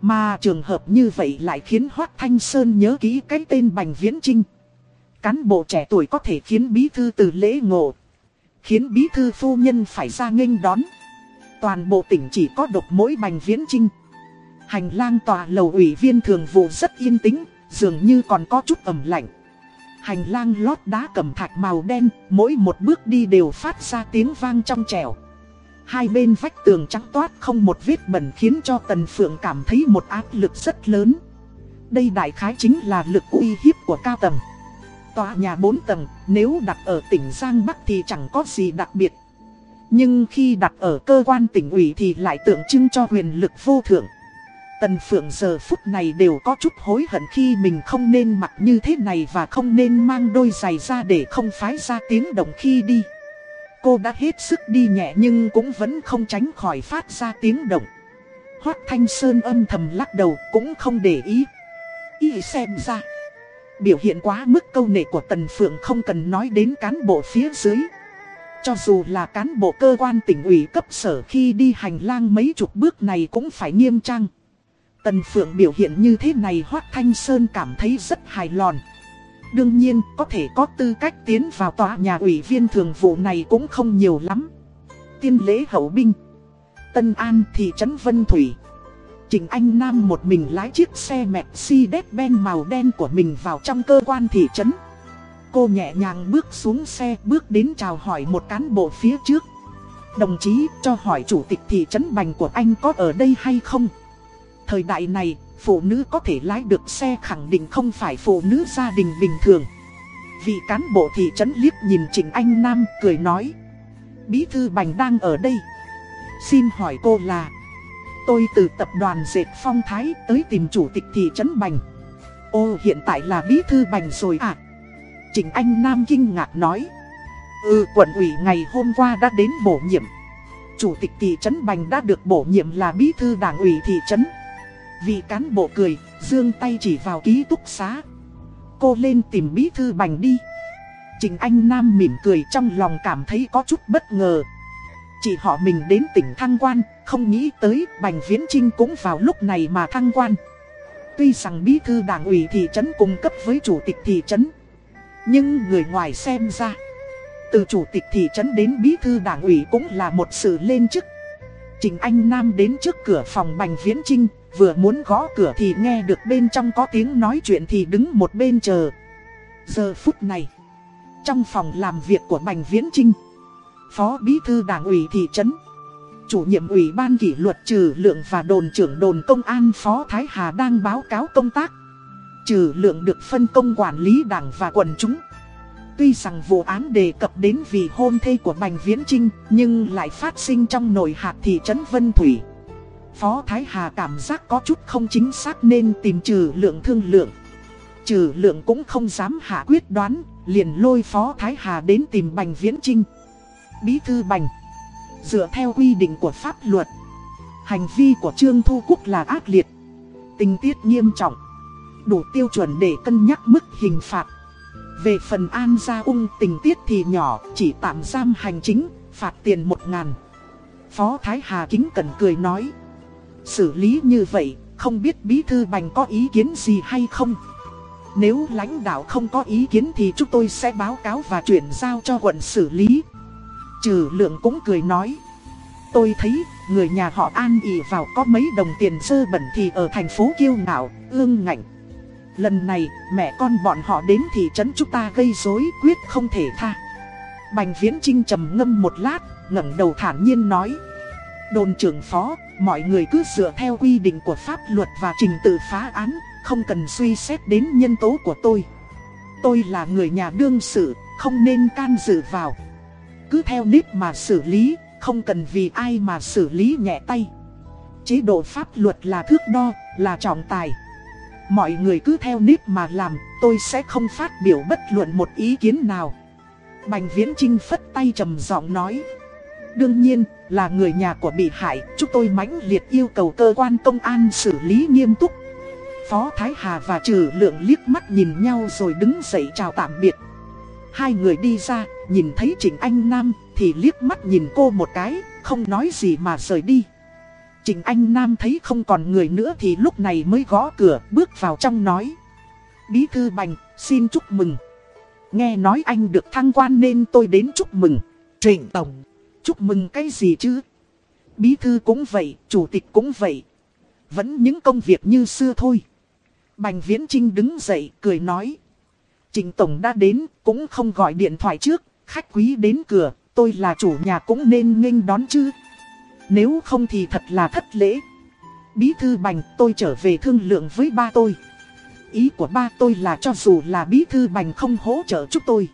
Mà trường hợp như vậy lại khiến Hoác Thanh Sơn nhớ kỹ cái tên Bành Viễn Trinh. Cán bộ trẻ tuổi có thể khiến bí thư từ lễ ngộ. Khiến bí thư phu nhân phải ra nghênh đón. Toàn bộ tỉnh chỉ có độc mỗi Bành Viễn Trinh. Hành lang tòa lầu ủy viên thường vụ rất yên tĩnh, dường như còn có chút ẩm lạnh. Hành lang lót đá cẩm thạch màu đen, mỗi một bước đi đều phát ra tiếng vang trong trẻo. Hai bên vách tường trắng toát không một vết bẩn khiến cho Tần Phượng cảm thấy một áp lực rất lớn. Đây đại khái chính là lực uy hiếp của cao tầng. Tòa nhà 4 tầng, nếu đặt ở tỉnh Giang Bắc thì chẳng có gì đặc biệt. Nhưng khi đặt ở cơ quan tỉnh ủy thì lại tượng trưng cho quyền lực vô thượng. Tần Phượng giờ phút này đều có chút hối hận khi mình không nên mặc như thế này và không nên mang đôi giày ra để không phái ra tiếng động khi đi. Cô đã hết sức đi nhẹ nhưng cũng vẫn không tránh khỏi phát ra tiếng động. Hoác Thanh Sơn âm thầm lắc đầu cũng không để ý. Ý xem ra. Biểu hiện quá mức câu nệ của Tần Phượng không cần nói đến cán bộ phía dưới. Cho dù là cán bộ cơ quan tỉnh ủy cấp sở khi đi hành lang mấy chục bước này cũng phải nghiêm trang. Tần Phượng biểu hiện như thế này Hoác Thanh Sơn cảm thấy rất hài lòng. Đương nhiên, có thể có tư cách tiến vào tòa nhà ủy viên thường vụ này cũng không nhiều lắm. Tiên lễ hậu binh. Tân An thị trấn Vân Thủy. Trình Anh Nam một mình lái chiếc xe Mercedes-Benz màu đen của mình vào trong cơ quan thị trấn. Cô nhẹ nhàng bước xuống xe bước đến chào hỏi một cán bộ phía trước. Đồng chí cho hỏi chủ tịch thị trấn Bành của anh có ở đây hay không? Thời đại này, phụ nữ có thể lái được xe khẳng định không phải phụ nữ gia đình bình thường. Vị cán bộ thị trấn liếc nhìn Trịnh Anh Nam, cười nói. Bí thư Bành đang ở đây. Xin hỏi cô là... Tôi từ tập đoàn dệt phong thái tới tìm chủ tịch thị trấn Bành. Ô, hiện tại là bí thư Bành rồi à? Trịnh Anh Nam kinh ngạc nói. Ừ quận ủy ngày hôm qua đã đến bổ nhiệm. Chủ tịch thị trấn Bành đã được bổ nhiệm là bí thư đảng ủy thị trấn. Vị cán bộ cười, dương tay chỉ vào ký túc xá. Cô lên tìm bí thư bành đi. Trình Anh Nam mỉm cười trong lòng cảm thấy có chút bất ngờ. Chỉ họ mình đến tỉnh thăng quan, không nghĩ tới Bành Viễn Trinh cũng vào lúc này mà thăng quan. Tuy rằng bí thư đảng ủy thị trấn cung cấp với chủ tịch thị trấn. Nhưng người ngoài xem ra, Từ chủ tịch thị trấn đến bí thư đảng ủy cũng là một sự lên chức. Trình Anh Nam đến trước cửa phòng Bành Viễn Trinh, vừa muốn gõ cửa thì nghe được bên trong có tiếng nói chuyện thì đứng một bên chờ. Giờ phút này, trong phòng làm việc của Bành Viễn Trinh, Phó Bí thư Đảng ủy thị trấn, chủ nhiệm ủy ban kỷ luật trừ lượng và đồn trưởng đồn công an Phó Thái Hà đang báo cáo công tác. Trừ lượng được phân công quản lý đảng và quần chúng. Tuy rằng vụ án đề cập đến vì hôn thê của Bành Viễn Trinh, nhưng lại phát sinh trong nội hạt thị trấn Vân Thủy. Phó Thái Hà cảm giác có chút không chính xác nên tìm trừ lượng thương lượng. Trừ lượng cũng không dám hạ quyết đoán, liền lôi Phó Thái Hà đến tìm Bành Viễn Trinh. Bí thư Bành Dựa theo quy định của pháp luật Hành vi của Trương Thu Quốc là ác liệt Tình tiết nghiêm trọng Đủ tiêu chuẩn để cân nhắc mức hình phạt Về phần An Gia Ung tình tiết thì nhỏ Chỉ tạm giam hành chính Phạt tiền một ngàn Phó Thái Hà Kính Cẩn cười nói Xử lý như vậy Không biết Bí Thư Bành có ý kiến gì hay không? Nếu lãnh đạo không có ý kiến thì chúng tôi sẽ báo cáo và chuyển giao cho quận xử lý. Trừ lượng cũng cười nói. Tôi thấy người nhà họ an ỉ vào có mấy đồng tiền sơ bẩn thì ở thành phố kiêu ngạo, ương ngạnh. Lần này mẹ con bọn họ đến thị trấn chúng ta gây rối quyết không thể tha. Bành viễn trinh trầm ngâm một lát, ngẩng đầu thản nhiên nói. Đồn trưởng phó, mọi người cứ dựa theo quy định của pháp luật và trình tự phá án Không cần suy xét đến nhân tố của tôi Tôi là người nhà đương sự, không nên can dự vào cứ theo nếp mà xử lý, không cần vì ai mà xử lý nhẹ tay. Chế độ pháp luật là thước đo, là trọng tài. Mọi người cứ theo nếp mà làm, tôi sẽ không phát biểu bất luận một ý kiến nào. Bành Viễn Trinh phất tay trầm giọng nói. Đương nhiên, là người nhà của bị hại, chúng tôi mãnh liệt yêu cầu cơ quan công an xử lý nghiêm túc. Phó Thái Hà và Trừ Lượng liếc mắt nhìn nhau rồi đứng dậy chào tạm biệt. Hai người đi ra, nhìn thấy Trịnh Anh Nam thì liếc mắt nhìn cô một cái, không nói gì mà rời đi. Trịnh Anh Nam thấy không còn người nữa thì lúc này mới gõ cửa bước vào trong nói. Bí thư bành, xin chúc mừng. Nghe nói anh được thăng quan nên tôi đến chúc mừng. Trịnh Tổng, chúc mừng cái gì chứ? Bí thư cũng vậy, chủ tịch cũng vậy. Vẫn những công việc như xưa thôi. Bành Viễn Trinh đứng dậy cười nói. trình Tổng đã đến, cũng không gọi điện thoại trước, khách quý đến cửa, tôi là chủ nhà cũng nên nghênh đón chứ. Nếu không thì thật là thất lễ. Bí thư bành tôi trở về thương lượng với ba tôi. Ý của ba tôi là cho dù là bí thư bành không hỗ trợ chúng tôi.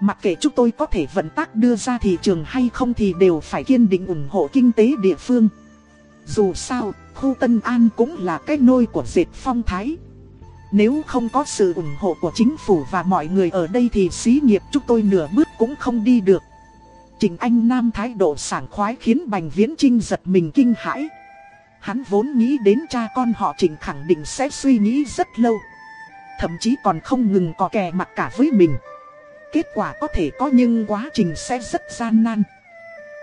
Mặc kệ chúng tôi có thể vận tác đưa ra thị trường hay không thì đều phải kiên định ủng hộ kinh tế địa phương. Dù sao, khu Tân An cũng là cái nôi của dệt phong thái. Nếu không có sự ủng hộ của chính phủ và mọi người ở đây thì xí nghiệp chúng tôi nửa bước cũng không đi được. Trình Anh Nam thái độ sảng khoái khiến Bành Viễn Trinh giật mình kinh hãi. Hắn vốn nghĩ đến cha con họ Trình khẳng định sẽ suy nghĩ rất lâu. Thậm chí còn không ngừng có kè mặt cả với mình. Kết quả có thể có nhưng quá trình sẽ rất gian nan.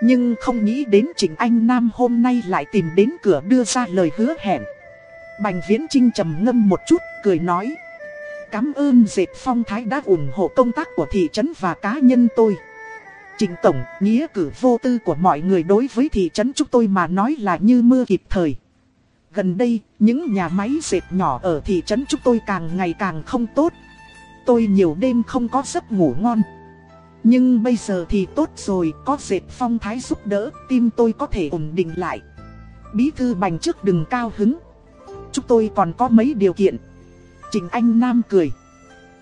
Nhưng không nghĩ đến Trịnh Anh Nam hôm nay lại tìm đến cửa đưa ra lời hứa hẹn. Bành Viễn Trinh trầm ngâm một chút, cười nói. Cảm ơn Dệt Phong Thái đã ủng hộ công tác của thị trấn và cá nhân tôi. Trịnh Tổng, nghĩa cử vô tư của mọi người đối với thị trấn chúng tôi mà nói là như mưa kịp thời. Gần đây, những nhà máy dệt nhỏ ở thị trấn chúng tôi càng ngày càng không tốt. Tôi nhiều đêm không có giấc ngủ ngon. Nhưng bây giờ thì tốt rồi, có dệt phong thái giúp đỡ, tim tôi có thể ổn định lại. Bí thư bành trước đừng cao hứng. Chúng tôi còn có mấy điều kiện. Trình Anh Nam cười.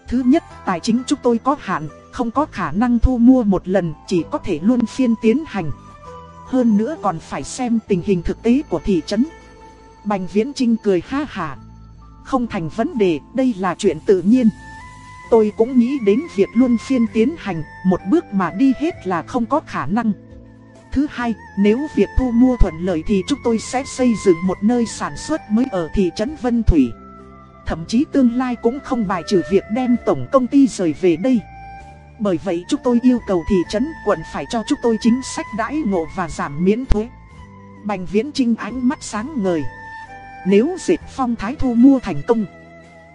Thứ nhất, tài chính chúng tôi có hạn, không có khả năng thu mua một lần, chỉ có thể luôn phiên tiến hành. Hơn nữa còn phải xem tình hình thực tế của thị trấn. Bành Viễn Trinh cười ha hà. Không thành vấn đề, đây là chuyện tự nhiên. Tôi cũng nghĩ đến việc luôn phiên tiến hành, một bước mà đi hết là không có khả năng. Thứ hai, nếu việc thu mua thuận lợi thì chúng tôi sẽ xây dựng một nơi sản xuất mới ở thị trấn Vân Thủy. Thậm chí tương lai cũng không bài trừ việc đem tổng công ty rời về đây. Bởi vậy chúng tôi yêu cầu thị trấn quận phải cho chúng tôi chính sách đãi ngộ và giảm miễn thuế. Bành viễn trinh ánh mắt sáng ngời. Nếu dệt phong thái thu mua thành công,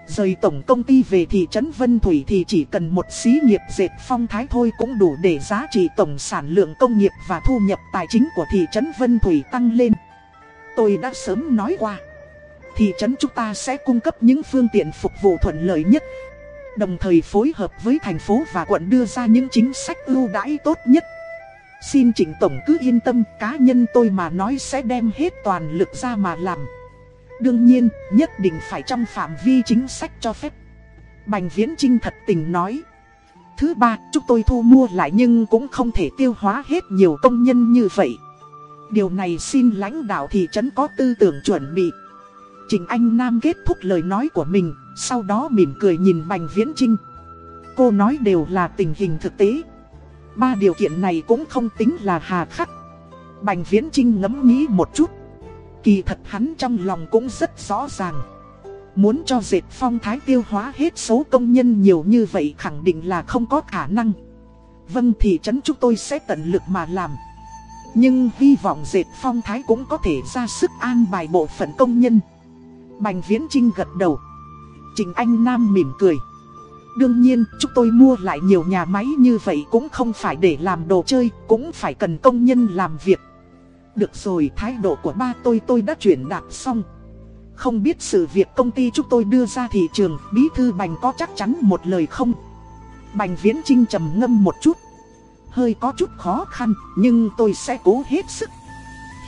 Rời tổng công ty về thị trấn Vân Thủy thì chỉ cần một xí nghiệp dệt phong thái thôi cũng đủ để giá trị tổng sản lượng công nghiệp và thu nhập tài chính của thị trấn Vân Thủy tăng lên. Tôi đã sớm nói qua. Thị trấn chúng ta sẽ cung cấp những phương tiện phục vụ thuận lợi nhất. Đồng thời phối hợp với thành phố và quận đưa ra những chính sách ưu đãi tốt nhất. Xin Trịnh Tổng cứ yên tâm, cá nhân tôi mà nói sẽ đem hết toàn lực ra mà làm. Đương nhiên, nhất định phải trong phạm vi chính sách cho phép. Bành Viễn Trinh thật tình nói. Thứ ba, chúng tôi thu mua lại nhưng cũng không thể tiêu hóa hết nhiều công nhân như vậy. Điều này xin lãnh đạo thị trấn có tư tưởng chuẩn bị. Trình Anh Nam kết thúc lời nói của mình, sau đó mỉm cười nhìn Bành Viễn Trinh. Cô nói đều là tình hình thực tế. Ba điều kiện này cũng không tính là hà khắc. Bành Viễn Trinh ngẫm nghĩ một chút. Kỳ thật hắn trong lòng cũng rất rõ ràng. Muốn cho dệt phong thái tiêu hóa hết số công nhân nhiều như vậy khẳng định là không có khả năng. Vâng thị trấn chúng tôi sẽ tận lực mà làm. Nhưng hy vọng dệt phong thái cũng có thể ra sức an bài bộ phận công nhân. Bành Viễn Trinh gật đầu. Trình Anh Nam mỉm cười. Đương nhiên, chúng tôi mua lại nhiều nhà máy như vậy cũng không phải để làm đồ chơi, cũng phải cần công nhân làm việc. Được rồi, thái độ của ba tôi tôi đã chuyển đạt xong. Không biết sự việc công ty chúng tôi đưa ra thị trường, bí thư Bành có chắc chắn một lời không? Bành Viễn Trinh trầm ngâm một chút. Hơi có chút khó khăn, nhưng tôi sẽ cố hết sức.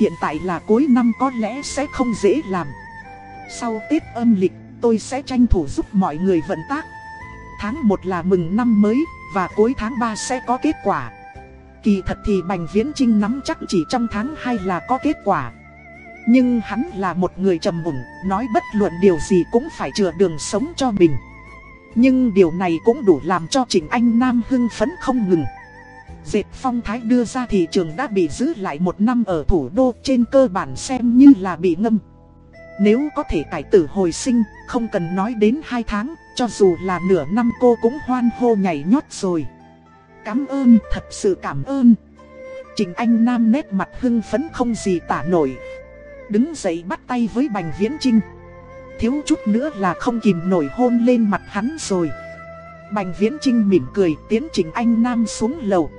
Hiện tại là cuối năm có lẽ sẽ không dễ làm. Sau Tết âm lịch, tôi sẽ tranh thủ giúp mọi người vận tác. Tháng 1 là mừng năm mới, và cuối tháng 3 sẽ có kết quả. Kỳ thật thì Bành Viễn Trinh nắm chắc chỉ trong tháng 2 là có kết quả. Nhưng hắn là một người trầm mùng, nói bất luận điều gì cũng phải chừa đường sống cho mình. Nhưng điều này cũng đủ làm cho Trịnh Anh Nam hưng phấn không ngừng. Dệt phong thái đưa ra thị trường đã bị giữ lại một năm ở thủ đô trên cơ bản xem như là bị ngâm. Nếu có thể cải tử hồi sinh, không cần nói đến hai tháng, cho dù là nửa năm cô cũng hoan hô nhảy nhót rồi. Cảm ơn, thật sự cảm ơn. Trình Anh Nam nét mặt hưng phấn không gì tả nổi. Đứng dậy bắt tay với Bành Viễn Trinh. Thiếu chút nữa là không kìm nổi hôn lên mặt hắn rồi. Bành Viễn Trinh mỉm cười tiến Trình Anh Nam xuống lầu.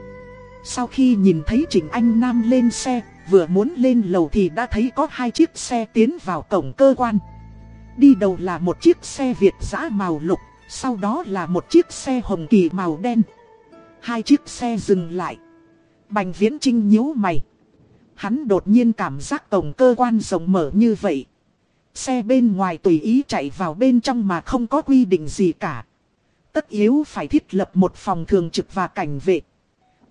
Sau khi nhìn thấy Trình Anh Nam lên xe, vừa muốn lên lầu thì đã thấy có hai chiếc xe tiến vào cổng cơ quan. Đi đầu là một chiếc xe Việt giã màu lục, sau đó là một chiếc xe hồng kỳ màu đen. Hai chiếc xe dừng lại. Bành Viễn Trinh nhíu mày. Hắn đột nhiên cảm giác tổng cơ quan rộng mở như vậy. Xe bên ngoài tùy ý chạy vào bên trong mà không có quy định gì cả. Tất yếu phải thiết lập một phòng thường trực và cảnh vệ.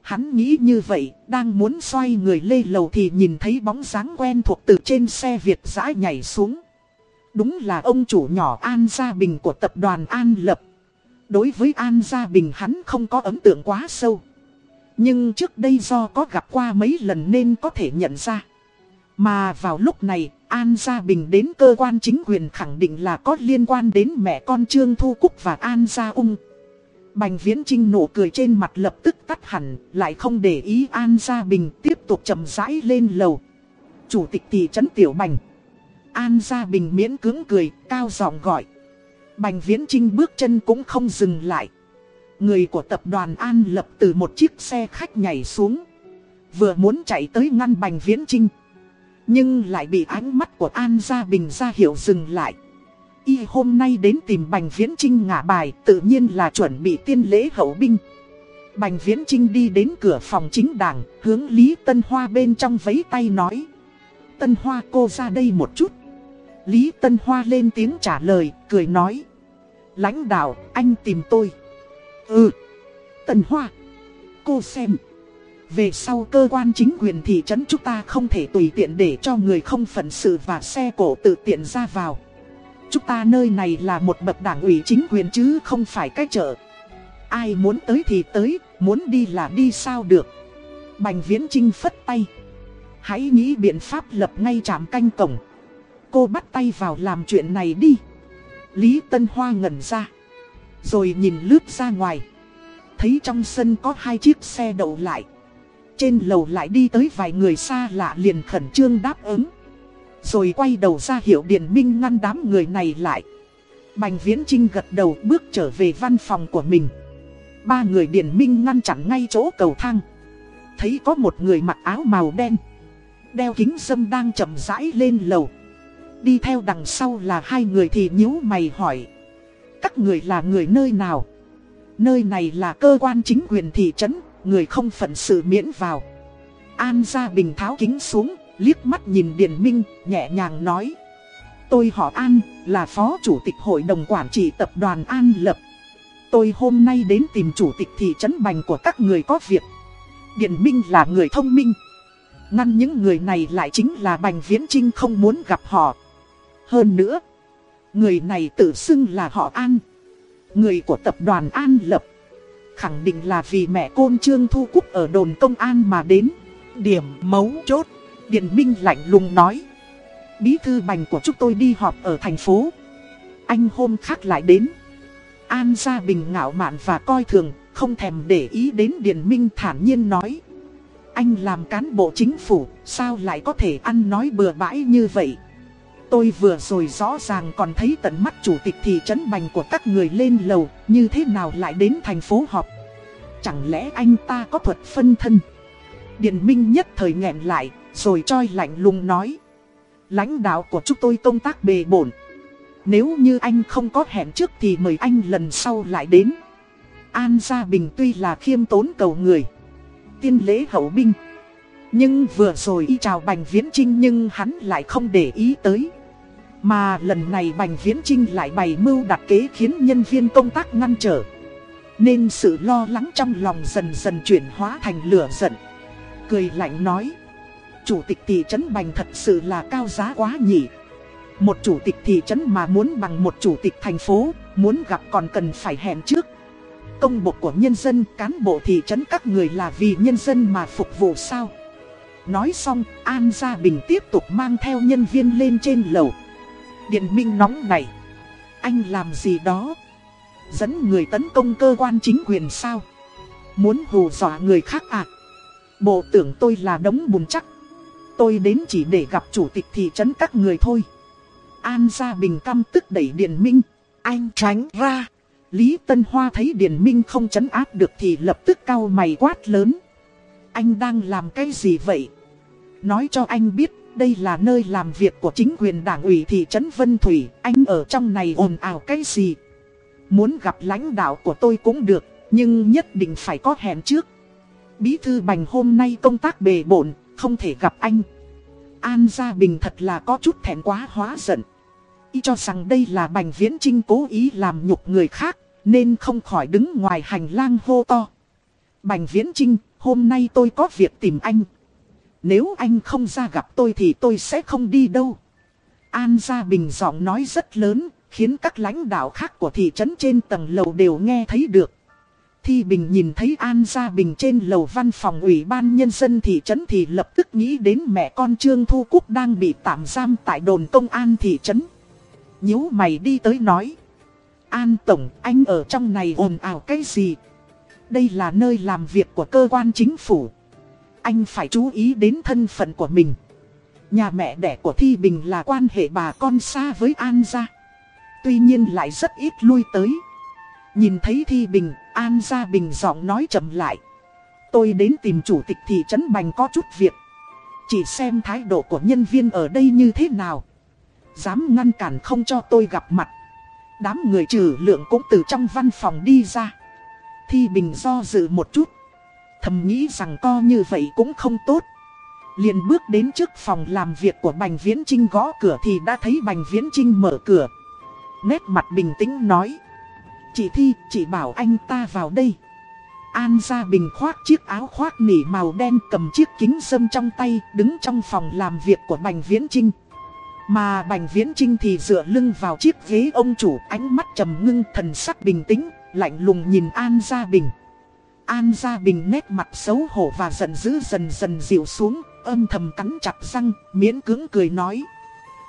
Hắn nghĩ như vậy, đang muốn xoay người lê lầu thì nhìn thấy bóng dáng quen thuộc từ trên xe Việt dã nhảy xuống. Đúng là ông chủ nhỏ An Gia Bình của tập đoàn An Lập. Đối với An Gia Bình hắn không có ấn tượng quá sâu. Nhưng trước đây do có gặp qua mấy lần nên có thể nhận ra. Mà vào lúc này, An Gia Bình đến cơ quan chính quyền khẳng định là có liên quan đến mẹ con Trương Thu Cúc và An Gia Ung. Bành Viễn Trinh nụ cười trên mặt lập tức tắt hẳn, lại không để ý An Gia Bình tiếp tục chậm rãi lên lầu. Chủ tịch thị trấn Tiểu Bành. An Gia Bình miễn cứng cười, cao giọng gọi. Bành Viễn Trinh bước chân cũng không dừng lại. Người của tập đoàn An lập từ một chiếc xe khách nhảy xuống. Vừa muốn chạy tới ngăn Bành Viễn Trinh. Nhưng lại bị ánh mắt của An Gia Bình ra hiệu dừng lại. Y hôm nay đến tìm Bành Viễn Trinh ngả bài tự nhiên là chuẩn bị tiên lễ hậu binh. Bành Viễn Trinh đi đến cửa phòng chính đảng, hướng Lý Tân Hoa bên trong vấy tay nói. Tân Hoa cô ra đây một chút. Lý Tân Hoa lên tiếng trả lời, cười nói. Lãnh đạo, anh tìm tôi. Ừ. tần Hoa. Cô xem. Về sau cơ quan chính quyền thị trấn chúng ta không thể tùy tiện để cho người không phận sự và xe cổ tự tiện ra vào. Chúng ta nơi này là một bậc đảng ủy chính quyền chứ không phải cái chợ. Ai muốn tới thì tới, muốn đi là đi sao được. Bành Viễn Trinh phất tay. Hãy nghĩ biện pháp lập ngay trạm canh cổng. Cô bắt tay vào làm chuyện này đi. Lý Tân Hoa ngẩn ra. Rồi nhìn lướt ra ngoài. Thấy trong sân có hai chiếc xe đậu lại. Trên lầu lại đi tới vài người xa lạ liền khẩn trương đáp ứng. Rồi quay đầu ra hiệu Điền Minh ngăn đám người này lại. Bành Viễn Trinh gật đầu bước trở về văn phòng của mình. Ba người Điền Minh ngăn chặn ngay chỗ cầu thang. Thấy có một người mặc áo màu đen. Đeo kính dâm đang chậm rãi lên lầu. Đi theo đằng sau là hai người thì nhíu mày hỏi. Các người là người nơi nào? Nơi này là cơ quan chính quyền thị trấn, người không phận sự miễn vào. An Gia Bình tháo kính xuống, liếc mắt nhìn Điền Minh, nhẹ nhàng nói. Tôi họ An, là phó chủ tịch hội đồng quản trị tập đoàn An Lập. Tôi hôm nay đến tìm chủ tịch thị trấn Bành của các người có việc. Điền Minh là người thông minh. Ngăn những người này lại chính là Bành Viễn Trinh không muốn gặp họ. Hơn nữa, người này tự xưng là họ An. Người của tập đoàn An Lập. Khẳng định là vì mẹ côn Trương Thu Cúc ở đồn công an mà đến. Điểm mấu chốt. Điền Minh lạnh lùng nói. Bí thư bành của chúng tôi đi họp ở thành phố. Anh hôm khác lại đến. An Gia Bình ngạo mạn và coi thường, không thèm để ý đến Điền Minh thản nhiên nói. Anh làm cán bộ chính phủ, sao lại có thể ăn nói bừa bãi như vậy? Tôi vừa rồi rõ ràng còn thấy tận mắt chủ tịch thị trấn bành của các người lên lầu, như thế nào lại đến thành phố họp? Chẳng lẽ anh ta có thuật phân thân? Điền Minh nhất thời nghẹn lại, rồi choi lạnh lùng nói. Lãnh đạo của chúng tôi công tác bề bổn. Nếu như anh không có hẹn trước thì mời anh lần sau lại đến. An Gia Bình tuy là khiêm tốn cầu người. Tiên lễ hậu binh. Nhưng vừa rồi y chào Bành Viễn Trinh nhưng hắn lại không để ý tới. Mà lần này Bành Viễn Trinh lại bày mưu đặt kế khiến nhân viên công tác ngăn trở. Nên sự lo lắng trong lòng dần dần chuyển hóa thành lửa giận. Cười lạnh nói. Chủ tịch thị trấn Bành thật sự là cao giá quá nhỉ. Một chủ tịch thị trấn mà muốn bằng một chủ tịch thành phố, muốn gặp còn cần phải hẹn trước. Công bộ của nhân dân, cán bộ thị trấn các người là vì nhân dân mà phục vụ sao? Nói xong, An Gia Bình tiếp tục mang theo nhân viên lên trên lầu. Điện minh nóng này. Anh làm gì đó? Dẫn người tấn công cơ quan chính quyền sao? Muốn hù dọa người khác à? Bộ tưởng tôi là đống bùn chắc. Tôi đến chỉ để gặp chủ tịch thị trấn các người thôi. An Gia Bình căm tức đẩy Điền Minh. Anh tránh ra. Lý Tân Hoa thấy Điền Minh không chấn áp được thì lập tức cau mày quát lớn. Anh đang làm cái gì vậy? Nói cho anh biết đây là nơi làm việc của chính quyền đảng ủy thị trấn Vân Thủy. Anh ở trong này ồn ào cái gì? Muốn gặp lãnh đạo của tôi cũng được, nhưng nhất định phải có hẹn trước. Bí thư Bành hôm nay công tác bề bộn, không thể gặp anh. An Gia Bình thật là có chút thẹn quá hóa giận. Y cho rằng đây là Bành Viễn Trinh cố ý làm nhục người khác, nên không khỏi đứng ngoài hành lang hô to. Bành Viễn Trinh, hôm nay tôi có việc tìm anh. Nếu anh không ra gặp tôi thì tôi sẽ không đi đâu. An Gia Bình giọng nói rất lớn, khiến các lãnh đạo khác của thị trấn trên tầng lầu đều nghe thấy được. Thi Bình nhìn thấy An Gia Bình trên lầu văn phòng ủy ban nhân dân thị trấn thì lập tức nghĩ đến mẹ con Trương Thu Cúc đang bị tạm giam tại đồn công an thị trấn. nhíu mày đi tới nói. An Tổng, anh ở trong này ồn ào cái gì? Đây là nơi làm việc của cơ quan chính phủ. Anh phải chú ý đến thân phận của mình. Nhà mẹ đẻ của Thi Bình là quan hệ bà con xa với An Gia. Tuy nhiên lại rất ít lui tới. Nhìn thấy Thi Bình, An Gia Bình giọng nói chậm lại. Tôi đến tìm chủ tịch thị trấn Bành có chút việc. Chỉ xem thái độ của nhân viên ở đây như thế nào. Dám ngăn cản không cho tôi gặp mặt. Đám người trừ lượng cũng từ trong văn phòng đi ra. Thi Bình do dự một chút. Thầm nghĩ rằng co như vậy cũng không tốt. Liền bước đến trước phòng làm việc của Bành Viễn Trinh gõ cửa thì đã thấy Bành Viễn Trinh mở cửa. Nét mặt bình tĩnh nói. Chị Thi, chị bảo anh ta vào đây. An Gia Bình khoác chiếc áo khoác nỉ màu đen cầm chiếc kính sâm trong tay đứng trong phòng làm việc của Bành Viễn Trinh. Mà Bành Viễn Trinh thì dựa lưng vào chiếc ghế ông chủ ánh mắt trầm ngưng thần sắc bình tĩnh, lạnh lùng nhìn An Gia Bình. An Gia Bình nét mặt xấu hổ và giận dữ dần dần dịu xuống, âm thầm cắn chặt răng, miễn cưỡng cười nói.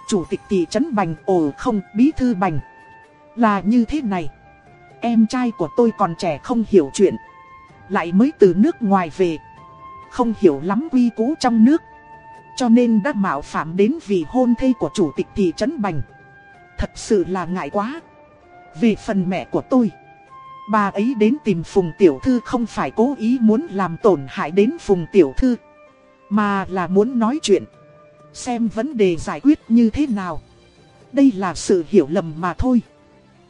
Chủ tịch thị trấn Bành ồ không bí thư Bành. Là như thế này. Em trai của tôi còn trẻ không hiểu chuyện. Lại mới từ nước ngoài về. Không hiểu lắm quy cũ trong nước. Cho nên đã mạo phạm đến vì hôn thê của chủ tịch thị trấn Bành. Thật sự là ngại quá. vì phần mẹ của tôi Bà ấy đến tìm Phùng Tiểu Thư không phải cố ý muốn làm tổn hại đến Phùng Tiểu Thư Mà là muốn nói chuyện Xem vấn đề giải quyết như thế nào. Đây là sự hiểu lầm mà thôi.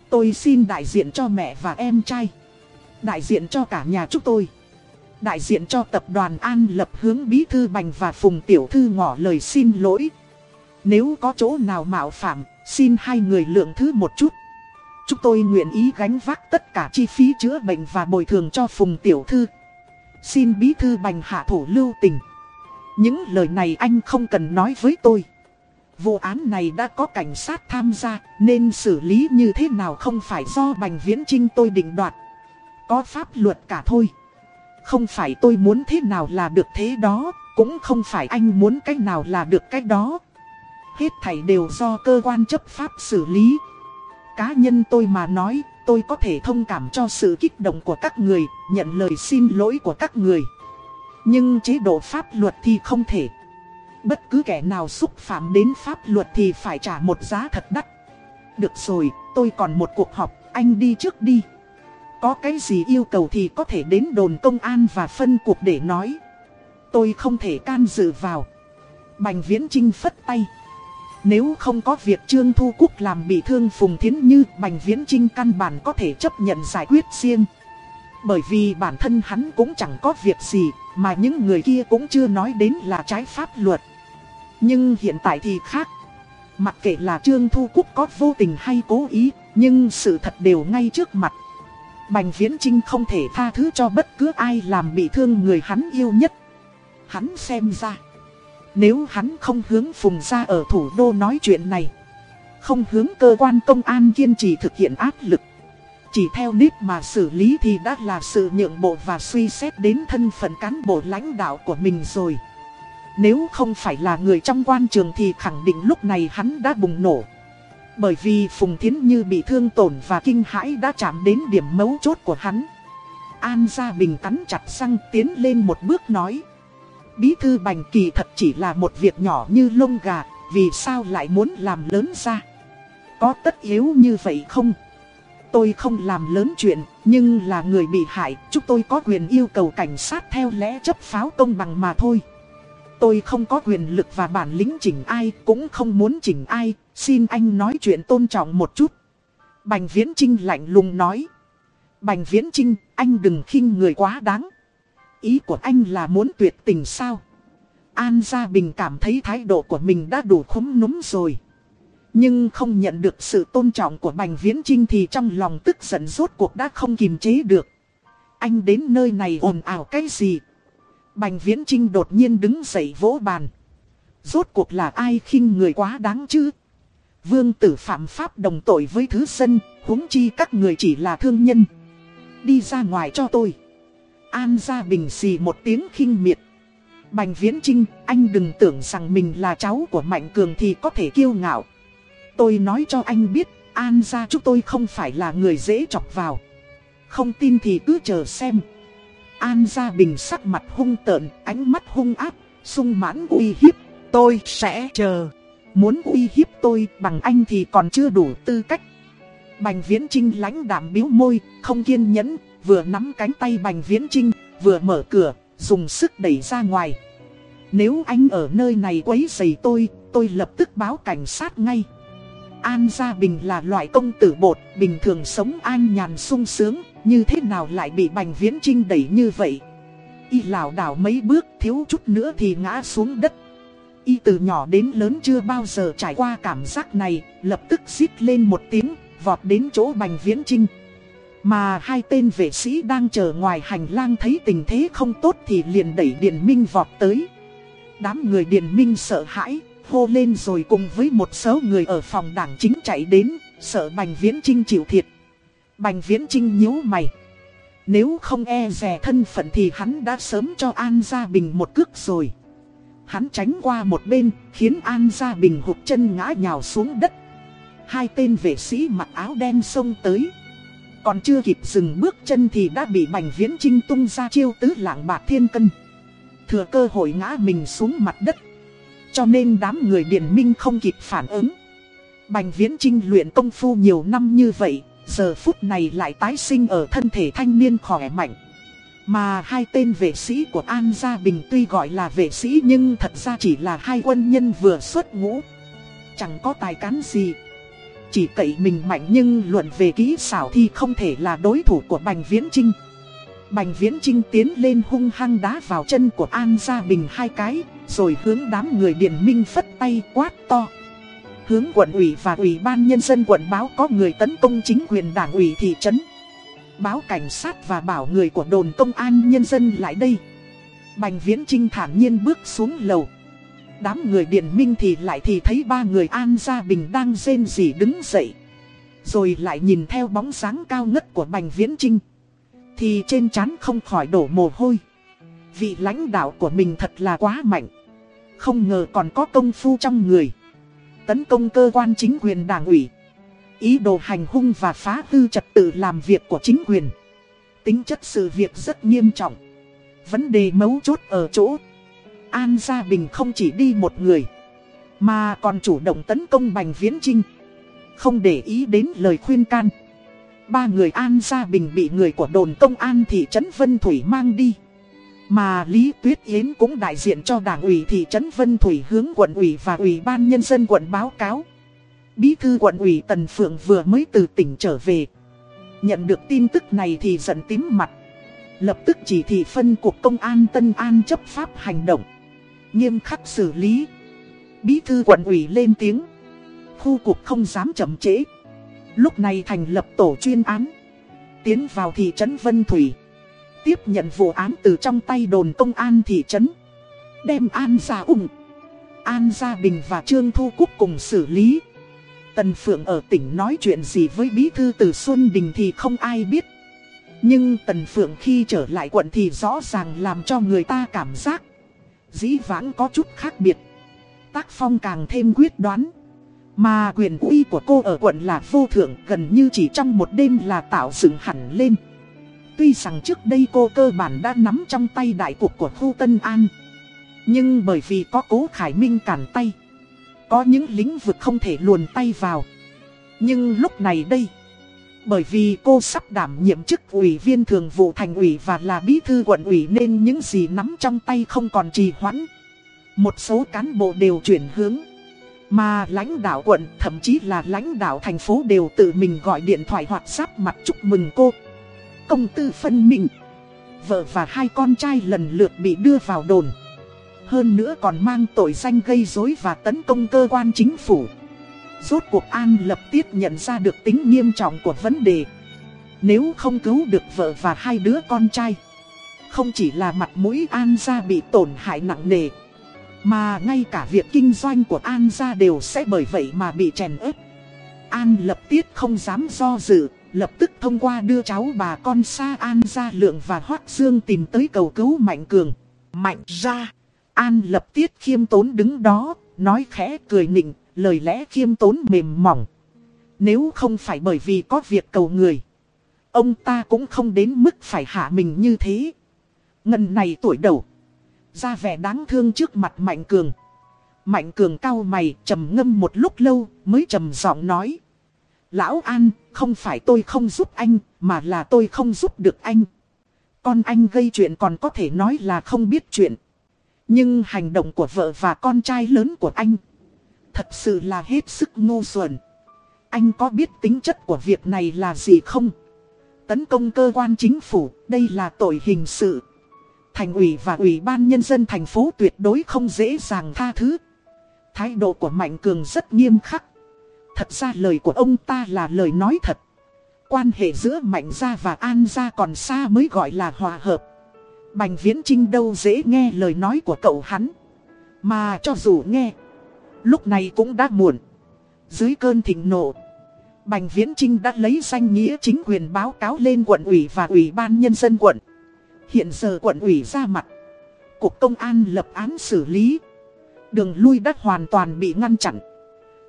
Tôi xin đại diện cho mẹ và em trai Đại diện cho cả nhà chúng tôi Đại diện cho tập đoàn An Lập hướng Bí Thư Bành và Phùng Tiểu Thư ngỏ lời xin lỗi. Nếu có chỗ nào mạo phạm, xin hai người lượng thứ một chút. Chúng tôi nguyện ý gánh vác tất cả chi phí chữa bệnh và bồi thường cho Phùng Tiểu Thư. Xin Bí Thư Bành hạ thủ lưu tình. Những lời này anh không cần nói với tôi. Vụ án này đã có cảnh sát tham gia Nên xử lý như thế nào không phải do Bành Viễn Trinh tôi định đoạt. Có pháp luật cả thôi. Không phải tôi muốn thế nào là được thế đó, cũng không phải anh muốn cách nào là được cách đó. Hết thảy đều do cơ quan chấp pháp xử lý. Cá nhân tôi mà nói, tôi có thể thông cảm cho sự kích động của các người, nhận lời xin lỗi của các người. Nhưng chế độ pháp luật thì không thể. Bất cứ kẻ nào xúc phạm đến pháp luật thì phải trả một giá thật đắt. Được rồi, tôi còn một cuộc họp, anh đi trước đi. Có cái gì yêu cầu thì có thể đến đồn công an và phân cuộc để nói. Tôi không thể can dự vào. Bành Viễn Trinh phất tay. Nếu không có việc Trương Thu quốc làm bị thương Phùng Thiến Như, Bành Viễn Trinh căn bản có thể chấp nhận giải quyết riêng. Bởi vì bản thân hắn cũng chẳng có việc gì, mà những người kia cũng chưa nói đến là trái pháp luật. Nhưng hiện tại thì khác. Mặc kệ là Trương Thu quốc có vô tình hay cố ý, nhưng sự thật đều ngay trước mặt. Bành Viễn Trinh không thể tha thứ cho bất cứ ai làm bị thương người hắn yêu nhất. Hắn xem ra, nếu hắn không hướng Phùng ra ở thủ đô nói chuyện này, không hướng cơ quan công an kiên trì thực hiện áp lực, chỉ theo nếp mà xử lý thì đã là sự nhượng bộ và suy xét đến thân phận cán bộ lãnh đạo của mình rồi. Nếu không phải là người trong quan trường thì khẳng định lúc này hắn đã bùng nổ. Bởi vì Phùng Thiến Như bị thương tổn và kinh hãi đã chạm đến điểm mấu chốt của hắn. An Gia Bình cắn chặt răng tiến lên một bước nói. Bí thư Bành Kỳ thật chỉ là một việc nhỏ như lông gà, vì sao lại muốn làm lớn ra? Có tất yếu như vậy không? Tôi không làm lớn chuyện, nhưng là người bị hại, chúng tôi có quyền yêu cầu cảnh sát theo lẽ chấp pháo công bằng mà thôi. Tôi không có quyền lực và bản lĩnh chỉnh ai, cũng không muốn chỉnh ai, xin anh nói chuyện tôn trọng một chút. Bành Viễn Trinh lạnh lùng nói. Bành Viễn Trinh, anh đừng khinh người quá đáng. Ý của anh là muốn tuyệt tình sao? An Gia Bình cảm thấy thái độ của mình đã đủ khúm núm rồi. Nhưng không nhận được sự tôn trọng của Bành Viễn Trinh thì trong lòng tức giận rốt cuộc đã không kiềm chế được. Anh đến nơi này ồn ào cái gì? Bành Viễn Trinh đột nhiên đứng dậy vỗ bàn. Rốt cuộc là ai khinh người quá đáng chứ? Vương tử phạm pháp đồng tội với thứ dân, huống chi các người chỉ là thương nhân. Đi ra ngoài cho tôi. An gia bình xì một tiếng khinh miệt. Bành Viễn Trinh, anh đừng tưởng rằng mình là cháu của Mạnh Cường thì có thể kiêu ngạo. Tôi nói cho anh biết, An gia chúng tôi không phải là người dễ chọc vào. Không tin thì cứ chờ xem. An Gia Bình sắc mặt hung tợn, ánh mắt hung ác, sung mãn uy hiếp. Tôi sẽ chờ. Muốn uy hiếp tôi bằng anh thì còn chưa đủ tư cách. Bành Viễn Trinh lãnh đạm biếu môi, không kiên nhẫn, vừa nắm cánh tay Bành Viễn Trinh, vừa mở cửa, dùng sức đẩy ra ngoài. Nếu anh ở nơi này quấy rầy tôi, tôi lập tức báo cảnh sát ngay. An Gia Bình là loại công tử bột, bình thường sống an nhàn sung sướng, như thế nào lại bị Bành Viễn Trinh đẩy như vậy? Y lảo đảo mấy bước thiếu chút nữa thì ngã xuống đất. Y từ nhỏ đến lớn chưa bao giờ trải qua cảm giác này, lập tức xít lên một tiếng, vọt đến chỗ Bành Viễn Trinh. Mà hai tên vệ sĩ đang chờ ngoài hành lang thấy tình thế không tốt thì liền đẩy Điền Minh vọt tới. Đám người Điền Minh sợ hãi, hô lên rồi cùng với một số người ở phòng đảng chính chạy đến, sợ Bành Viễn Trinh chịu thiệt. Bành Viễn Trinh nhíu mày. Nếu không e rè thân phận thì hắn đã sớm cho An Gia Bình một cước rồi. Hắn tránh qua một bên, khiến An Gia Bình hụt chân ngã nhào xuống đất. Hai tên vệ sĩ mặc áo đen xông tới. Còn chưa kịp dừng bước chân thì đã bị Bành Viễn Trinh tung ra chiêu tứ lạng bạc thiên cân. Thừa cơ hội ngã mình xuống mặt đất. Cho nên đám người Điền Minh không kịp phản ứng. Bành Viễn Trinh luyện công phu nhiều năm như vậy, Giờ phút này lại tái sinh ở thân thể thanh niên khỏe mạnh Mà hai tên vệ sĩ của An Gia Bình tuy gọi là vệ sĩ nhưng thật ra chỉ là hai quân nhân vừa xuất ngũ Chẳng có tài cán gì chỉ cậy mình mạnh nhưng luận về kỹ xảo thì không thể là đối thủ của Bành Viễn Trinh Bành Viễn Trinh tiến lên hung hăng đá vào chân của An Gia Bình hai cái, Rồi hướng đám người Điền Minh phất tay quát to hướng quận ủy và ủy ban nhân dân quận báo có người tấn công chính quyền đảng ủy thị trấn. Báo cảnh sát và bảo người của đồn công an nhân dân lại đây. Bành Viễn Trinh thản nhiên bước xuống lầu. Đám người Điện Minh thì lại thì thấy ba người An Gia Bình đang rên rỉ đứng dậy. Rồi lại nhìn theo bóng dáng cao ngất của Bành Viễn Trinh. Thì trên trán không khỏi đổ mồ hôi. Vị lãnh đạo của mình thật là quá mạnh. Không ngờ còn có công phu trong người tấn công cơ quan chính quyền đảng ủy. Ý đồ hành hung và phá hư trật tự làm việc của chính quyền. Tính chất sự việc rất nghiêm trọng. Vấn đề mấu chốt ở chỗ. An Gia Bình không chỉ đi một người. Mà còn chủ động tấn công Bành Viễn Trinh. Không để ý đến lời khuyên can. Ba người An Gia Bình bị người của đồn công an thị trấn Vân Thủy mang đi. Mà Lý Tuyết Yến cũng đại diện cho đảng ủy thị trấn Vân Thủy hướng quận ủy và ủy ban nhân dân quận báo cáo. Bí thư quận ủy Tần Phượng vừa mới từ tỉnh trở về. Nhận được tin tức này thì giận tím mặt. Lập tức chỉ thị phân cuộc công an Tân An chấp pháp hành động. Nghiêm khắc xử lý. Bí thư quận ủy lên tiếng. Khu cục không dám chậm trễ. Lúc này thành lập tổ chuyên án. Tiến vào thị trấn Vân Thủy Tiếp nhận vụ án từ trong tay đồn công an thị trấn Đem An ra Ung An Gia Bình và Trương Thu Cúc cùng xử lý Tần Phượng ở tỉnh nói chuyện gì với bí thư từ Xuân Đình thì không ai biết Nhưng Tần Phượng khi trở lại quận thì rõ ràng làm cho người ta cảm giác Dĩ vãng có chút khác biệt. Tác phong càng thêm quyết đoán. Mà quyền uy của cô ở quận là vô thượng, gần như chỉ trong một đêm là tạo dựng hẳn lên. Tuy rằng trước đây cô cơ bản đã nắm trong tay đại cuộc của khu Tân An. Nhưng bởi vì có cố Khải Minh cản tay, Có những lĩnh vực không thể luồn tay vào. Nhưng lúc này đây bởi vì cô sắp đảm nhiệm chức ủy viên thường vụ thành ủy và là bí thư quận ủy Nên những gì nắm trong tay không còn trì hoãn Một số cán bộ đều chuyển hướng mà lãnh đạo quận, thậm chí là lãnh đạo thành phố đều tự mình gọi điện thoại hoặc sắp mặt chúc mừng cô công tư phân minh. Vợ và hai con trai lần lượt bị đưa vào đồn. Hơn nữa còn mang tội danh gây rối và tấn công cơ quan chính phủ. Rốt cuộc An lập tiết nhận ra được tính nghiêm trọng của vấn đề. Nếu không cứu được vợ và hai đứa con trai. Không chỉ là mặt mũi An gia bị tổn hại nặng nề. Mà ngay cả việc kinh doanh của An gia đều sẽ bởi vậy mà bị chèn ép. An lập tiết không dám do dự, Lập tức thông qua đưa cháu bà con xa An Gia Lượng và Hoác Dương tìm tới cầu cứu Mạnh Cường. Mạnh ra. An lập tiết khiêm tốn đứng đó, nói khẽ cười nịnh, lời lẽ khiêm tốn mềm mỏng. Nếu không phải bởi vì có việc cầu người, ông ta cũng không đến mức phải hạ mình như thế. Ngân này tuổi đầu, ra vẻ đáng thương trước mặt Mạnh Cường. Mạnh Cường cao mày, trầm ngâm một lúc lâu, mới trầm giọng nói. Lão An, không phải tôi không giúp anh, mà là tôi không giúp được anh. Con anh gây chuyện còn có thể nói là không biết chuyện. Nhưng hành động của vợ và con trai lớn của anh, thật sự là hết sức ngu xuẩn. Anh có biết tính chất của việc này là gì không? Tấn công cơ quan chính phủ, đây là tội hình sự. Thành ủy và ủy ban nhân dân thành phố tuyệt đối không dễ dàng tha thứ. Thái độ của Mạnh Cường rất nghiêm khắc. Thật ra lời của ông ta là lời nói thật. Quan hệ giữa Mạnh Gia và An Gia còn xa mới gọi là hòa hợp. Bành Viễn Trinh đâu dễ nghe lời nói của cậu hắn. Mà cho dù nghe, lúc này cũng đã muộn. Dưới cơn thịnh nộ, Bành Viễn Trinh đã lấy danh nghĩa chính quyền báo cáo lên quận ủy và ủy ban nhân dân quận. Hiện giờ quận ủy ra mặt. Cục công an lập án xử lý. Đường lui đất hoàn toàn bị ngăn chặn.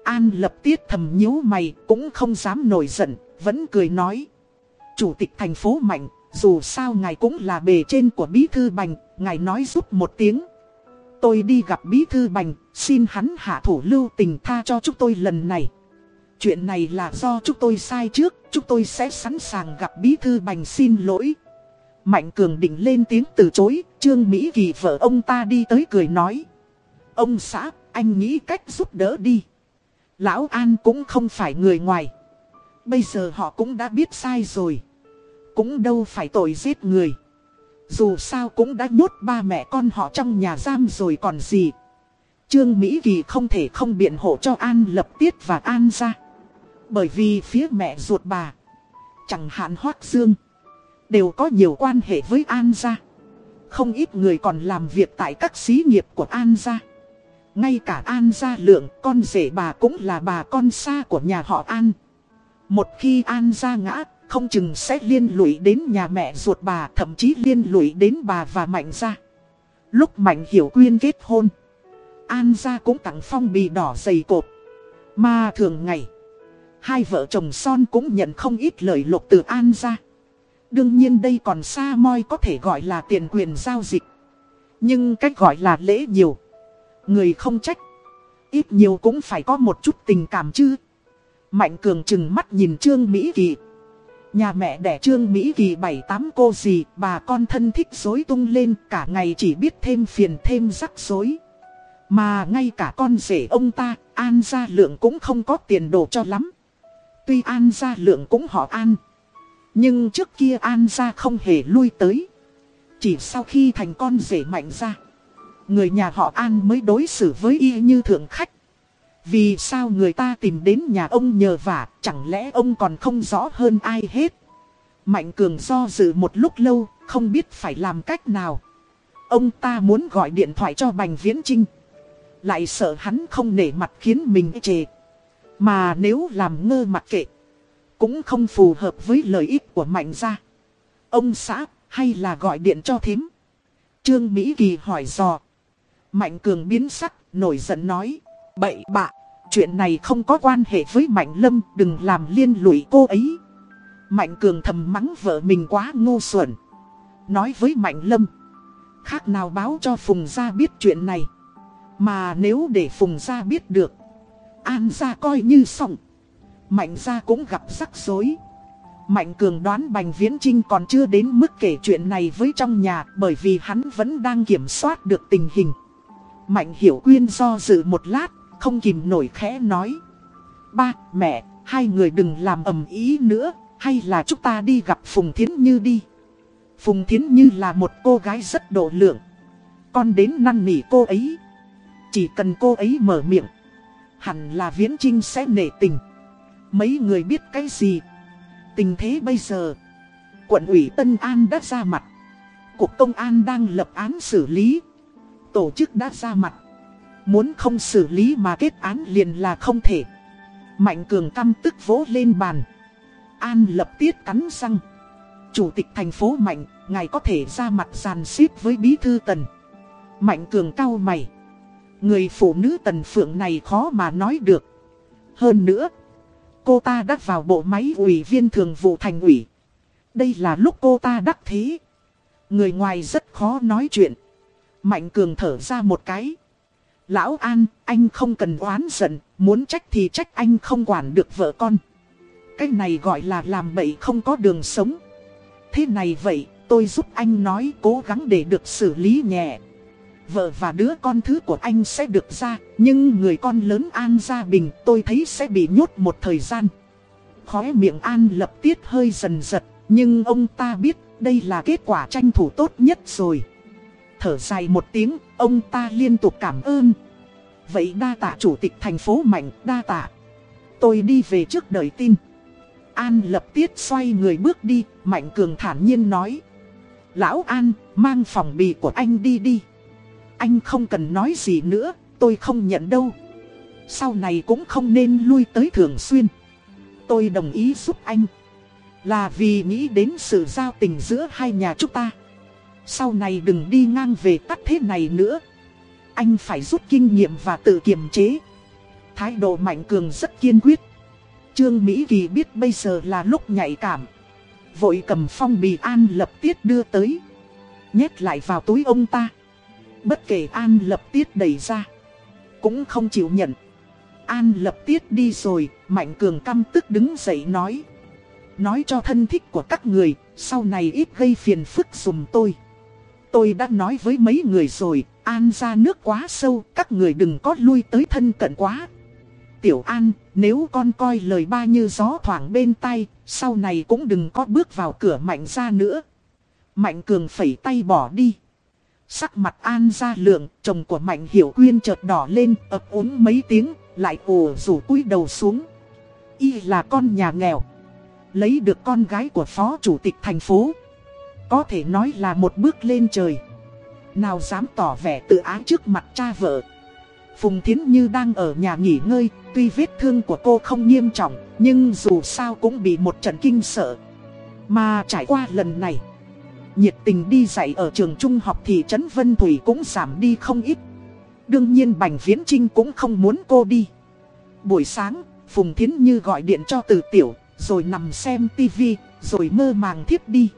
An lập tiết thầm nhíu mày cũng không dám nổi giận, vẫn cười nói. Chủ tịch thành phố mạnh, dù sao ngài cũng là bề trên của bí thư bành, ngài nói giúp một tiếng. Tôi đi gặp bí thư bành, xin hắn hạ thủ lưu tình tha cho chúng tôi lần này. chuyện này là do chúng tôi sai trước, chúng tôi sẽ sẵn sàng gặp bí thư bành xin lỗi. Mạnh Cường định lên tiếng từ chối, Trương Mỹ Kỳ vợ ông ta đi tới cười nói. Ông xã, anh nghĩ cách giúp đỡ đi. Lão An cũng không phải người ngoài. Bây giờ họ cũng đã biết sai rồi. Cũng đâu phải tội giết người. Dù sao cũng đã nhốt ba mẹ con họ trong nhà giam rồi còn gì. Trương Mỹ Kỳ không thể không biện hộ cho An Lập Tiết và An ra. Bởi vì phía mẹ ruột bà, chẳng hạn Hoác Dương, đều có nhiều quan hệ với An gia. Không ít người còn làm việc tại các xí nghiệp của An gia. Ngay cả An gia lượng, con rể bà cũng là bà con xa của nhà họ An. Một khi An gia ngã, không chừng sẽ liên lụy đến nhà mẹ ruột bà, thậm chí liên lụy đến bà và Mạnh gia. Lúc Mạnh Hiểu Quyên kết hôn, An gia cũng tặng phong bì đỏ dày cột. Mà thường ngày, hai vợ chồng son cũng nhận không ít lời lộc từ An gia. Đương nhiên đây còn xa moi có thể gọi là tiền quyền giao dịch. Nhưng cách gọi là lễ nhiều. Người không trách. Ít nhiều cũng phải có một chút tình cảm chứ. Mạnh cường chừng mắt nhìn Trương Mỹ Kỳ. Nhà mẹ đẻ Trương Mỹ Kỳ bảy tám cô gì, bà con thân thích dối tung lên cả ngày chỉ biết thêm phiền thêm rắc rối. Mà ngay cả con rể ông ta, An Gia Lượng cũng không có tiền đồ cho lắm. Tuy An Gia Lượng cũng họ An. Nhưng trước kia An Gia không hề lui tới. Chỉ sau khi thành con rể mạnh ra. Người nhà họ An mới đối xử với y như thượng khách. Vì sao người ta tìm đến nhà ông nhờ vả, chẳng lẽ ông còn không rõ hơn ai hết. Mạnh Cường do dự một lúc lâu, không biết phải làm cách nào. Ông ta muốn gọi điện thoại cho Bành Viễn Trinh. Lại sợ hắn không nể mặt khiến mình e chề. Mà nếu làm ngơ mặt kệ, cũng không phù hợp với lợi ích của Mạnh gia. Ông xã, hay là gọi điện cho thím? Trương Mỹ Kỳ hỏi dò. Mạnh Cường biến sắc, nổi giận nói. Bậy bạ, chuyện này không có quan hệ với Mạnh Lâm, đừng làm liên lụy cô ấy. Mạnh Cường thầm mắng vợ mình quá ngu xuẩn. Nói với Mạnh Lâm. Khác nào báo cho Phùng Gia biết chuyện này. Mà nếu để Phùng Gia biết được. An Gia coi như xong. Mạnh Gia cũng gặp rắc rối. Mạnh Cường đoán Bành Viễn Trinh còn chưa đến mức kể chuyện này với trong nhà bởi vì hắn vẫn đang kiểm soát được tình hình. Mạnh Hiểu Quyên do dự một lát, không kìm nổi khẽ nói. Ba, mẹ, hai người đừng làm ầm ý nữa, hay là chúng ta đi gặp Phùng Thiến Như đi. Phùng Thiến Như là một cô gái rất độ lượng. Con đến năn nỉ cô ấy. Chỉ cần cô ấy mở miệng, hẳn là Viễn Trinh sẽ nể tình. Mấy người biết cái gì? Tình thế bây giờ, quận ủy Tân An đã ra mặt. Cục công an đang lập án xử lý. Tổ chức đã ra mặt. Muốn không xử lý mà kết án liền là không thể. Mạnh cường căm tức vỗ lên bàn. An lập tiết cắn răng. Chủ tịch thành phố Mạnh, ngài có thể ra mặt giàn xếp với bí thư tần. Mạnh cường cau mày. Người phụ nữ tần phượng này khó mà nói được. Hơn nữa, cô ta đã vào bộ máy ủy viên thường vụ thành ủy. Đây là lúc cô ta đắc thế. Người ngoài rất khó nói chuyện. Mạnh cường thở ra một cái. Lão An, anh không cần oán giận, muốn trách thì trách anh không quản được vợ con. Cái này gọi là làm bậy không có đường sống. Thế này vậy, tôi giúp anh nói cố gắng để được xử lý nhẹ. Vợ và đứa con thứ của anh sẽ được ra, nhưng người con lớn An Gia Bình tôi thấy sẽ bị nhốt một thời gian. Khóe miệng An lập tiết hơi dần giật, nhưng ông ta biết đây là kết quả tranh thủ tốt nhất rồi thở dài một tiếng, ông ta liên tục cảm ơn. Vậy đa tạ chủ tịch thành phố Mạnh, đa tạ. Tôi đi về trước đợi tin. An lập tiết xoay người bước đi, Mạnh Cường thản nhiên nói. Lão An, mang phòng bì của anh đi đi. Anh không cần nói gì nữa, tôi không nhận đâu. Sau này cũng không nên lui tới thường xuyên. Tôi đồng ý giúp anh. Là vì nghĩ đến sự giao tình giữa hai nhà chúng ta. Sau này đừng đi ngang về tắt thế này nữa. Anh phải rút kinh nghiệm và tự kiềm chế. Thái độ mạnh cường rất kiên quyết. Trương Mỹ Kỳ biết bây giờ là lúc nhạy cảm. Vội cầm phong bì An lập tiết đưa tới. Nhét lại vào túi ông ta. Bất kể An lập tiết đẩy ra. Cũng không chịu nhận. An lập tiết đi rồi, Mạnh Cường căm tức đứng dậy nói. Nói cho thân thích của các người, sau này ít gây phiền phức dùm tôi. Tôi đã nói với mấy người rồi, An ra nước quá sâu, các người đừng có lui tới thân cận quá. Tiểu An, nếu con coi lời ba như gió thoảng bên tay, sau này cũng đừng có bước vào cửa Mạnh ra nữa. Mạnh Cường phẩy tay bỏ đi. Sắc mặt An ra lượng, chồng của Mạnh Hiểu Quyên chợt đỏ lên, ập úng mấy tiếng, lại ồ rủ cúi đầu xuống. Y là con nhà nghèo. Lấy được con gái của phó chủ tịch thành phố. Có thể nói là một bước lên trời. Nào dám tỏ vẻ tự ái trước mặt cha vợ. Phùng Thiến Như đang ở nhà nghỉ ngơi, tuy vết thương của cô không nghiêm trọng, nhưng dù sao cũng bị một trận kinh sợ. Mà trải qua lần này, nhiệt tình đi dạy ở trường trung học thị trấn Vân Thủy cũng giảm đi không ít. Đương nhiên Bành Viễn Trinh cũng không muốn cô đi. Buổi sáng, Phùng Thiến Như gọi điện cho Từ Tiểu, rồi nằm xem tivi, rồi mơ màng thiếp đi.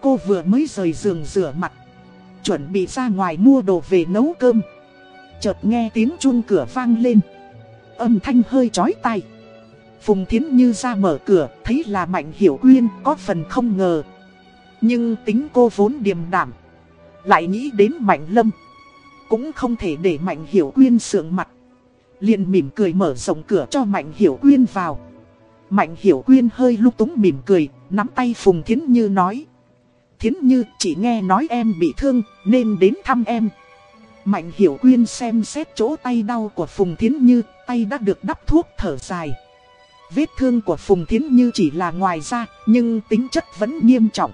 Cô vừa mới rời giường rửa mặt, chuẩn bị ra ngoài mua đồ về nấu cơm. Chợt nghe tiếng chuông cửa vang lên. Âm thanh hơi chói tai. Phùng Thiến Như ra mở cửa, thấy là Mạnh Hiểu Quyên, có phần không ngờ. Nhưng tính cô vốn điềm đảm, lại nghĩ đến Mạnh Lâm. Cũng không thể để Mạnh Hiểu Quyên sượng mặt. liền mỉm cười mở rộng cửa cho Mạnh Hiểu Quyên vào. Mạnh Hiểu Quyên hơi lúc túng mỉm cười, nắm tay Phùng Thiến Như nói. Thiến Như chỉ nghe nói em bị thương, nên đến thăm em. Mạnh Hiểu Quyên xem xét chỗ tay đau của Phùng Thiến Như, tay đã được đắp thuốc thở dài. Vết thương của Phùng Thiến Như chỉ là ngoài da, nhưng tính chất vẫn nghiêm trọng.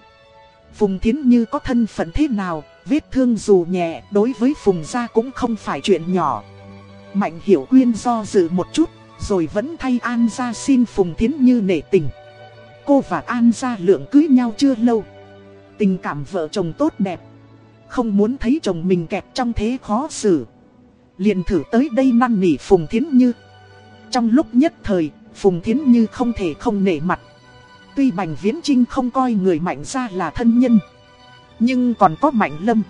Phùng Thiến Như có thân phận thế nào, vết thương dù nhẹ đối với Phùng gia cũng không phải chuyện nhỏ. Mạnh Hiểu Quyên do dự một chút, rồi vẫn thay An gia xin Phùng Thiến Như nể tình. Cô và An gia lượng cưới nhau chưa lâu. Tình cảm vợ chồng tốt đẹp. Không muốn thấy chồng mình kẹt trong thế khó xử. Liền thử tới đây năn nỉ Phùng Thiến Như. Trong lúc nhất thời, Phùng Thiến Như không thể không nể mặt. Tuy Bành Viễn Trinh không coi người mạnh ra là thân nhân Nhưng còn có Mạnh Lâm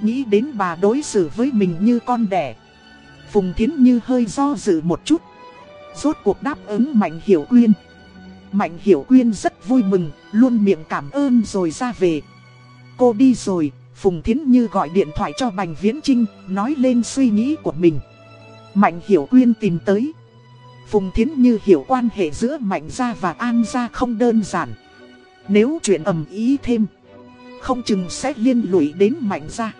Nghĩ đến bà đối xử với mình như con đẻ Phùng Thiến Như hơi do dự một chút Rốt cuộc đáp ứng Mạnh Hiểu Quyên Mạnh Hiểu Quyên rất vui mừng Luôn miệng cảm ơn rồi ra về Cô đi rồi Phùng Thiến Như gọi điện thoại cho Bành Viễn Trinh Nói lên suy nghĩ của mình Mạnh Hiểu Quyên tìm tới Phùng Thiến Như hiểu quan hệ giữa Mạnh Gia và An Gia không đơn giản. Nếu chuyện ầm ý thêm, không chừng sẽ liên lụy đến Mạnh Gia.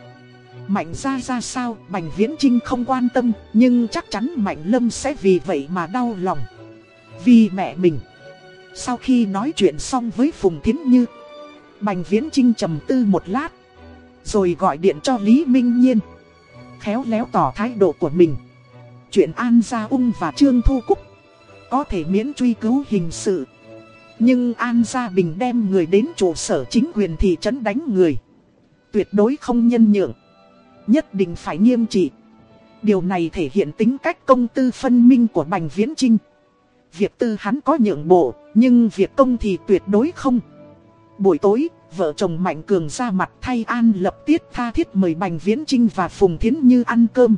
Mạnh Gia ra sao, Bành Viễn Trinh không quan tâm, nhưng chắc chắn Mạnh Lâm sẽ vì vậy mà đau lòng. Vì mẹ mình. Sau khi nói chuyện xong với Phùng Thiến Như, Bành Viễn Trinh trầm tư một lát, rồi gọi điện cho Lý Minh Nhiên. Khéo léo tỏ thái độ của mình. Chuyện An Gia Ung và Trương Thu Cúc Có thể miễn truy cứu hình sự Nhưng An Gia Bình đem người đến trụ sở chính quyền thị trấn đánh người. Tuyệt đối không nhân nhượng Nhất định phải nghiêm trị. Điều này thể hiện tính cách công tư phân minh của Bành Viễn Trinh Việc tư hắn có nhượng bộ Nhưng việc công thì tuyệt đối không Buổi tối, vợ chồng Mạnh Cường ra mặt thay An lập tiết tha thiết mời Bành Viễn Trinh và Phùng Thiến Như ăn cơm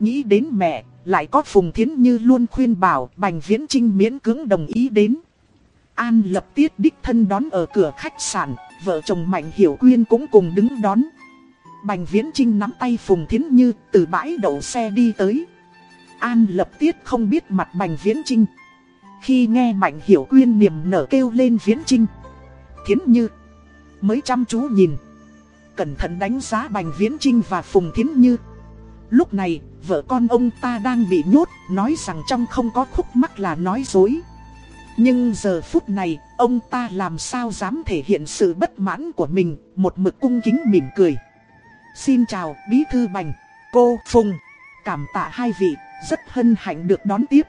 Nghĩ đến mẹ, lại có Phùng Thiến Như luôn khuyên bảo Bành Viễn Trinh miễn cưỡng đồng ý đến. An lập tiết đích thân đón ở cửa khách sạn, vợ chồng Mạnh Hiểu Quyên cũng cùng đứng đón. Bành Viễn Trinh nắm tay Phùng Thiến Như từ bãi đậu xe đi tới. An lập tiết không biết mặt Bành Viễn Trinh. Khi nghe Mạnh Hiểu Quyên niềm nở kêu lên Viễn Trinh. Thiến Như mới chăm chú nhìn. Cẩn thận đánh giá Bành Viễn Trinh và Phùng Thiến Như. Lúc này, vợ con ông ta đang bị nhốt, nói rằng trong không có khúc mắc là nói dối. Nhưng giờ phút này, ông ta làm sao dám thể hiện sự bất mãn của mình, một mực cung kính mỉm cười. Xin chào, Bí Thư Bành, cô Phùng, cảm tạ hai vị, rất hân hạnh được đón tiếp.